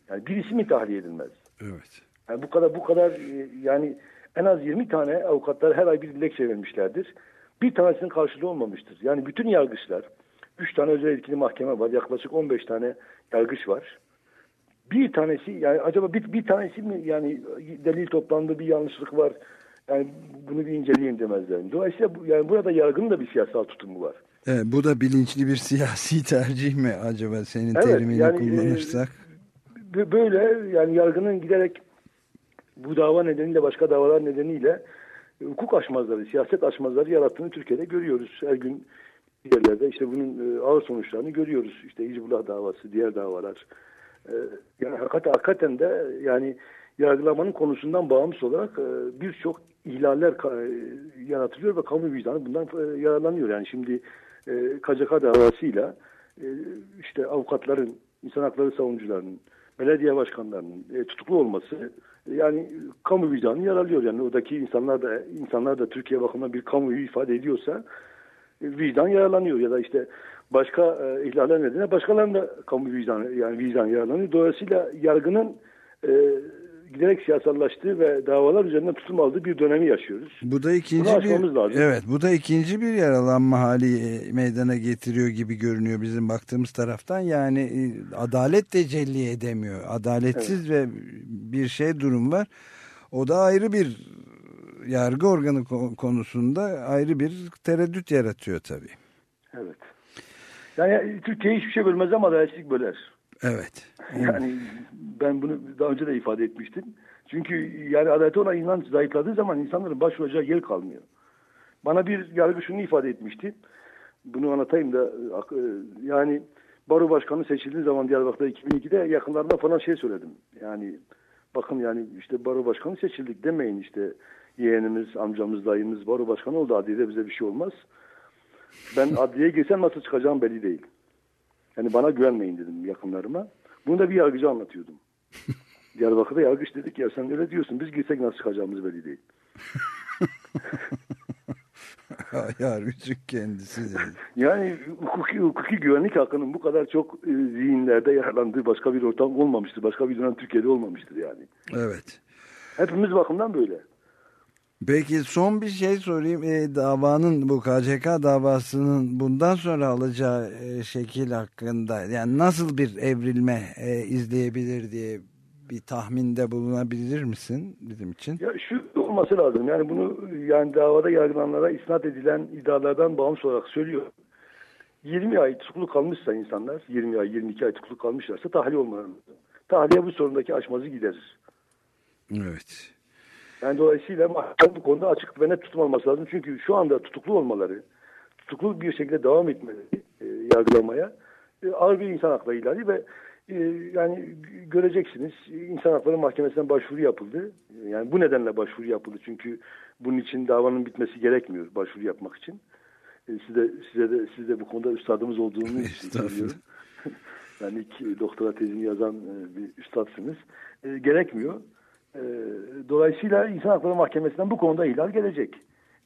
Yani birisi mi tahliye edilmez? Evet. Yani bu kadar bu kadar e, yani en az 20 tane avukatlar her ay bir dilekçe vermişlerdir. Bir tanesinin karşılığı olmamıştır. Yani bütün yargıçlar, 3 tane özel etkili mahkeme var, yaklaşık 15 tane yargıç var. Bir tanesi yani acaba bir, bir tanesi mi yani delil toplandı bir yanlışlık var yani bunu bir inceleyin demezler. Dolayısıyla bu, yani burada yargının da bir siyasal tutumu var. Evet, bu da bilinçli bir siyasi tercih mi acaba senin evet, terimini yani, kullanırsak? E, böyle yani yargının giderek bu dava nedeniyle başka davalar nedeniyle hukuk aşmazları, siyaset aşmazları yarattığını Türkiye'de görüyoruz. Her gün yerlerde işte bunun e, ağır sonuçlarını görüyoruz. İşte Hizbullah davası, diğer davalar. E, yani hakikaten, hakikaten de yani yargılamanın konusundan bağımsız olarak e, birçok ihlaller e, yaratılıyor ve kamu vicdanı bundan e, yararlanıyor. Yani şimdi e, KCK davasıyla e, işte avukatların, insan hakları savunucularının, belediye başkanlarının tutuklu olması yani kamu vicdanı yaralıyor. Yani oradaki insanlar da insanlar da Türkiye bakımından bir kamuyu ifade ediyorsa vicdan yararlanıyor ya da işte başka ihlaller nedeniyle başkalarının da kamu vicdanı yani vicdan yararlanıyor. Dolayısıyla yargının giderek siyasallaştığı ve davalar üzerinden tutum aldığı bir dönemi yaşıyoruz. Bu da ikinci bir lazım. evet bu da ikinci bir yaralanma hali e, meydana getiriyor gibi görünüyor bizim baktığımız taraftan. Yani e, adalet tecelli edemiyor. Adaletsiz evet. ve bir şey durum var. O da ayrı bir yargı organı konusunda ayrı bir tereddüt yaratıyor tabii. Evet. Yani Türkiye hiçbir şey bölmez ama adaletsizlik böler. Evet. Yani ben bunu daha önce de ifade etmiştim. Çünkü yani adalete olan inanç zayıfladığı zaman insanların başvuracağı yer kalmıyor. Bana bir yargı şunu ifade etmişti. Bunu anlatayım da e, yani baro başkanı seçildiği zaman Diyarbakır'da 2002'de yakınlarında falan şey söyledim. Yani bakın yani işte baro başkanı seçildik demeyin işte yeğenimiz, amcamız, dayımız baro başkanı oldu adliyede bize bir şey olmaz. Ben adliyeye girsem nasıl çıkacağım belli değil. Yani bana güvenmeyin dedim yakınlarıma. Bunu da bir yargıcı anlatıyordum. Diyarbakır'da yargıç dedik ya sen öyle diyorsun. Biz girsek nasıl çıkacağımız belli değil. yargıcın kendisi dedi. Yani hukuki, hukuki güvenlik hakkının bu kadar çok e, zihinlerde yaralandığı başka bir ortam olmamıştır. Başka bir dönem Türkiye'de olmamıştır yani. Evet. Hepimiz bakımdan böyle. Peki son bir şey sorayım. E, davanın bu KCK davasının bundan sonra alacağı e, şekil hakkında yani nasıl bir evrilme e, izleyebilir diye bir tahminde bulunabilir misin bizim için? Ya şu olması lazım. Yani bunu yani davada yargılananlara isnat edilen iddialardan bağımsız olarak söylüyor. 20 ay tutuklu kalmışsa insanlar, 20 ay, 22 ay tutuklu kalmışlarsa tahliye olmalı. Tahliye bu sorundaki aşmazı giderir. Evet. Yani dolayısıyla mahkeme bu konuda açık ve net tutum alması lazım. Çünkü şu anda tutuklu olmaları, tutuklu bir şekilde devam etmeleri e, yargılamaya e, ağır bir insan hakları ihlali ve e, yani göreceksiniz insan hakları mahkemesinden başvuru yapıldı. Yani bu nedenle başvuru yapıldı. Çünkü bunun için davanın bitmesi gerekmiyor başvuru yapmak için. E, size, size de siz de bu konuda üstadımız olduğunu biliyorum. yani ilk doktora tezini yazan e, bir üstadsınız. E, gerekmiyor. E, dolayısıyla İnsan Hakları Mahkemesi'nden bu konuda ihlal gelecek.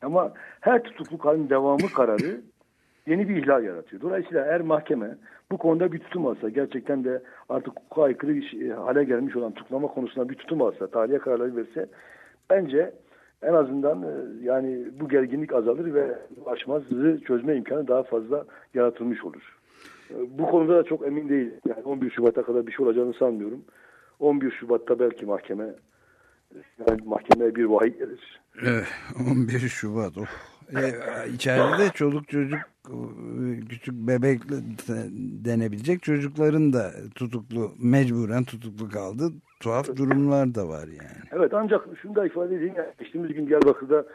Ama her tutukluk halinin devamı kararı yeni bir ihlal yaratıyor. Dolayısıyla eğer mahkeme bu konuda bir tutum alsa, gerçekten de artık hukuka aykırı bir e, hale gelmiş olan tutuklama konusunda bir tutum alsa, tahliye kararları verse bence en azından e, yani bu gerginlik azalır ve aşmazlığı çözme imkanı daha fazla yaratılmış olur. Bu konuda da çok emin değilim. Yani 11 Şubat'a kadar bir şey olacağını sanmıyorum. 11 Şubat'ta belki mahkeme yani mahkemeye bir vahiy gelir. Evet, 11 Şubat. Oh. Ee, içeride çoluk çocuk küçük bebek denebilecek çocukların da tutuklu mecburen tutuklu kaldı. Tuhaf evet. durumlar da var yani. Evet ancak şunu da ifade edeyim. Yani geçtiğimiz gün Diyarbakır'da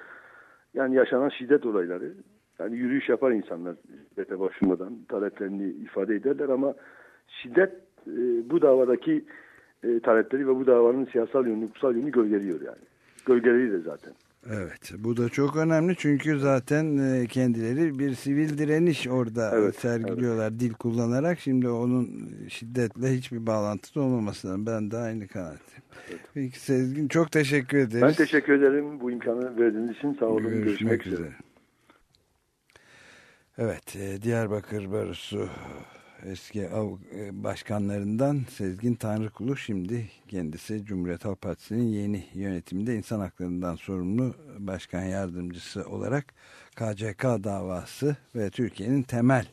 yani yaşanan şiddet olayları yani yürüyüş yapar insanlar şiddete başvurmadan taleplerini ifade ederler ama şiddet e, bu davadaki e, talepleri ve bu davanın siyasal yönünü, hukuksal yönünü gölgeliyor yani. Gölgeliği de zaten. Evet bu da çok önemli çünkü zaten e, kendileri bir sivil direniş orada evet, sergiliyorlar evet. dil kullanarak. Şimdi onun şiddetle hiçbir bağlantısı olmamasından ben de aynı kanaatim. Evet. Peki Sezgin çok teşekkür ederiz. Ben teşekkür ederim bu imkanı verdiğiniz için sağ olun. Görüşmek, Görüşmek üzere. üzere. Evet e, Diyarbakır Barosu eski e, başkanlarından Sezgin Tanrıkulu şimdi kendisi Cumhuriyet Halk Partisi'nin yeni yönetiminde insan haklarından sorumlu başkan yardımcısı olarak KCK davası ve Türkiye'nin temel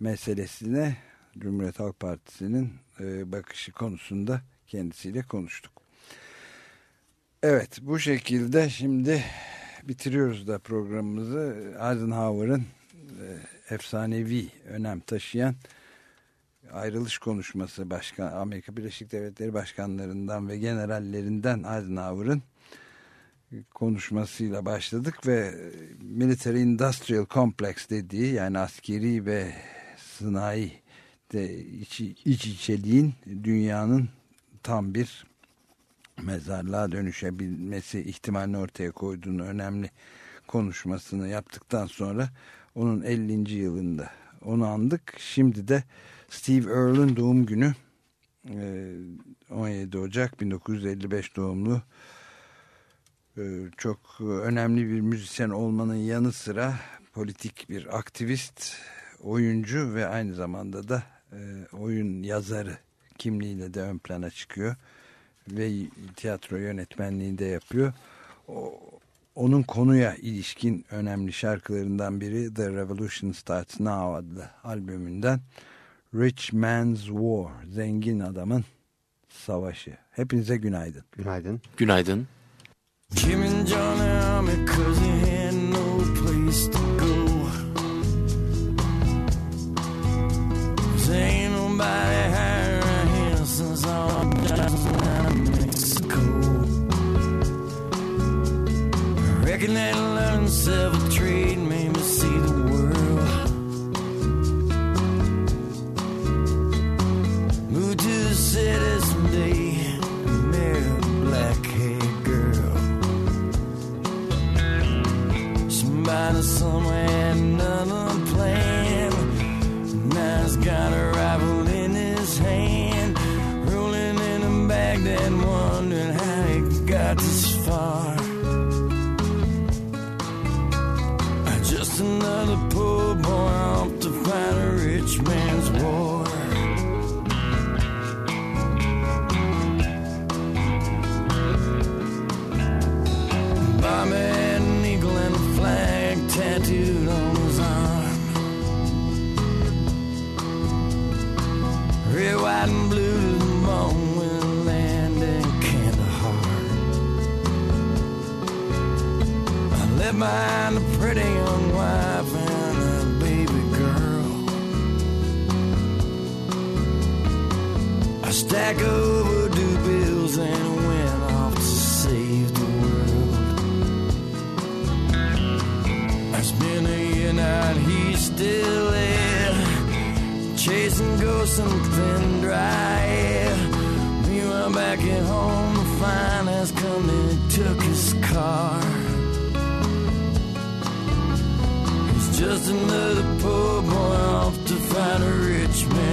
meselesine Cumhuriyet Halk Partisi'nin e, bakışı konusunda kendisiyle konuştuk. Evet bu şekilde şimdi bitiriyoruz da programımızı Eisenhower'ın e, efsanevi önem taşıyan ayrılış konuşması başkan Amerika Birleşik Devletleri başkanlarından ve generallerinden Eisenhower'ın konuşmasıyla başladık ve Military Industrial Complex dediği yani askeri ve sanayi de iç, iç içeliğin dünyanın tam bir mezarlığa dönüşebilmesi ihtimalini ortaya koyduğunu önemli konuşmasını yaptıktan sonra onun 50. yılında onu andık. Şimdi de Steve Earle'ın doğum günü 17 Ocak 1955 doğumlu çok önemli bir müzisyen olmanın yanı sıra politik bir aktivist, oyuncu ve aynı zamanda da oyun yazarı kimliğiyle de ön plana çıkıyor ve tiyatro yönetmenliği de yapıyor. Onun konuya ilişkin önemli şarkılarından biri The Revolution Starts Now adlı albümünden Rich Man's War, Zengin Adamın Savaşı. Hepinize günaydın. Günaydın. Günaydın. Cause he had no place to go. Cause ain't nobody hiring him since I'm down in Mexico. I reckon that learn himself a trade somewhere another plan. Now he's got stack overdue bills and went off to save the world. It's been a year now he's still there, chasing ghosts and thin dry air. Meanwhile, back at home, has come and took his car. He's just another poor boy off to find a rich man's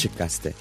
Açık Gazete